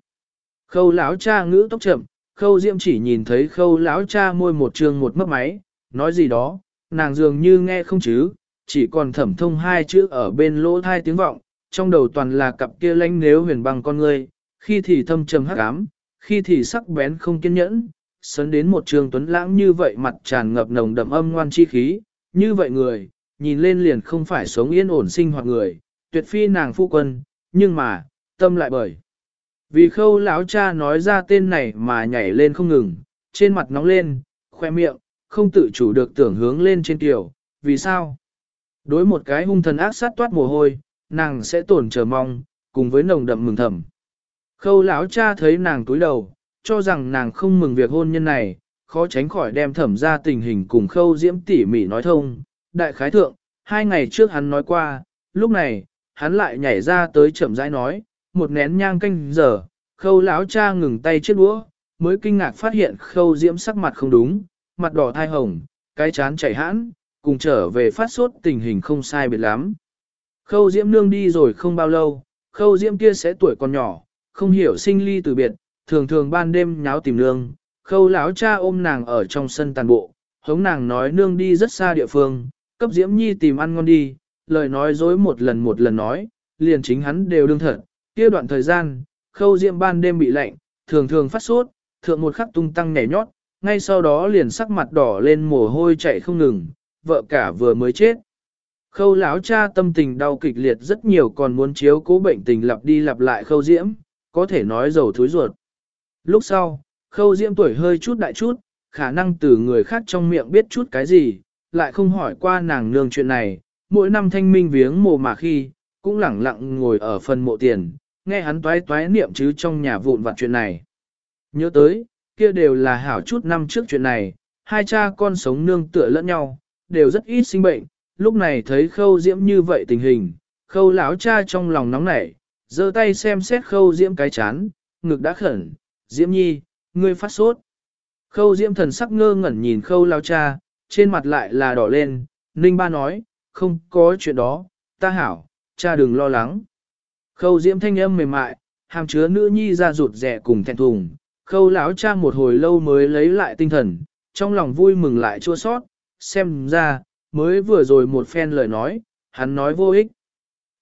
Khâu lão cha ngữ tốc chậm, khâu diễm chỉ nhìn thấy khâu lão cha môi một trường một mất máy, nói gì đó, nàng dường như nghe không chứ, chỉ còn thẩm thông hai chữ ở bên lỗ thai tiếng vọng, trong đầu toàn là cặp kia lánh nếu huyền bằng con người. khi thì thâm trầm hắc ám, khi thì sắc bén không kiên nhẫn, sấn đến một trường tuấn lãng như vậy mặt tràn ngập nồng đậm âm ngoan chi khí, như vậy người, nhìn lên liền không phải sống yên ổn sinh hoạt người, tuyệt phi nàng phu quân, nhưng mà, tâm lại bởi. Vì khâu lão cha nói ra tên này mà nhảy lên không ngừng, trên mặt nóng lên, khoe miệng, không tự chủ được tưởng hướng lên trên tiểu, vì sao? Đối một cái hung thần ác sát toát mồ hôi, nàng sẽ tổn chờ mong, cùng với nồng đậm mừng thầm. Khâu lão cha thấy nàng túi đầu, cho rằng nàng không mừng việc hôn nhân này, khó tránh khỏi đem thẩm ra tình hình cùng khâu diễm tỉ mỉ nói thông. Đại khái thượng, hai ngày trước hắn nói qua, lúc này, hắn lại nhảy ra tới chậm rãi nói, một nén nhang canh giờ, khâu lão cha ngừng tay chiếc đũa, mới kinh ngạc phát hiện khâu diễm sắc mặt không đúng, mặt đỏ thai hồng, cái chán chảy hãn, cùng trở về phát sốt tình hình không sai biệt lắm. Khâu diễm nương đi rồi không bao lâu, khâu diễm kia sẽ tuổi còn nhỏ, không hiểu sinh ly từ biệt, thường thường ban đêm nháo tìm nương, khâu lão cha ôm nàng ở trong sân tàn bộ, hống nàng nói nương đi rất xa địa phương, cấp diễm nhi tìm ăn ngon đi, lời nói dối một lần một lần nói, liền chính hắn đều đương thật, kia đoạn thời gian, khâu diễm ban đêm bị lạnh, thường thường phát sốt, thượng một khắc tung tăng nhảy nhót, ngay sau đó liền sắc mặt đỏ lên mồ hôi chạy không ngừng, vợ cả vừa mới chết. Khâu lão cha tâm tình đau kịch liệt rất nhiều còn muốn chiếu cố bệnh tình lặp đi lặp lại khâu diễm, có thể nói dầu thối ruột. Lúc sau, khâu diễm tuổi hơi chút đại chút, khả năng từ người khác trong miệng biết chút cái gì, lại không hỏi qua nàng nương chuyện này, mỗi năm thanh minh viếng mồ mà khi, cũng lẳng lặng ngồi ở phần mộ tiền, nghe hắn toái toái niệm chứ trong nhà vụn vặt chuyện này. Nhớ tới, kia đều là hảo chút năm trước chuyện này, hai cha con sống nương tựa lẫn nhau, đều rất ít sinh bệnh, lúc này thấy khâu diễm như vậy tình hình, khâu lão cha trong lòng nóng nảy, giơ tay xem xét khâu diễm cái chán, ngực đã khẩn, diễm nhi, ngươi phát sốt. Khâu diễm thần sắc ngơ ngẩn nhìn khâu lão cha, trên mặt lại là đỏ lên, ninh ba nói, không có chuyện đó, ta hảo, cha đừng lo lắng. Khâu diễm thanh âm mềm mại, hàm chứa nữ nhi ra rụt rẻ cùng thẹn thùng, khâu lão cha một hồi lâu mới lấy lại tinh thần, trong lòng vui mừng lại chua sót, xem ra, mới vừa rồi một phen lời nói, hắn nói vô ích.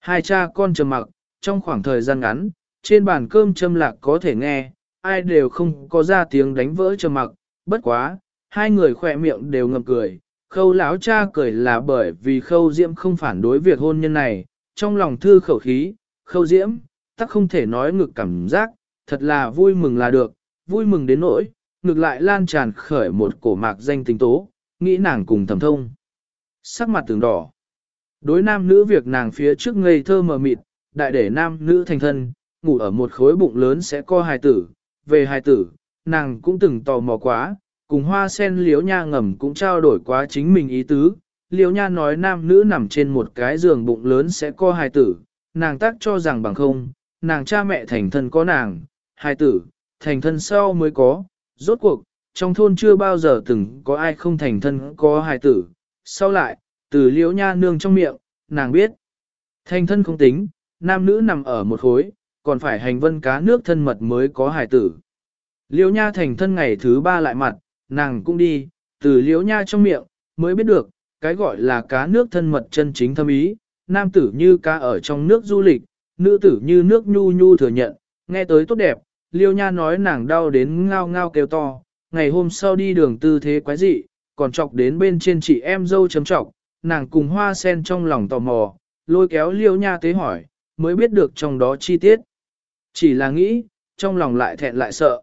Hai cha con trầm mặc, trong khoảng thời gian ngắn, trên bàn cơm châm lạc có thể nghe, ai đều không có ra tiếng đánh vỡ trầm mặc, bất quá, hai người khỏe miệng đều ngầm cười. Khâu lão cha cười là bởi vì khâu diễm không phản đối việc hôn nhân này, trong lòng thư khẩu khí, khâu diễm, tắc không thể nói ngực cảm giác, thật là vui mừng là được, vui mừng đến nỗi, ngược lại lan tràn khởi một cổ mạc danh tình tố, nghĩ nàng cùng thầm thông. Sắc mặt tường đỏ. Đối nam nữ việc nàng phía trước ngây thơ mờ mịt, đại để nam nữ thành thân, ngủ ở một khối bụng lớn sẽ co hài tử. Về hài tử, nàng cũng từng tò mò quá, cùng hoa sen liếu nha ngầm cũng trao đổi quá chính mình ý tứ. Liếu nha nói nam nữ nằm trên một cái giường bụng lớn sẽ co hài tử, nàng tác cho rằng bằng không, nàng cha mẹ thành thân có nàng, hài tử, thành thân sau mới có, rốt cuộc, trong thôn chưa bao giờ từng có ai không thành thân có hài tử. Sau lại, từ liễu nha nương trong miệng, nàng biết, thành thân không tính, nam nữ nằm ở một khối, còn phải hành vân cá nước thân mật mới có hài tử. Liễu nha thành thân ngày thứ ba lại mặt, nàng cũng đi, từ liễu nha trong miệng, mới biết được, cái gọi là cá nước thân mật chân chính thâm ý, nam tử như cá ở trong nước du lịch, nữ tử như nước nhu nhu thừa nhận, nghe tới tốt đẹp, liêu nha nói nàng đau đến ngao ngao kêu to, ngày hôm sau đi đường tư thế quái dị, còn chọc đến bên trên chị em dâu chấm chọc, nàng cùng hoa sen trong lòng tò mò, lôi kéo liêu nha tế hỏi, mới biết được trong đó chi tiết. Chỉ là nghĩ, trong lòng lại thẹn lại sợ.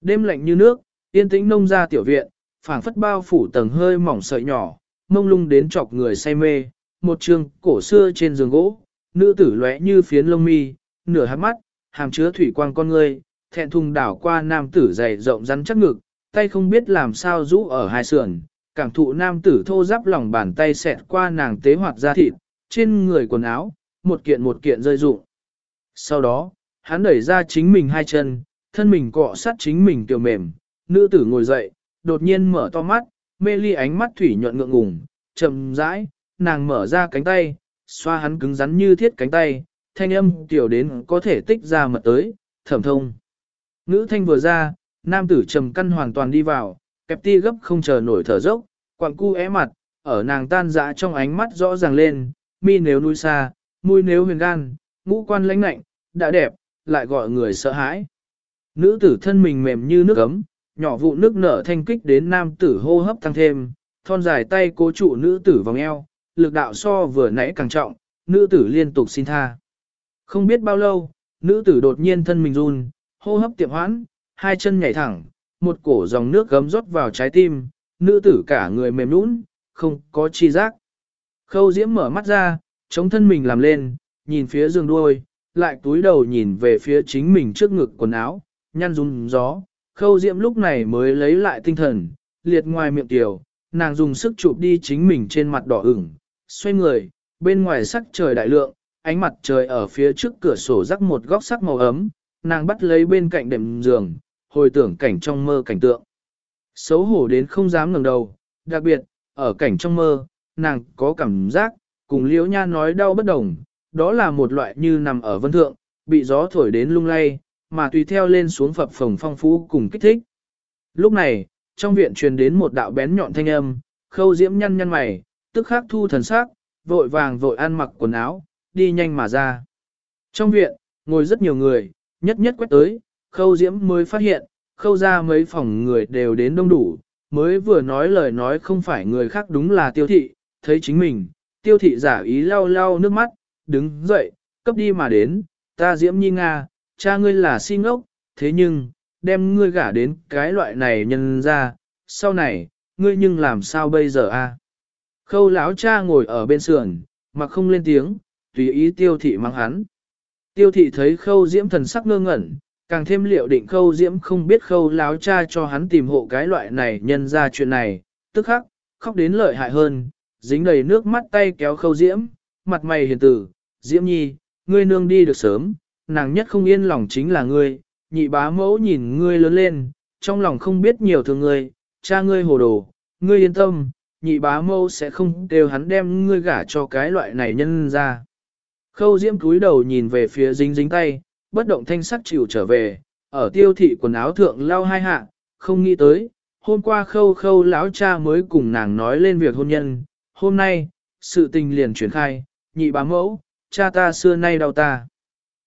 Đêm lạnh như nước, yên tĩnh nông ra tiểu viện, phảng phất bao phủ tầng hơi mỏng sợi nhỏ, mông lung đến chọc người say mê, một trường cổ xưa trên giường gỗ, nữ tử lóe như phiến lông mi, nửa hát mắt, hàm chứa thủy quang con người, thẹn thùng đảo qua nam tử dày rộng rắn chắc ngực, tay không biết làm sao rũ ở hai sườn, cảm thụ nam tử thô giáp lòng bàn tay xẹt qua nàng tế hoạt da thịt, trên người quần áo, một kiện một kiện rơi rụng. Sau đó, hắn đẩy ra chính mình hai chân, thân mình cọ sát chính mình tiểu mềm, nữ tử ngồi dậy, đột nhiên mở to mắt, mê ly ánh mắt thủy nhuận ngượng ngùng, chậm rãi, nàng mở ra cánh tay, xoa hắn cứng rắn như thiết cánh tay, thanh âm tiểu đến có thể tích ra mật tới, thẩm thông. Ngữ thanh vừa ra, nam tử trầm căn hoàn toàn đi vào, kẹp ti gấp không chờ nổi thở dốc, quặng cu é mặt, ở nàng tan dã trong ánh mắt rõ ràng lên, mi nếu nuôi xa, mùi nếu huyền gan, ngũ quan lãnh lạnh, đã đẹp, lại gọi người sợ hãi. Nữ tử thân mình mềm như nước ấm, nhỏ vụ nước nở thanh kích đến nam tử hô hấp tăng thêm, thon dài tay cố trụ nữ tử vòng eo, lực đạo so vừa nãy càng trọng, nữ tử liên tục xin tha. Không biết bao lâu, nữ tử đột nhiên thân mình run, hô hấp tiệm hoãn, hai chân nhảy thẳng, một cổ dòng nước gấm rót vào trái tim, nữ tử cả người mềm nũng, không có chi giác. Khâu diễm mở mắt ra, chống thân mình làm lên, nhìn phía giường đuôi, lại túi đầu nhìn về phía chính mình trước ngực quần áo, nhăn rung gió. Khâu diễm lúc này mới lấy lại tinh thần, liệt ngoài miệng tiểu, nàng dùng sức chụp đi chính mình trên mặt đỏ ửng, xoay người, bên ngoài sắc trời đại lượng, ánh mặt trời ở phía trước cửa sổ rắc một góc sắc màu ấm, nàng bắt lấy bên cạnh đệm giường, hồi tưởng cảnh trong mơ cảnh tượng. Xấu hổ đến không dám ngẩng đầu, đặc biệt, ở cảnh trong mơ, nàng có cảm giác, cùng liễu nha nói đau bất đồng, đó là một loại như nằm ở vân thượng, bị gió thổi đến lung lay, mà tùy theo lên xuống phập phồng phong phú cùng kích thích. Lúc này, trong viện truyền đến một đạo bén nhọn thanh âm, khâu diễm nhăn nhăn mày, tức khắc thu thần sắc, vội vàng vội ăn mặc quần áo, đi nhanh mà ra. Trong viện, ngồi rất nhiều người, nhất nhất quét tới, khâu diễm mới phát hiện, khâu ra mấy phòng người đều đến đông đủ, mới vừa nói lời nói không phải người khác đúng là tiêu thị, thấy chính mình, tiêu thị giả ý lau lau nước mắt, đứng dậy, cấp đi mà đến, ta diễm nhi Nga, cha ngươi là si ngốc, thế nhưng, đem ngươi gả đến cái loại này nhân ra, sau này, ngươi nhưng làm sao bây giờ a? Khâu lão cha ngồi ở bên sườn, mà không lên tiếng, tùy ý tiêu thị mang hắn. Tiêu thị thấy khâu diễm thần sắc ngơ ngẩn, càng thêm liệu định khâu diễm không biết khâu láo cha cho hắn tìm hộ cái loại này nhân ra chuyện này, tức khắc, khóc đến lợi hại hơn, dính đầy nước mắt tay kéo khâu diễm, mặt mày hiền tử, diễm nhi, ngươi nương đi được sớm, nàng nhất không yên lòng chính là ngươi, nhị bá mẫu nhìn ngươi lớn lên, trong lòng không biết nhiều thương ngươi, cha ngươi hồ đồ, ngươi yên tâm, nhị bá mẫu sẽ không đều hắn đem ngươi gả cho cái loại này nhân ra. Khâu diễm cúi đầu nhìn về phía dính dính tay, bất động thanh sắc chịu trở về, ở tiêu thị quần áo thượng lao hai hạ, không nghĩ tới, hôm qua khâu khâu lão cha mới cùng nàng nói lên việc hôn nhân, hôm nay, sự tình liền chuyển khai, nhị bá mẫu, cha ta xưa nay đau ta.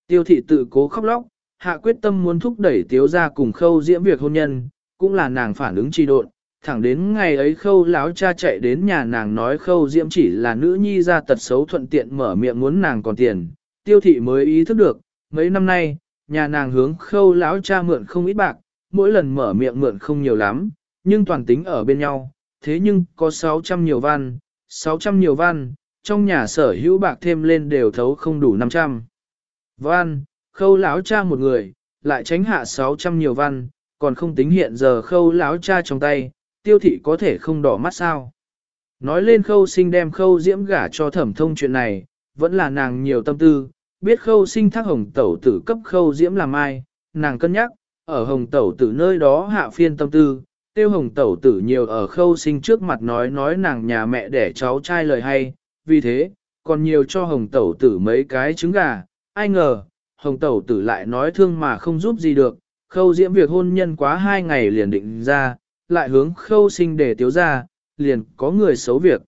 Tiêu thị tự cố khóc lóc, hạ quyết tâm muốn thúc đẩy tiếu ra cùng khâu diễm việc hôn nhân, cũng là nàng phản ứng trì độn. Thẳng đến ngày ấy khâu láo cha chạy đến nhà nàng nói khâu diễm chỉ là nữ nhi ra tật xấu thuận tiện mở miệng muốn nàng còn tiền, tiêu thị mới ý thức được, mấy năm nay, nhà nàng hướng khâu láo cha mượn không ít bạc, mỗi lần mở miệng mượn không nhiều lắm, nhưng toàn tính ở bên nhau, thế nhưng có 600 nhiều văn, 600 nhiều văn, trong nhà sở hữu bạc thêm lên đều thấu không đủ 500. Văn, khâu láo cha một người, lại tránh hạ 600 nhiều văn, còn không tính hiện giờ khâu láo cha trong tay, tiêu thị có thể không đỏ mắt sao. Nói lên khâu sinh đem khâu diễm gả cho thẩm thông chuyện này, vẫn là nàng nhiều tâm tư, biết khâu sinh thác hồng tẩu tử cấp khâu diễm làm ai, nàng cân nhắc, ở hồng tẩu tử nơi đó hạ phiên tâm tư, tiêu hồng tẩu tử nhiều ở khâu sinh trước mặt nói nói nàng nhà mẹ đẻ cháu trai lời hay, vì thế, còn nhiều cho hồng tẩu tử mấy cái trứng gà, ai ngờ, hồng tẩu tử lại nói thương mà không giúp gì được, khâu diễm việc hôn nhân quá hai ngày liền định ra, lại hướng khâu sinh để tiếu ra, liền có người xấu việc.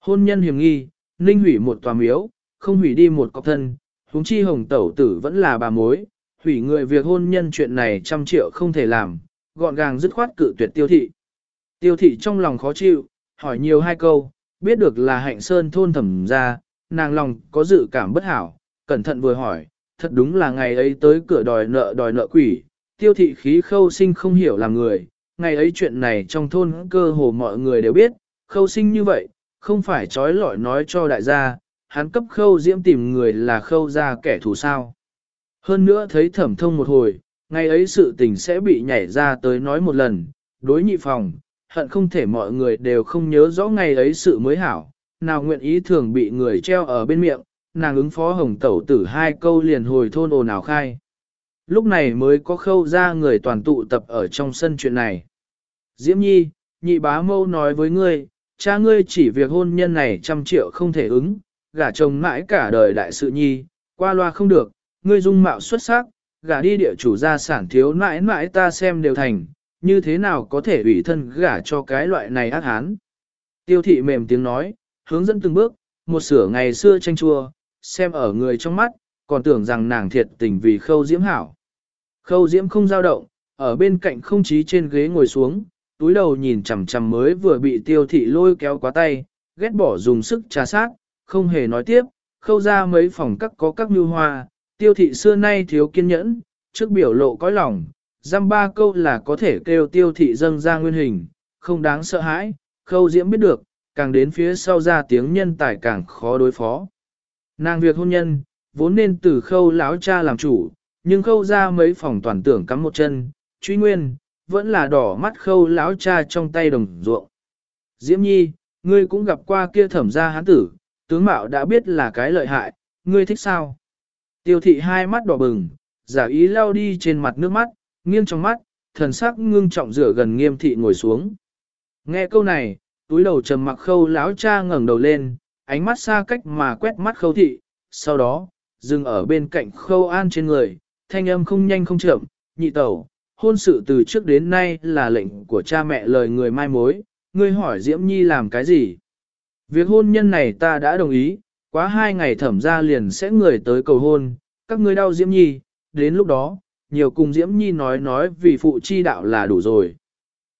Hôn nhân hiểm nghi, ninh hủy một tòa miếu, không hủy đi một cọc thân, huống chi hồng tẩu tử vẫn là bà mối, hủy người việc hôn nhân chuyện này trăm triệu không thể làm, gọn gàng dứt khoát cự tuyệt tiêu thị. Tiêu thị trong lòng khó chịu, hỏi nhiều hai câu, biết được là hạnh sơn thôn thẩm ra, nàng lòng có dự cảm bất hảo, cẩn thận vừa hỏi, thật đúng là ngày ấy tới cửa đòi nợ đòi nợ quỷ, tiêu thị khí khâu sinh không hiểu làm người, ngày ấy chuyện này trong thôn cơ hồ mọi người đều biết, khâu sinh như vậy, không phải trói lọi nói cho đại gia, hắn cấp khâu diễm tìm người là khâu ra kẻ thù sao. Hơn nữa thấy thẩm thông một hồi, ngày ấy sự tình sẽ bị nhảy ra tới nói một lần, đối nhị phòng, hận không thể mọi người đều không nhớ rõ ngày ấy sự mới hảo, nào nguyện ý thường bị người treo ở bên miệng, nàng ứng phó hồng tẩu tử hai câu liền hồi thôn ồn ào khai. Lúc này mới có khâu ra người toàn tụ tập ở trong sân chuyện này. Diễm Nhi, nhị bá mâu nói với ngươi, cha ngươi chỉ việc hôn nhân này trăm triệu không thể ứng, gả chồng mãi cả đời đại sự nhi, qua loa không được, ngươi dung mạo xuất sắc, gả đi địa chủ gia sản thiếu mãi mãi ta xem đều thành, như thế nào có thể ủy thân gả cho cái loại này ác hán. Tiêu thị mềm tiếng nói, hướng dẫn từng bước, một sửa ngày xưa tranh chua, xem ở người trong mắt, còn tưởng rằng nàng thiệt tình vì khâu diễm hảo. Khâu diễm không dao động, ở bên cạnh không chí trên ghế ngồi xuống, túi đầu nhìn chằm chằm mới vừa bị tiêu thị lôi kéo quá tay, ghét bỏ dùng sức trà sát, không hề nói tiếp, khâu ra mấy phòng các có các lưu hoa, tiêu thị xưa nay thiếu kiên nhẫn, trước biểu lộ cõi lòng, giam ba câu là có thể kêu tiêu thị dâng ra nguyên hình, không đáng sợ hãi, khâu diễm biết được, càng đến phía sau ra tiếng nhân tài càng khó đối phó. Nàng việc hôn nhân, vốn nên từ khâu lão cha làm chủ, nhưng khâu ra mấy phòng toàn tưởng cắm một chân, truy nguyên, vẫn là đỏ mắt khâu lão cha trong tay đồng ruộng. Diễm nhi, ngươi cũng gặp qua kia thẩm gia hán tử, tướng mạo đã biết là cái lợi hại, ngươi thích sao? Tiêu thị hai mắt đỏ bừng, giả ý lao đi trên mặt nước mắt, nghiêng trong mắt, thần sắc ngưng trọng rửa gần nghiêm thị ngồi xuống. Nghe câu này, túi đầu trầm mặc khâu lão cha ngẩng đầu lên, ánh mắt xa cách mà quét mắt khâu thị, sau đó, dừng ở bên cạnh khâu an trên người, thanh âm không nhanh không chậm, nhị tẩu, hôn sự từ trước đến nay là lệnh của cha mẹ lời người mai mối, ngươi hỏi Diễm Nhi làm cái gì? Việc hôn nhân này ta đã đồng ý, quá hai ngày thẩm ra liền sẽ người tới cầu hôn, các ngươi đau Diễm Nhi, đến lúc đó, nhiều cùng Diễm Nhi nói nói vì phụ chi đạo là đủ rồi.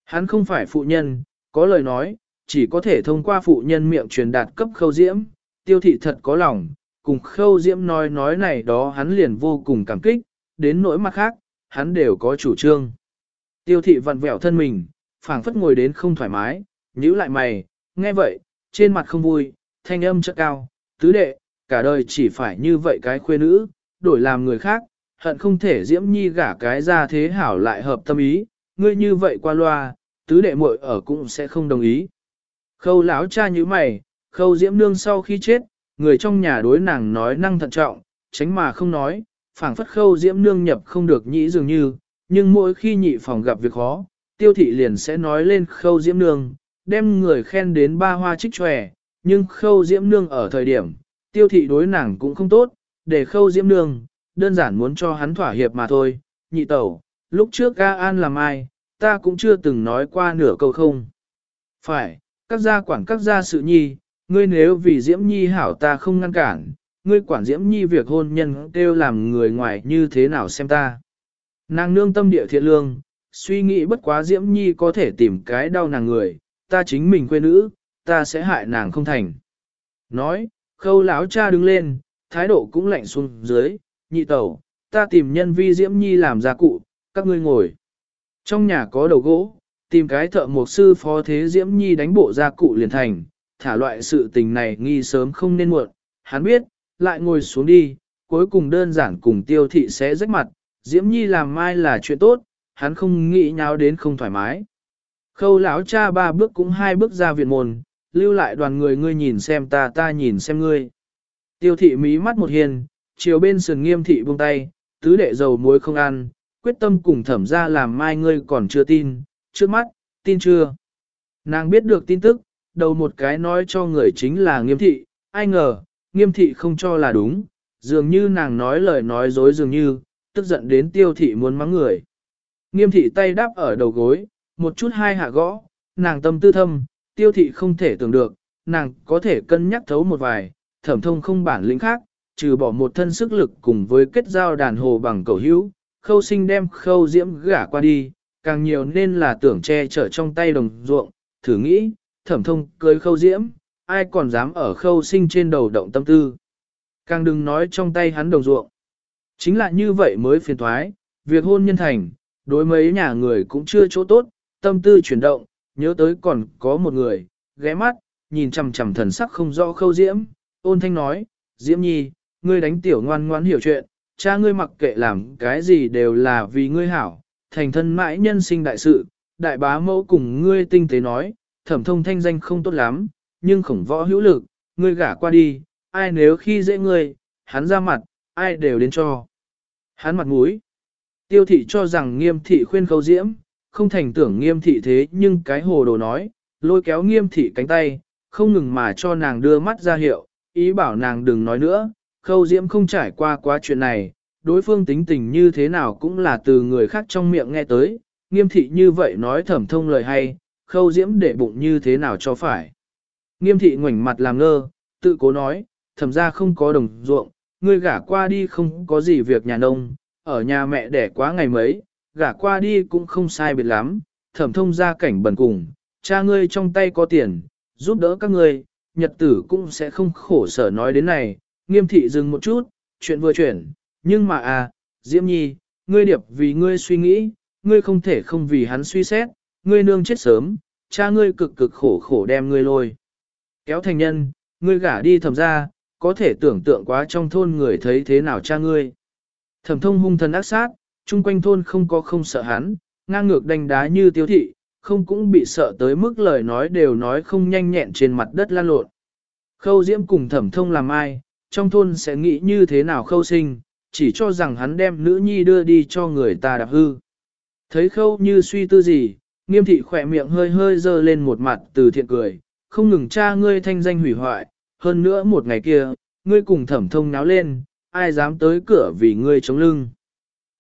Hắn không phải phụ nhân, có lời nói, chỉ có thể thông qua phụ nhân miệng truyền đạt cấp khâu Diễm, tiêu thị thật có lòng, cùng khâu Diễm nói nói này đó hắn liền vô cùng cảm kích, đến nỗi mặt khác, hắn đều có chủ trương. Tiêu thị vặn vẹo thân mình, phảng phất ngồi đến không thoải mái, nhíu lại mày, nghe vậy, trên mặt không vui, thanh âm chất cao, tứ đệ, cả đời chỉ phải như vậy cái khuê nữ, đổi làm người khác, hận không thể diễm nhi gả cái ra thế hảo lại hợp tâm ý, ngươi như vậy qua loa, tứ đệ muội ở cũng sẽ không đồng ý. Khâu lão cha như mày, khâu diễm nương sau khi chết, người trong nhà đối nàng nói năng thận trọng, tránh mà không nói, phảng phất khâu diễm nương nhập không được nhĩ dường như, nhưng mỗi khi nhị phòng gặp việc khó, tiêu thị liền sẽ nói lên khâu diễm nương, đem người khen đến ba hoa trích tròe, nhưng khâu diễm nương ở thời điểm, tiêu thị đối nàng cũng không tốt, để khâu diễm nương, đơn giản muốn cho hắn thỏa hiệp mà thôi, nhị tẩu, lúc trước Ca An làm ai, ta cũng chưa từng nói qua nửa câu không. Phải, các gia quản các gia sự nhi, ngươi nếu vì Diễm Nhi hảo ta không ngăn cản, ngươi quản Diễm Nhi việc hôn nhân kêu làm người ngoài như thế nào xem ta. Nàng nương tâm địa thiện lương, suy nghĩ bất quá Diễm Nhi có thể tìm cái đau nàng người, ta chính mình quê nữ, ta sẽ hại nàng không thành. Nói, khâu lão cha đứng lên, thái độ cũng lạnh xuống dưới, nhị tẩu, ta tìm nhân vi Diễm Nhi làm gia cụ, các ngươi ngồi. Trong nhà có đầu gỗ, tìm cái thợ mộc sư phó thế Diễm Nhi đánh bộ gia cụ liền thành, thả loại sự tình này nghi sớm không nên muộn, hắn biết, lại ngồi xuống đi, cuối cùng đơn giản cùng tiêu thị sẽ rách mặt, Diễm Nhi làm mai là chuyện tốt, hắn không nghĩ nháo đến không thoải mái. Khâu lão cha ba bước cũng hai bước ra viện môn, lưu lại đoàn người ngươi nhìn xem ta ta nhìn xem ngươi. Tiêu thị mí mắt một hiền, chiều bên sườn nghiêm thị buông tay, tứ đệ dầu muối không ăn, quyết tâm cùng thẩm ra làm mai ngươi còn chưa tin, trước mắt, tin chưa. Nàng biết được tin tức, đầu một cái nói cho người chính là nghiêm thị, ai ngờ, nghiêm thị không cho là đúng, dường như nàng nói lời nói dối dường như, tức giận đến tiêu thị muốn mắng người. Nghiêm thị tay đáp ở đầu gối, một chút hai hạ gõ, nàng tâm tư thâm, tiêu thị không thể tưởng được, nàng có thể cân nhắc thấu một vài, thẩm thông không bản lĩnh khác, trừ bỏ một thân sức lực cùng với kết giao đàn hồ bằng cầu hữu, khâu sinh đem khâu diễm gả qua đi, càng nhiều nên là tưởng che chở trong tay đồng ruộng, thử nghĩ, thẩm thông cưới khâu diễm, ai còn dám ở khâu sinh trên đầu động tâm tư. Càng đừng nói trong tay hắn đồng ruộng. Chính là như vậy mới phiền thoái, việc hôn nhân thành, đối mấy nhà người cũng chưa chỗ tốt, tâm tư chuyển động, nhớ tới còn có một người, ghé mắt, nhìn chằm chằm thần sắc không rõ khâu diễm, ôn thanh nói, diễm nhi, ngươi đánh tiểu ngoan ngoãn hiểu chuyện, cha ngươi mặc kệ làm cái gì đều là vì ngươi hảo, thành thân mãi nhân sinh đại sự, đại bá mẫu cùng ngươi tinh tế nói, thẩm thông thanh danh không tốt lắm, nhưng khổng võ hữu lực, ngươi gả qua đi, ai nếu khi dễ ngươi, hắn ra mặt, ai đều đến cho. Hắn mặt mũi. Tiêu thị cho rằng nghiêm thị khuyên khâu diễm, không thành tưởng nghiêm thị thế nhưng cái hồ đồ nói, lôi kéo nghiêm thị cánh tay, không ngừng mà cho nàng đưa mắt ra hiệu, ý bảo nàng đừng nói nữa, khâu diễm không trải qua quá chuyện này, đối phương tính tình như thế nào cũng là từ người khác trong miệng nghe tới, nghiêm thị như vậy nói thẩm thông lời hay, khâu diễm để bụng như thế nào cho phải. Nghiêm thị ngoảnh mặt làm ngơ, tự cố nói, thẩm ra không có đồng ruộng, ngươi gả qua đi không có gì việc nhà nông, ở nhà mẹ đẻ quá ngày mấy, gả qua đi cũng không sai biệt lắm, thẩm thông ra cảnh bẩn cùng, cha ngươi trong tay có tiền, giúp đỡ các ngươi, nhật tử cũng sẽ không khổ sở nói đến này, nghiêm thị dừng một chút, chuyện vừa chuyển, nhưng mà à, Diễm Nhi, ngươi điệp vì ngươi suy nghĩ, ngươi không thể không vì hắn suy xét, ngươi nương chết sớm, cha ngươi cực cực khổ khổ đem ngươi lôi. Kéo thành nhân, ngươi gả đi thầm ra, có thể tưởng tượng quá trong thôn người thấy thế nào cha ngươi. Thẩm thông hung thần ác sát, chung quanh thôn không có không sợ hắn, ngang ngược đánh đá như tiêu thị, không cũng bị sợ tới mức lời nói đều nói không nhanh nhẹn trên mặt đất lan lộn. Khâu diễm cùng thẩm thông làm ai, trong thôn sẽ nghĩ như thế nào khâu sinh, chỉ cho rằng hắn đem nữ nhi đưa đi cho người ta đạp hư. Thấy khâu như suy tư gì, nghiêm thị khỏe miệng hơi hơi dơ lên một mặt từ thiện cười, không ngừng cha ngươi thanh danh hủy hoại, hơn nữa một ngày kia, ngươi cùng thẩm thông náo lên, ai dám tới cửa vì ngươi chống lưng.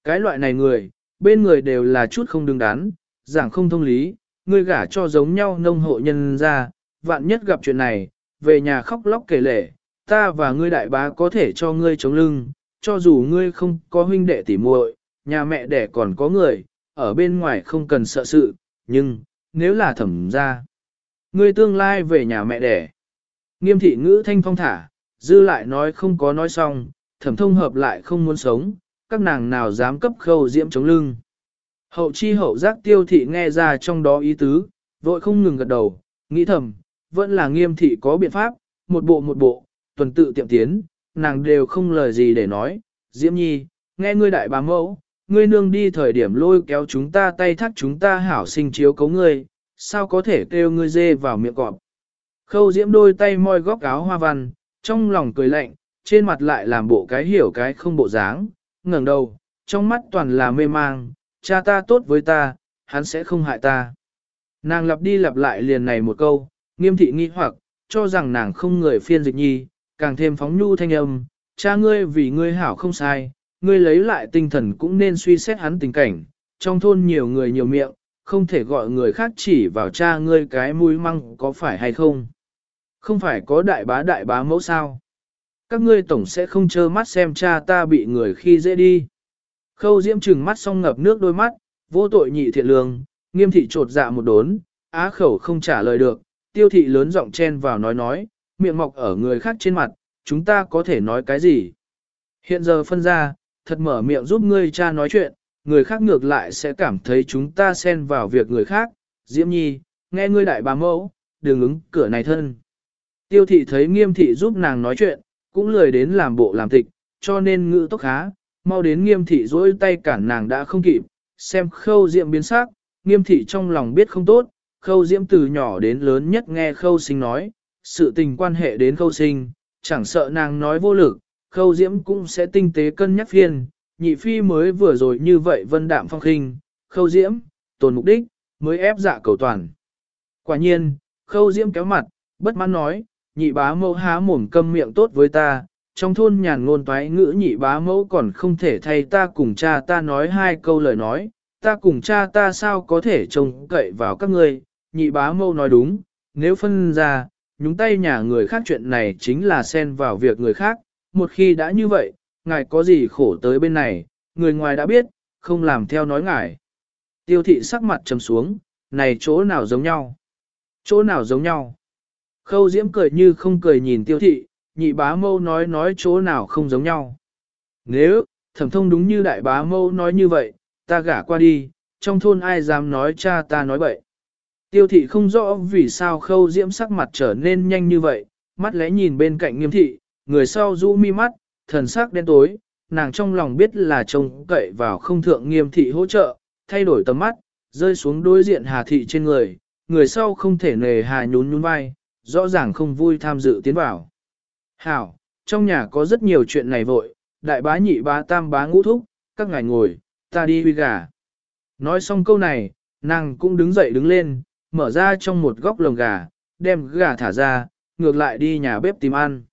Cái loại này người, bên người đều là chút không đứng đắn, giảng không thông lý, ngươi gả cho giống nhau nông hộ nhân ra, vạn nhất gặp chuyện này, về nhà khóc lóc kể lể, ta và ngươi đại bá có thể cho ngươi chống lưng, cho dù ngươi không có huynh đệ tỉ muội, nhà mẹ đẻ còn có người, ở bên ngoài không cần sợ sự, nhưng, nếu là thẩm ra, ngươi tương lai về nhà mẹ đẻ. Nghiêm thị ngữ thanh phong thả, dư lại nói không có nói xong, thẩm thông hợp lại không muốn sống, các nàng nào dám cấp khâu diễm chống lưng. Hậu chi hậu giác tiêu thị nghe ra trong đó ý tứ, vội không ngừng gật đầu, nghĩ thầm, vẫn là nghiêm thị có biện pháp, một bộ một bộ, tuần tự tiệm tiến, nàng đều không lời gì để nói, diễm nhi, nghe ngươi đại bá mẫu, ngươi nương đi thời điểm lôi kéo chúng ta tay thắt chúng ta hảo sinh chiếu cấu ngươi, sao có thể kêu ngươi dê vào miệng cọp. Khâu diễm đôi tay moi góc áo hoa văn, trong lòng cười lạnh, trên mặt lại làm bộ cái hiểu cái không bộ dáng, ngẩng đầu, trong mắt toàn là mê mang, cha ta tốt với ta, hắn sẽ không hại ta. Nàng lặp đi lặp lại liền này một câu, nghiêm thị nghi hoặc, cho rằng nàng không người phiên dịch nhi, càng thêm phóng nhu thanh âm, cha ngươi vì ngươi hảo không sai, ngươi lấy lại tinh thần cũng nên suy xét hắn tình cảnh, trong thôn nhiều người nhiều miệng, không thể gọi người khác chỉ vào cha ngươi cái mũi măng có phải hay không. Không phải có đại bá đại bá mẫu sao. Các ngươi tổng sẽ không trơ mắt xem cha ta bị người khi dễ đi. Khâu diễm trừng mắt xong ngập nước đôi mắt, vô tội nhị thiện lương, nghiêm thị trột dạ một đốn, á khẩu không trả lời được, tiêu thị lớn giọng chen vào nói nói, miệng mọc ở người khác trên mặt, chúng ta có thể nói cái gì. Hiện giờ phân ra, thật mở miệng giúp ngươi cha nói chuyện, người khác ngược lại sẽ cảm thấy chúng ta xen vào việc người khác. Diễm Nhi, nghe ngươi đại bà mẫu, đừng ứng cửa này thân. Tiêu thị thấy nghiêm thị giúp nàng nói chuyện, cũng lười đến làm bộ làm tịch, cho nên ngữ tốc khá, mau đến nghiêm thị dỗi tay cản nàng đã không kịp, xem khâu diệm biến sắc, nghiêm thị trong lòng biết không tốt, khâu diễm từ nhỏ đến lớn nhất nghe khâu sinh nói, sự tình quan hệ đến khâu sinh, chẳng sợ nàng nói vô lực, khâu diễm cũng sẽ tinh tế cân nhắc phiên, nhị phi mới vừa rồi như vậy vân đạm phong khinh, khâu diễm, tồn mục đích, mới ép dạ cầu toàn. Quả nhiên, khâu diễm kéo mặt, bất mãn nói, nhị bá mẫu há mồm câm miệng tốt với ta, trong thôn nhàn ngôn toái ngữ nhị bá mẫu còn không thể thay ta cùng cha ta nói hai câu lời nói, ta cùng cha ta sao có thể trông cậy vào các ngươi, nhị bá mẫu nói đúng, nếu phân ra, nhúng tay nhà người khác chuyện này chính là xen vào việc người khác, một khi đã như vậy, ngài có gì khổ tới bên này, người ngoài đã biết, không làm theo nói ngài. Tiêu thị sắc mặt trầm xuống, này chỗ nào giống nhau? Chỗ nào giống nhau? Khâu diễm cười như không cười nhìn tiêu thị, nhị bá mâu nói nói chỗ nào không giống nhau. Nếu, thẩm thông đúng như đại bá mâu nói như vậy, ta gả qua đi, trong thôn ai dám nói cha ta nói vậy. Tiêu thị không rõ vì sao khâu diễm sắc mặt trở nên nhanh như vậy, mắt lẽ nhìn bên cạnh nghiêm thị, người sau rũ mi mắt, thần sắc đen tối, nàng trong lòng biết là trông cậy vào không thượng nghiêm thị hỗ trợ, thay đổi tầm mắt, rơi xuống đối diện hà thị trên người, người sau không thể nề hà nhún nhún vai, rõ ràng không vui tham dự tiến vào. Hảo, trong nhà có rất nhiều chuyện này vội, đại bá nhị bá tam bá ngũ thúc, các ngài ngồi, ta đi huy gà. Nói xong câu này, nàng cũng đứng dậy đứng lên, mở ra trong một góc lồng gà, đem gà thả ra, ngược lại đi nhà bếp tìm ăn.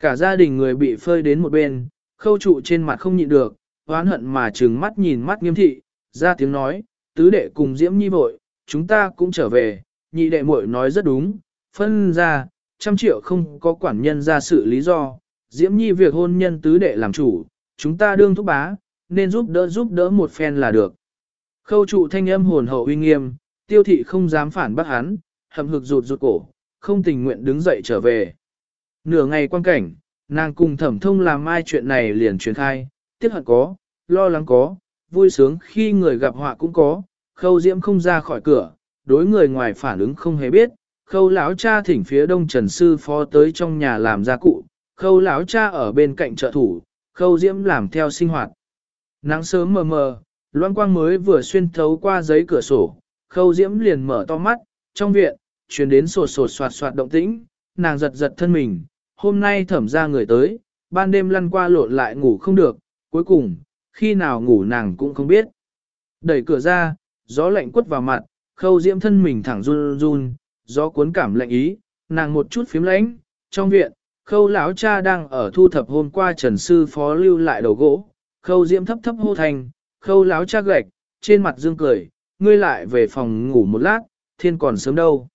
Cả gia đình người bị phơi đến một bên, khâu trụ trên mặt không nhịn được, oán hận mà trừng mắt nhìn mắt nghiêm thị, ra tiếng nói, tứ đệ cùng diễm nhi vội, chúng ta cũng trở về, nhị đệ muội nói rất đúng, phân ra, trăm triệu không có quản nhân ra sự lý do, diễm nhi việc hôn nhân tứ đệ làm chủ, chúng ta đương thúc bá, nên giúp đỡ giúp đỡ một phen là được. Khâu trụ thanh âm hồn hậu uy nghiêm, tiêu thị không dám phản bác hắn, hầm hực rụt rụt cổ, không tình nguyện đứng dậy trở về. Nửa ngày quan cảnh, nàng cùng thẩm thông làm mai chuyện này liền truyền khai, tiếc hận có, lo lắng có, vui sướng khi người gặp họa cũng có, khâu diễm không ra khỏi cửa, đối người ngoài phản ứng không hề biết, khâu lão cha thỉnh phía đông trần sư phó tới trong nhà làm gia cụ, khâu lão cha ở bên cạnh trợ thủ, khâu diễm làm theo sinh hoạt. Nắng sớm mờ mờ, loan quang mới vừa xuyên thấu qua giấy cửa sổ, khâu diễm liền mở to mắt, trong viện, truyền đến sột sột soạt soạt động tĩnh, nàng giật giật thân mình, hôm nay thẩm ra người tới, ban đêm lăn qua lộn lại ngủ không được, cuối cùng, khi nào ngủ nàng cũng không biết. Đẩy cửa ra, gió lạnh quất vào mặt, khâu diễm thân mình thẳng run run, gió cuốn cảm lạnh ý, nàng một chút phím lánh, trong viện, khâu lão cha đang ở thu thập hôm qua trần sư phó lưu lại đầu gỗ, khâu diễm thấp thấp hô thành, khâu lão cha gạch, trên mặt dương cười, ngươi lại về phòng ngủ một lát, thiên còn sớm đâu.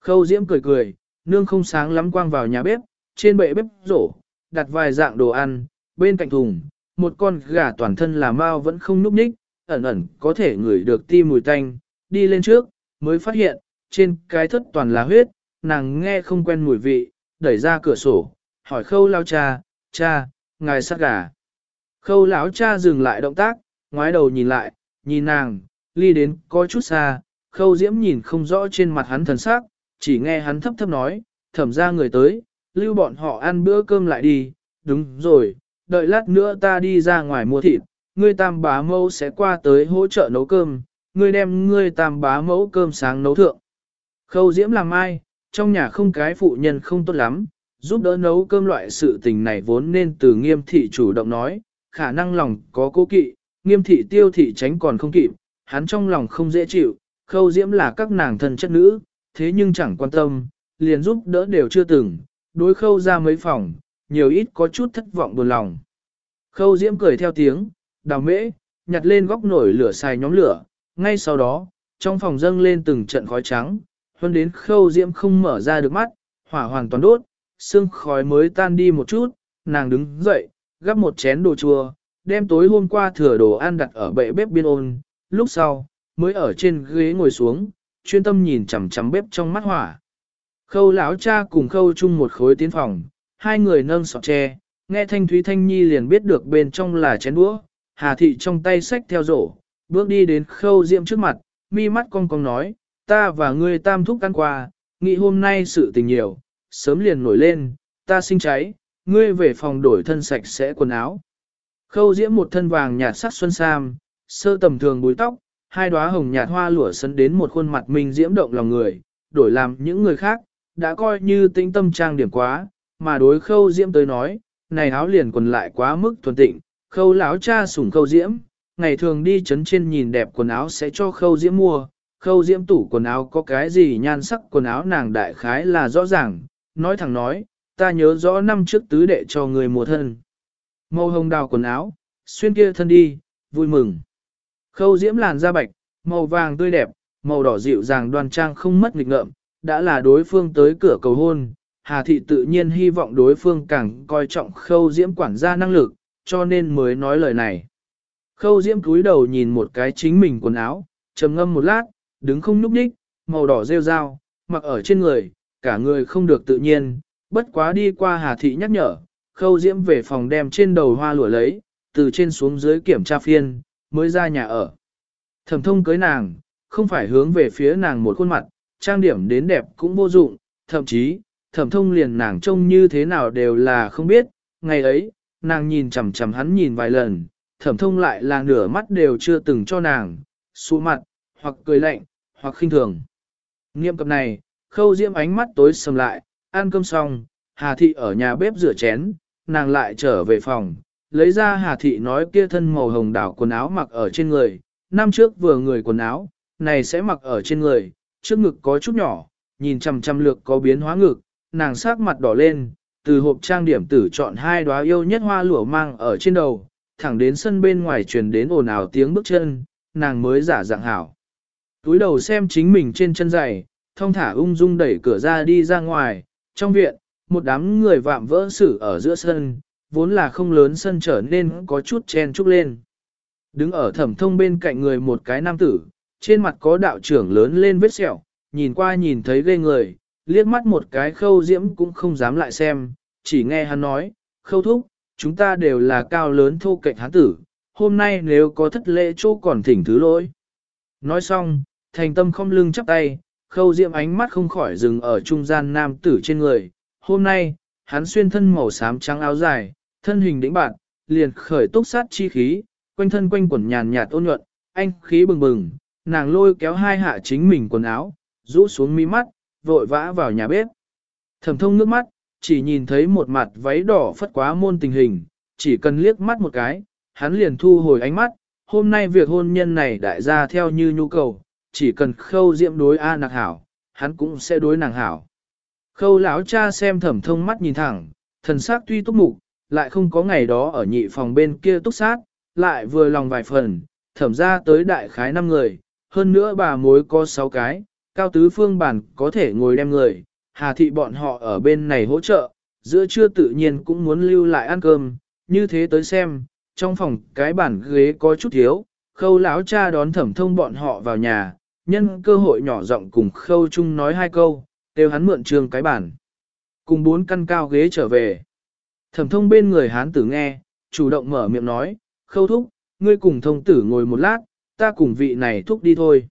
Khâu diễm cười cười, nương không sáng lắm quang vào nhà bếp, trên bệ bếp rổ, đặt vài dạng đồ ăn, bên cạnh thùng, một con gà toàn thân là mau vẫn không núp ních, ẩn ẩn có thể ngửi được ti mùi tanh, đi lên trước, mới phát hiện, trên cái thất toàn là huyết, nàng nghe không quen mùi vị, đẩy ra cửa sổ, hỏi khâu lao cha, cha, ngài sát gà. Khâu lão cha dừng lại động tác, ngoái đầu nhìn lại, nhìn nàng, ly đến có chút xa, khâu diễm nhìn không rõ trên mặt hắn thần sắc, chỉ nghe hắn thấp thấp nói, thẩm ra người tới, lưu bọn họ ăn bữa cơm lại đi, đúng rồi, đợi lát nữa ta đi ra ngoài mua thịt, ngươi tam bá mẫu sẽ qua tới hỗ trợ nấu cơm, ngươi đem ngươi tam bá mẫu cơm sáng nấu thượng. Khâu diễm làm ai, trong nhà không cái phụ nhân không tốt lắm, giúp đỡ nấu cơm loại sự tình này vốn nên từ nghiêm thị chủ động nói, khả năng lòng có cố kỵ, nghiêm thị tiêu thị tránh còn không kịp, hắn trong lòng không dễ chịu, khâu diễm là các nàng thân chất nữ, thế nhưng chẳng quan tâm, liền giúp đỡ đều chưa từng, đối khâu ra mấy phòng, nhiều ít có chút thất vọng buồn lòng. Khâu diễm cười theo tiếng, đào mễ, nhặt lên góc nổi lửa xài nhóm lửa, ngay sau đó, trong phòng dâng lên từng trận khói trắng, hơn đến khâu diễm không mở ra được mắt, hỏa hoàn toàn đốt, sương khói mới tan đi một chút, nàng đứng dậy, gắp một chén đồ chua, đem tối hôm qua thừa đồ ăn đặt ở bệ bếp biên ôn, lúc sau, mới ở trên ghế ngồi xuống, chuyên tâm nhìn chằm chằm bếp trong mắt hỏa. Khâu lão cha cùng khâu chung một khối tiến phòng, hai người nâng sọt tre, nghe thanh thúy thanh nhi liền biết được bên trong là chén đũa, hà thị trong tay sách theo rổ, bước đi đến khâu diệm trước mặt, mi mắt cong cong nói, ta và ngươi tam thúc ăn qua, nghĩ hôm nay sự tình nhiều, sớm liền nổi lên, ta sinh cháy, ngươi về phòng đổi thân sạch sẽ quần áo. Khâu diễm một thân vàng nhạt sắc xuân sam, sơ tầm thường búi tóc, hai đóa hồng nhạt hoa lửa sấn đến một khuôn mặt mình diễm động lòng người, đổi làm những người khác, đã coi như tĩnh tâm trang điểm quá, mà đối khâu diễm tới nói, này áo liền quần lại quá mức thuần tịnh, khâu lão cha sủng khâu diễm, ngày thường đi chấn trên nhìn đẹp quần áo sẽ cho khâu diễm mua, khâu diễm tủ quần áo có cái gì nhan sắc quần áo nàng đại khái là rõ ràng, nói thẳng nói, ta nhớ rõ năm trước tứ đệ cho người mùa thân. Màu hồng đào quần áo, xuyên kia thân đi, vui mừng. Khâu diễm làn da bạch, màu vàng tươi đẹp, màu đỏ dịu dàng đoan trang không mất nghịch ngợm, đã là đối phương tới cửa cầu hôn. Hà thị tự nhiên hy vọng đối phương càng coi trọng khâu diễm quản gia năng lực, cho nên mới nói lời này. Khâu diễm cúi đầu nhìn một cái chính mình quần áo, trầm ngâm một lát, đứng không nhúc nhích, màu đỏ rêu rao, mặc ở trên người, cả người không được tự nhiên, bất quá đi qua Hà Thị nhắc nhở, khâu diễm về phòng đem trên đầu hoa lụa lấy, từ trên xuống dưới kiểm tra phiên, mới ra nhà ở. Thẩm thông cưới nàng, không phải hướng về phía nàng một khuôn mặt, trang điểm đến đẹp cũng vô dụng, thậm chí, thẩm thông liền nàng trông như thế nào đều là không biết, ngày ấy, nàng nhìn chằm chằm hắn nhìn vài lần, thẩm thông lại là nửa mắt đều chưa từng cho nàng, xu mặt, hoặc cười lạnh, hoặc khinh thường. Nghiệm cập này, khâu diễm ánh mắt tối sầm lại, ăn cơm xong, Hà Thị ở nhà bếp rửa chén, nàng lại trở về phòng, lấy ra Hà Thị nói kia thân màu hồng đảo quần áo mặc ở trên người, năm trước vừa người quần áo, này sẽ mặc ở trên người, trước ngực có chút nhỏ, nhìn chằm chằm lược có biến hóa ngực, nàng sắc mặt đỏ lên, từ hộp trang điểm tử chọn hai đóa yêu nhất hoa lửa mang ở trên đầu, thẳng đến sân bên ngoài truyền đến ồn ào tiếng bước chân, nàng mới giả dạng hảo. Túi đầu xem chính mình trên chân giày, thong thả ung dung đẩy cửa ra đi ra ngoài, trong viện, một đám người vạm vỡ xử ở giữa sân, vốn là không lớn sân trở nên có chút chen chúc lên. Đứng ở thẩm thông bên cạnh người một cái nam tử, trên mặt có đạo trưởng lớn lên vết sẹo, nhìn qua nhìn thấy ghê người, liếc mắt một cái khâu diễm cũng không dám lại xem, chỉ nghe hắn nói, khâu thúc, chúng ta đều là cao lớn thô cạnh hán tử, hôm nay nếu có thất lễ chỗ còn thỉnh thứ lỗi. Nói xong, thành tâm không lưng chắp tay, khâu diễm ánh mắt không khỏi dừng ở trung gian nam tử trên người. Hôm nay, hắn xuyên thân màu xám trắng áo dài, thân hình đĩnh bạn, liền khởi túc sát chi khí, quanh thân quanh quần nhàn nhạt ôn nhuận, anh khí bừng bừng, nàng lôi kéo hai hạ chính mình quần áo, rũ xuống mi mắt, vội vã vào nhà bếp. Thẩm thông nước mắt, chỉ nhìn thấy một mặt váy đỏ phất quá môn tình hình, chỉ cần liếc mắt một cái, hắn liền thu hồi ánh mắt, hôm nay việc hôn nhân này đại gia theo như nhu cầu, chỉ cần khâu diệm đối A nạc hảo, hắn cũng sẽ đối nàng hảo. Khâu lão cha xem thẩm thông mắt nhìn thẳng, thần sắc tuy túc mục, lại không có ngày đó ở nhị phòng bên kia túc sát, lại vừa lòng vài phần, thẩm ra tới đại khái năm người, hơn nữa bà mối có sáu cái, cao tứ phương bản có thể ngồi đem người, hà thị bọn họ ở bên này hỗ trợ, giữa trưa tự nhiên cũng muốn lưu lại ăn cơm, như thế tới xem, trong phòng cái bản ghế có chút thiếu, khâu lão cha đón thẩm thông bọn họ vào nhà, nhân cơ hội nhỏ giọng cùng khâu chung nói hai câu, đều hắn mượn trường cái bản. Cùng bốn căn cao ghế trở về. Thẩm thông bên người hán tử nghe, chủ động mở miệng nói, khâu thúc, ngươi cùng thông tử ngồi một lát, ta cùng vị này thúc đi thôi.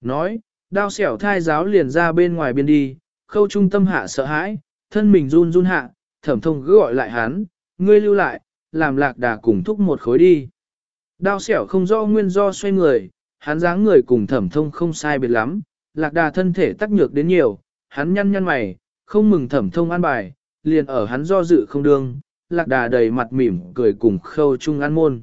Nói, đao xẻo thai giáo liền ra bên ngoài biên đi, khâu trung tâm hạ sợ hãi, thân mình run run hạ, thẩm thông cứ gọi lại hắn, ngươi lưu lại, làm lạc đà cùng thúc một khối đi. Đao xẻo không do nguyên do xoay người, hắn dáng người cùng thẩm thông không sai biệt lắm, lạc đà thân thể tắc nhược đến nhiều, hắn nhăn nhăn mày, không mừng thẩm thông an bài, liền ở hắn do dự không đương, lạc đà đầy mặt mỉm cười cùng khâu chung ăn môn.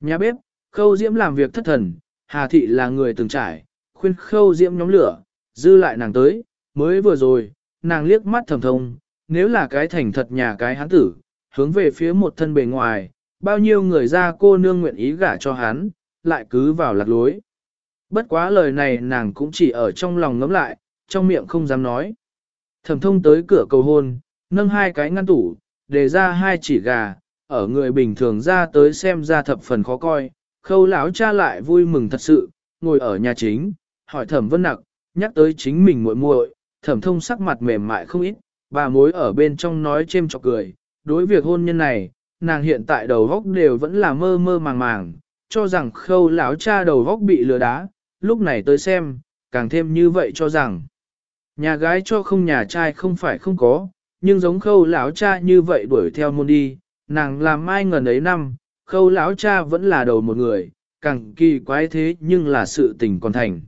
Nhà bếp, khâu diễm làm việc thất thần, hà thị là người từng trải, khuyên khâu diễm nhóm lửa, dư lại nàng tới, mới vừa rồi, nàng liếc mắt thầm thông, nếu là cái thành thật nhà cái hắn tử, hướng về phía một thân bề ngoài, bao nhiêu người ra cô nương nguyện ý gả cho hắn, lại cứ vào lạc lối. Bất quá lời này nàng cũng chỉ ở trong lòng ngấm lại, trong miệng không dám nói. Thẩm thông tới cửa cầu hôn, nâng hai cái ngăn tủ, để ra hai chỉ gà, ở người bình thường ra tới xem ra thập phần khó coi, khâu lão cha lại vui mừng thật sự, ngồi ở nhà chính, hỏi thẩm vân nặc, nhắc tới chính mình muội muội, thẩm thông sắc mặt mềm mại không ít, bà mối ở bên trong nói chêm chọc cười, đối việc hôn nhân này, nàng hiện tại đầu góc đều vẫn là mơ mơ màng màng, cho rằng khâu lão cha đầu góc bị lừa đá, lúc này tới xem, càng thêm như vậy cho rằng, nhà gái cho không nhà trai không phải không có, nhưng giống khâu lão cha như vậy đuổi theo môn đi, nàng làm mai ngần ấy năm, khâu lão cha vẫn là đầu một người, càng kỳ quái thế nhưng là sự tình còn thành.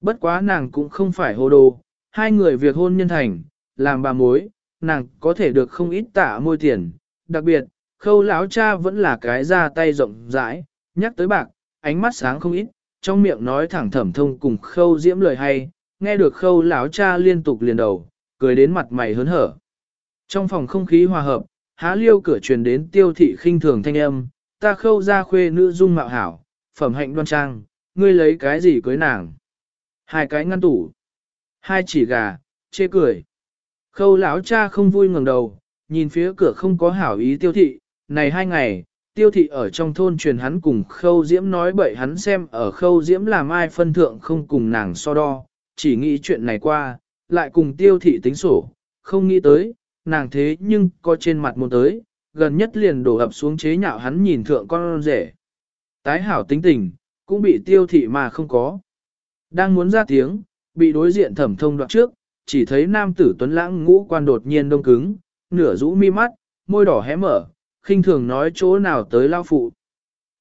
Bất quá nàng cũng không phải hồ đồ, hai người việc hôn nhân thành, làm bà mối, nàng có thể được không ít tạ môi tiền, đặc biệt, khâu lão cha vẫn là cái ra tay rộng rãi, nhắc tới bạc, ánh mắt sáng không ít, trong miệng nói thẳng thẩm thông cùng khâu diễm lời hay, nghe được khâu lão cha liên tục liền đầu, cười đến mặt mày hớn hở. Trong phòng không khí hòa hợp, há liêu cửa truyền đến tiêu thị khinh thường thanh âm, ta khâu ra khuê nữ dung mạo hảo, phẩm hạnh đoan trang, ngươi lấy cái gì cưới nàng? Hai cái ngăn tủ, hai chỉ gà, chê cười. Khâu lão cha không vui ngẩng đầu, nhìn phía cửa không có hảo ý tiêu thị, này hai ngày, tiêu thị ở trong thôn truyền hắn cùng khâu diễm nói bậy hắn xem ở khâu diễm làm ai phân thượng không cùng nàng so đo, chỉ nghĩ chuyện này qua, lại cùng tiêu thị tính sổ, không nghĩ tới, nàng thế nhưng có trên mặt một tới, gần nhất liền đổ ập xuống chế nhạo hắn nhìn thượng con rể. Tái hảo tính tình, cũng bị tiêu thị mà không có. Đang muốn ra tiếng, bị đối diện thẩm thông đoạn trước, chỉ thấy nam tử tuấn lãng ngũ quan đột nhiên đông cứng, nửa rũ mi mắt, môi đỏ hé mở, khinh thường nói chỗ nào tới lao phụ.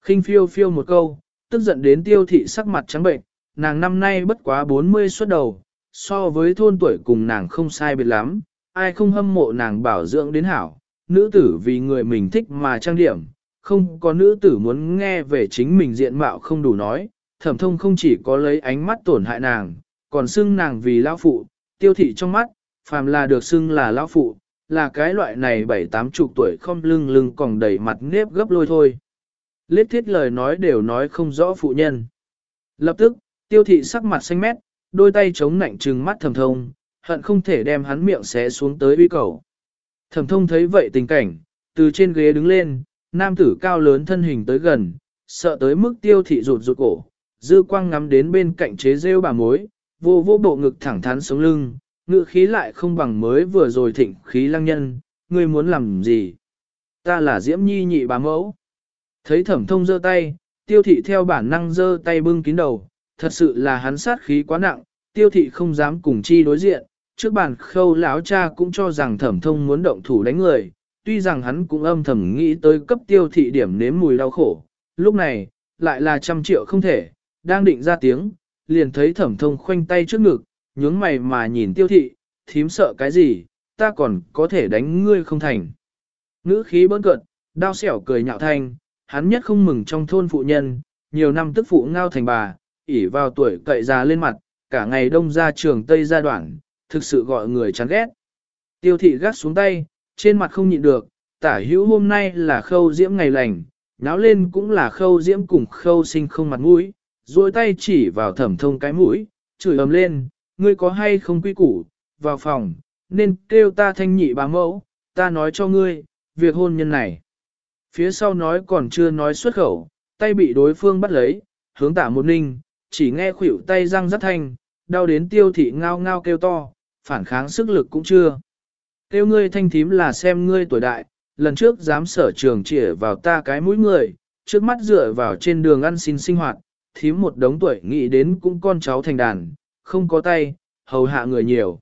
khinh phiêu phiêu một câu, tức giận đến tiêu thị sắc mặt trắng bệnh, nàng năm nay bất quá 40 xuất đầu, so với thôn tuổi cùng nàng không sai biệt lắm, ai không hâm mộ nàng bảo dưỡng đến hảo, nữ tử vì người mình thích mà trang điểm, không có nữ tử muốn nghe về chính mình diện mạo không đủ nói, thẩm thông không chỉ có lấy ánh mắt tổn hại nàng, còn xưng nàng vì lão phụ, tiêu thị trong mắt, phàm là được xưng là lão phụ, là cái loại này bảy tám chục tuổi không lưng lưng còn đầy mặt nếp gấp lôi thôi. Lết thiết lời nói đều nói không rõ phụ nhân. Lập tức, tiêu thị sắc mặt xanh mét, đôi tay chống nạnh trừng mắt thầm thông, hận không thể đem hắn miệng xé xuống tới uy cầu. Thẩm thông thấy vậy tình cảnh, từ trên ghế đứng lên, nam tử cao lớn thân hình tới gần, sợ tới mức tiêu thị rụt rụt cổ, dư quang ngắm đến bên cạnh chế rêu bà mối, vô vô bộ ngực thẳng thắn sống lưng, ngự khí lại không bằng mới vừa rồi thịnh khí lăng nhân, ngươi muốn làm gì? Ta là Diễm Nhi nhị bà mẫu. Thấy thẩm thông giơ tay, tiêu thị theo bản năng giơ tay bưng kín đầu, thật sự là hắn sát khí quá nặng, tiêu thị không dám cùng chi đối diện, trước bàn khâu lão cha cũng cho rằng thẩm thông muốn động thủ đánh người, tuy rằng hắn cũng âm thầm nghĩ tới cấp tiêu thị điểm nếm mùi đau khổ, lúc này, lại là trăm triệu không thể, đang định ra tiếng, liền thấy thẩm thông khoanh tay trước ngực, nhướng mày mà nhìn tiêu thị, thím sợ cái gì, ta còn có thể đánh ngươi không thành. Ngữ khí bỡn cợt, đao xẻo cười nhạo thanh, hắn nhất không mừng trong thôn phụ nhân, nhiều năm tức phụ ngao thành bà, ỉ vào tuổi cậy già lên mặt, cả ngày đông ra trường Tây ra đoạn, thực sự gọi người chán ghét. Tiêu thị gắt xuống tay, trên mặt không nhịn được, tả hữu hôm nay là khâu diễm ngày lành, náo lên cũng là khâu diễm cùng khâu sinh không mặt mũi, duỗi tay chỉ vào thẩm thông cái mũi, chửi ầm lên, ngươi có hay không quy củ, vào phòng, nên kêu ta thanh nhị bá mẫu, ta nói cho ngươi, việc hôn nhân này. Phía sau nói còn chưa nói xuất khẩu, tay bị đối phương bắt lấy, hướng tả một ninh, chỉ nghe khuỷu tay răng rất thanh, đau đến tiêu thị ngao ngao kêu to, phản kháng sức lực cũng chưa. Tiêu ngươi thanh thím là xem ngươi tuổi đại, lần trước dám sở trường chỉ vào ta cái mũi người, trước mắt dựa vào trên đường ăn xin sinh hoạt, thím một đống tuổi nghĩ đến cũng con cháu thành đàn, không có tay, hầu hạ người nhiều.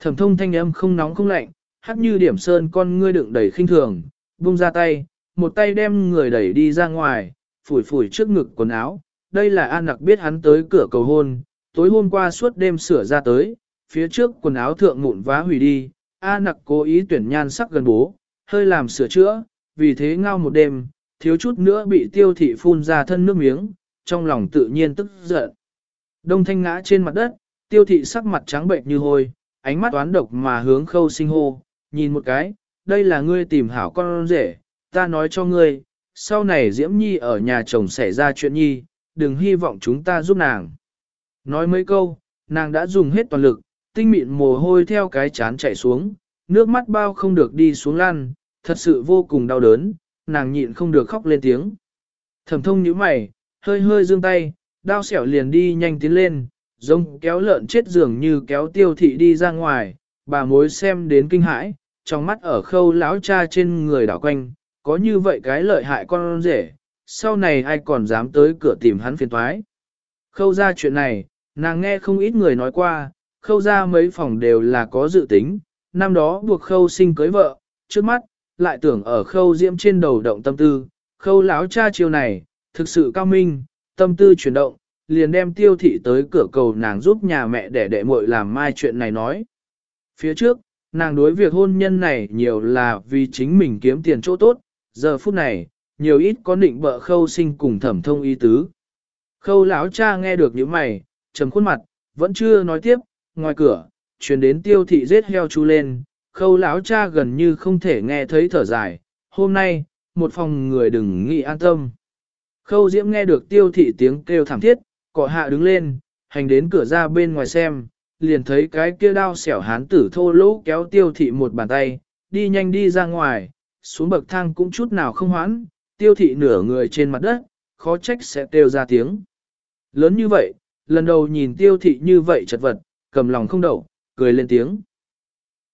Thẩm thông thanh âm không nóng không lạnh, hắc như điểm sơn con ngươi đựng đầy khinh thường, buông ra tay, một tay đem người đẩy đi ra ngoài, phủi phủi trước ngực quần áo. Đây là An Nặc biết hắn tới cửa cầu hôn, tối hôm qua suốt đêm sửa ra tới, phía trước quần áo thượng mụn vá hủy đi, A nặc cố ý tuyển nhan sắc gần bố, hơi làm sửa chữa, vì thế ngao một đêm, thiếu chút nữa bị tiêu thị phun ra thân nước miếng, trong lòng tự nhiên tức giận. Đông thanh ngã trên mặt đất, tiêu thị sắc mặt trắng bệnh như hôi, ánh mắt toán độc mà hướng khâu sinh hô, nhìn một cái, đây là ngươi tìm hảo con rể, ta nói cho ngươi, sau này Diễm Nhi ở nhà chồng xảy ra chuyện nhi, đừng hy vọng chúng ta giúp nàng. Nói mấy câu, nàng đã dùng hết toàn lực, tinh mịn mồ hôi theo cái chán chảy xuống, nước mắt bao không được đi xuống lăn, thật sự vô cùng đau đớn, nàng nhịn không được khóc lên tiếng. Thẩm thông nhíu mày, hơi hơi dương tay, đao xẻo liền đi nhanh tiến lên, giống kéo lợn chết dường như kéo tiêu thị đi ra ngoài, bà mối xem đến kinh hãi, trong mắt ở khâu lão cha trên người đảo quanh, có như vậy cái lợi hại con rể, sau này ai còn dám tới cửa tìm hắn phiền toái. Khâu ra chuyện này, nàng nghe không ít người nói qua, khâu ra mấy phòng đều là có dự tính, năm đó buộc khâu sinh cưới vợ, trước mắt, lại tưởng ở khâu diễm trên đầu động tâm tư, khâu lão cha chiều này, thực sự cao minh, tâm tư chuyển động, liền đem tiêu thị tới cửa cầu nàng giúp nhà mẹ để đệ muội làm mai chuyện này nói. Phía trước, nàng đối việc hôn nhân này nhiều là vì chính mình kiếm tiền chỗ tốt, giờ phút này, nhiều ít có định bợ khâu sinh cùng thẩm thông ý tứ. Khâu lão cha nghe được những mày, trầm khuôn mặt, vẫn chưa nói tiếp, ngoài cửa, truyền đến tiêu thị giết heo chu lên, khâu lão cha gần như không thể nghe thấy thở dài, hôm nay, một phòng người đừng nghĩ an tâm. Khâu diễm nghe được tiêu thị tiếng kêu thảm thiết, cọ hạ đứng lên, hành đến cửa ra bên ngoài xem, liền thấy cái kia đao xẻo hán tử thô lỗ kéo tiêu thị một bàn tay, đi nhanh đi ra ngoài, xuống bậc thang cũng chút nào không hoãn, tiêu thị nửa người trên mặt đất, khó trách sẽ kêu ra tiếng. Lớn như vậy, lần đầu nhìn tiêu thị như vậy chật vật, cầm lòng không đậu, cười lên tiếng.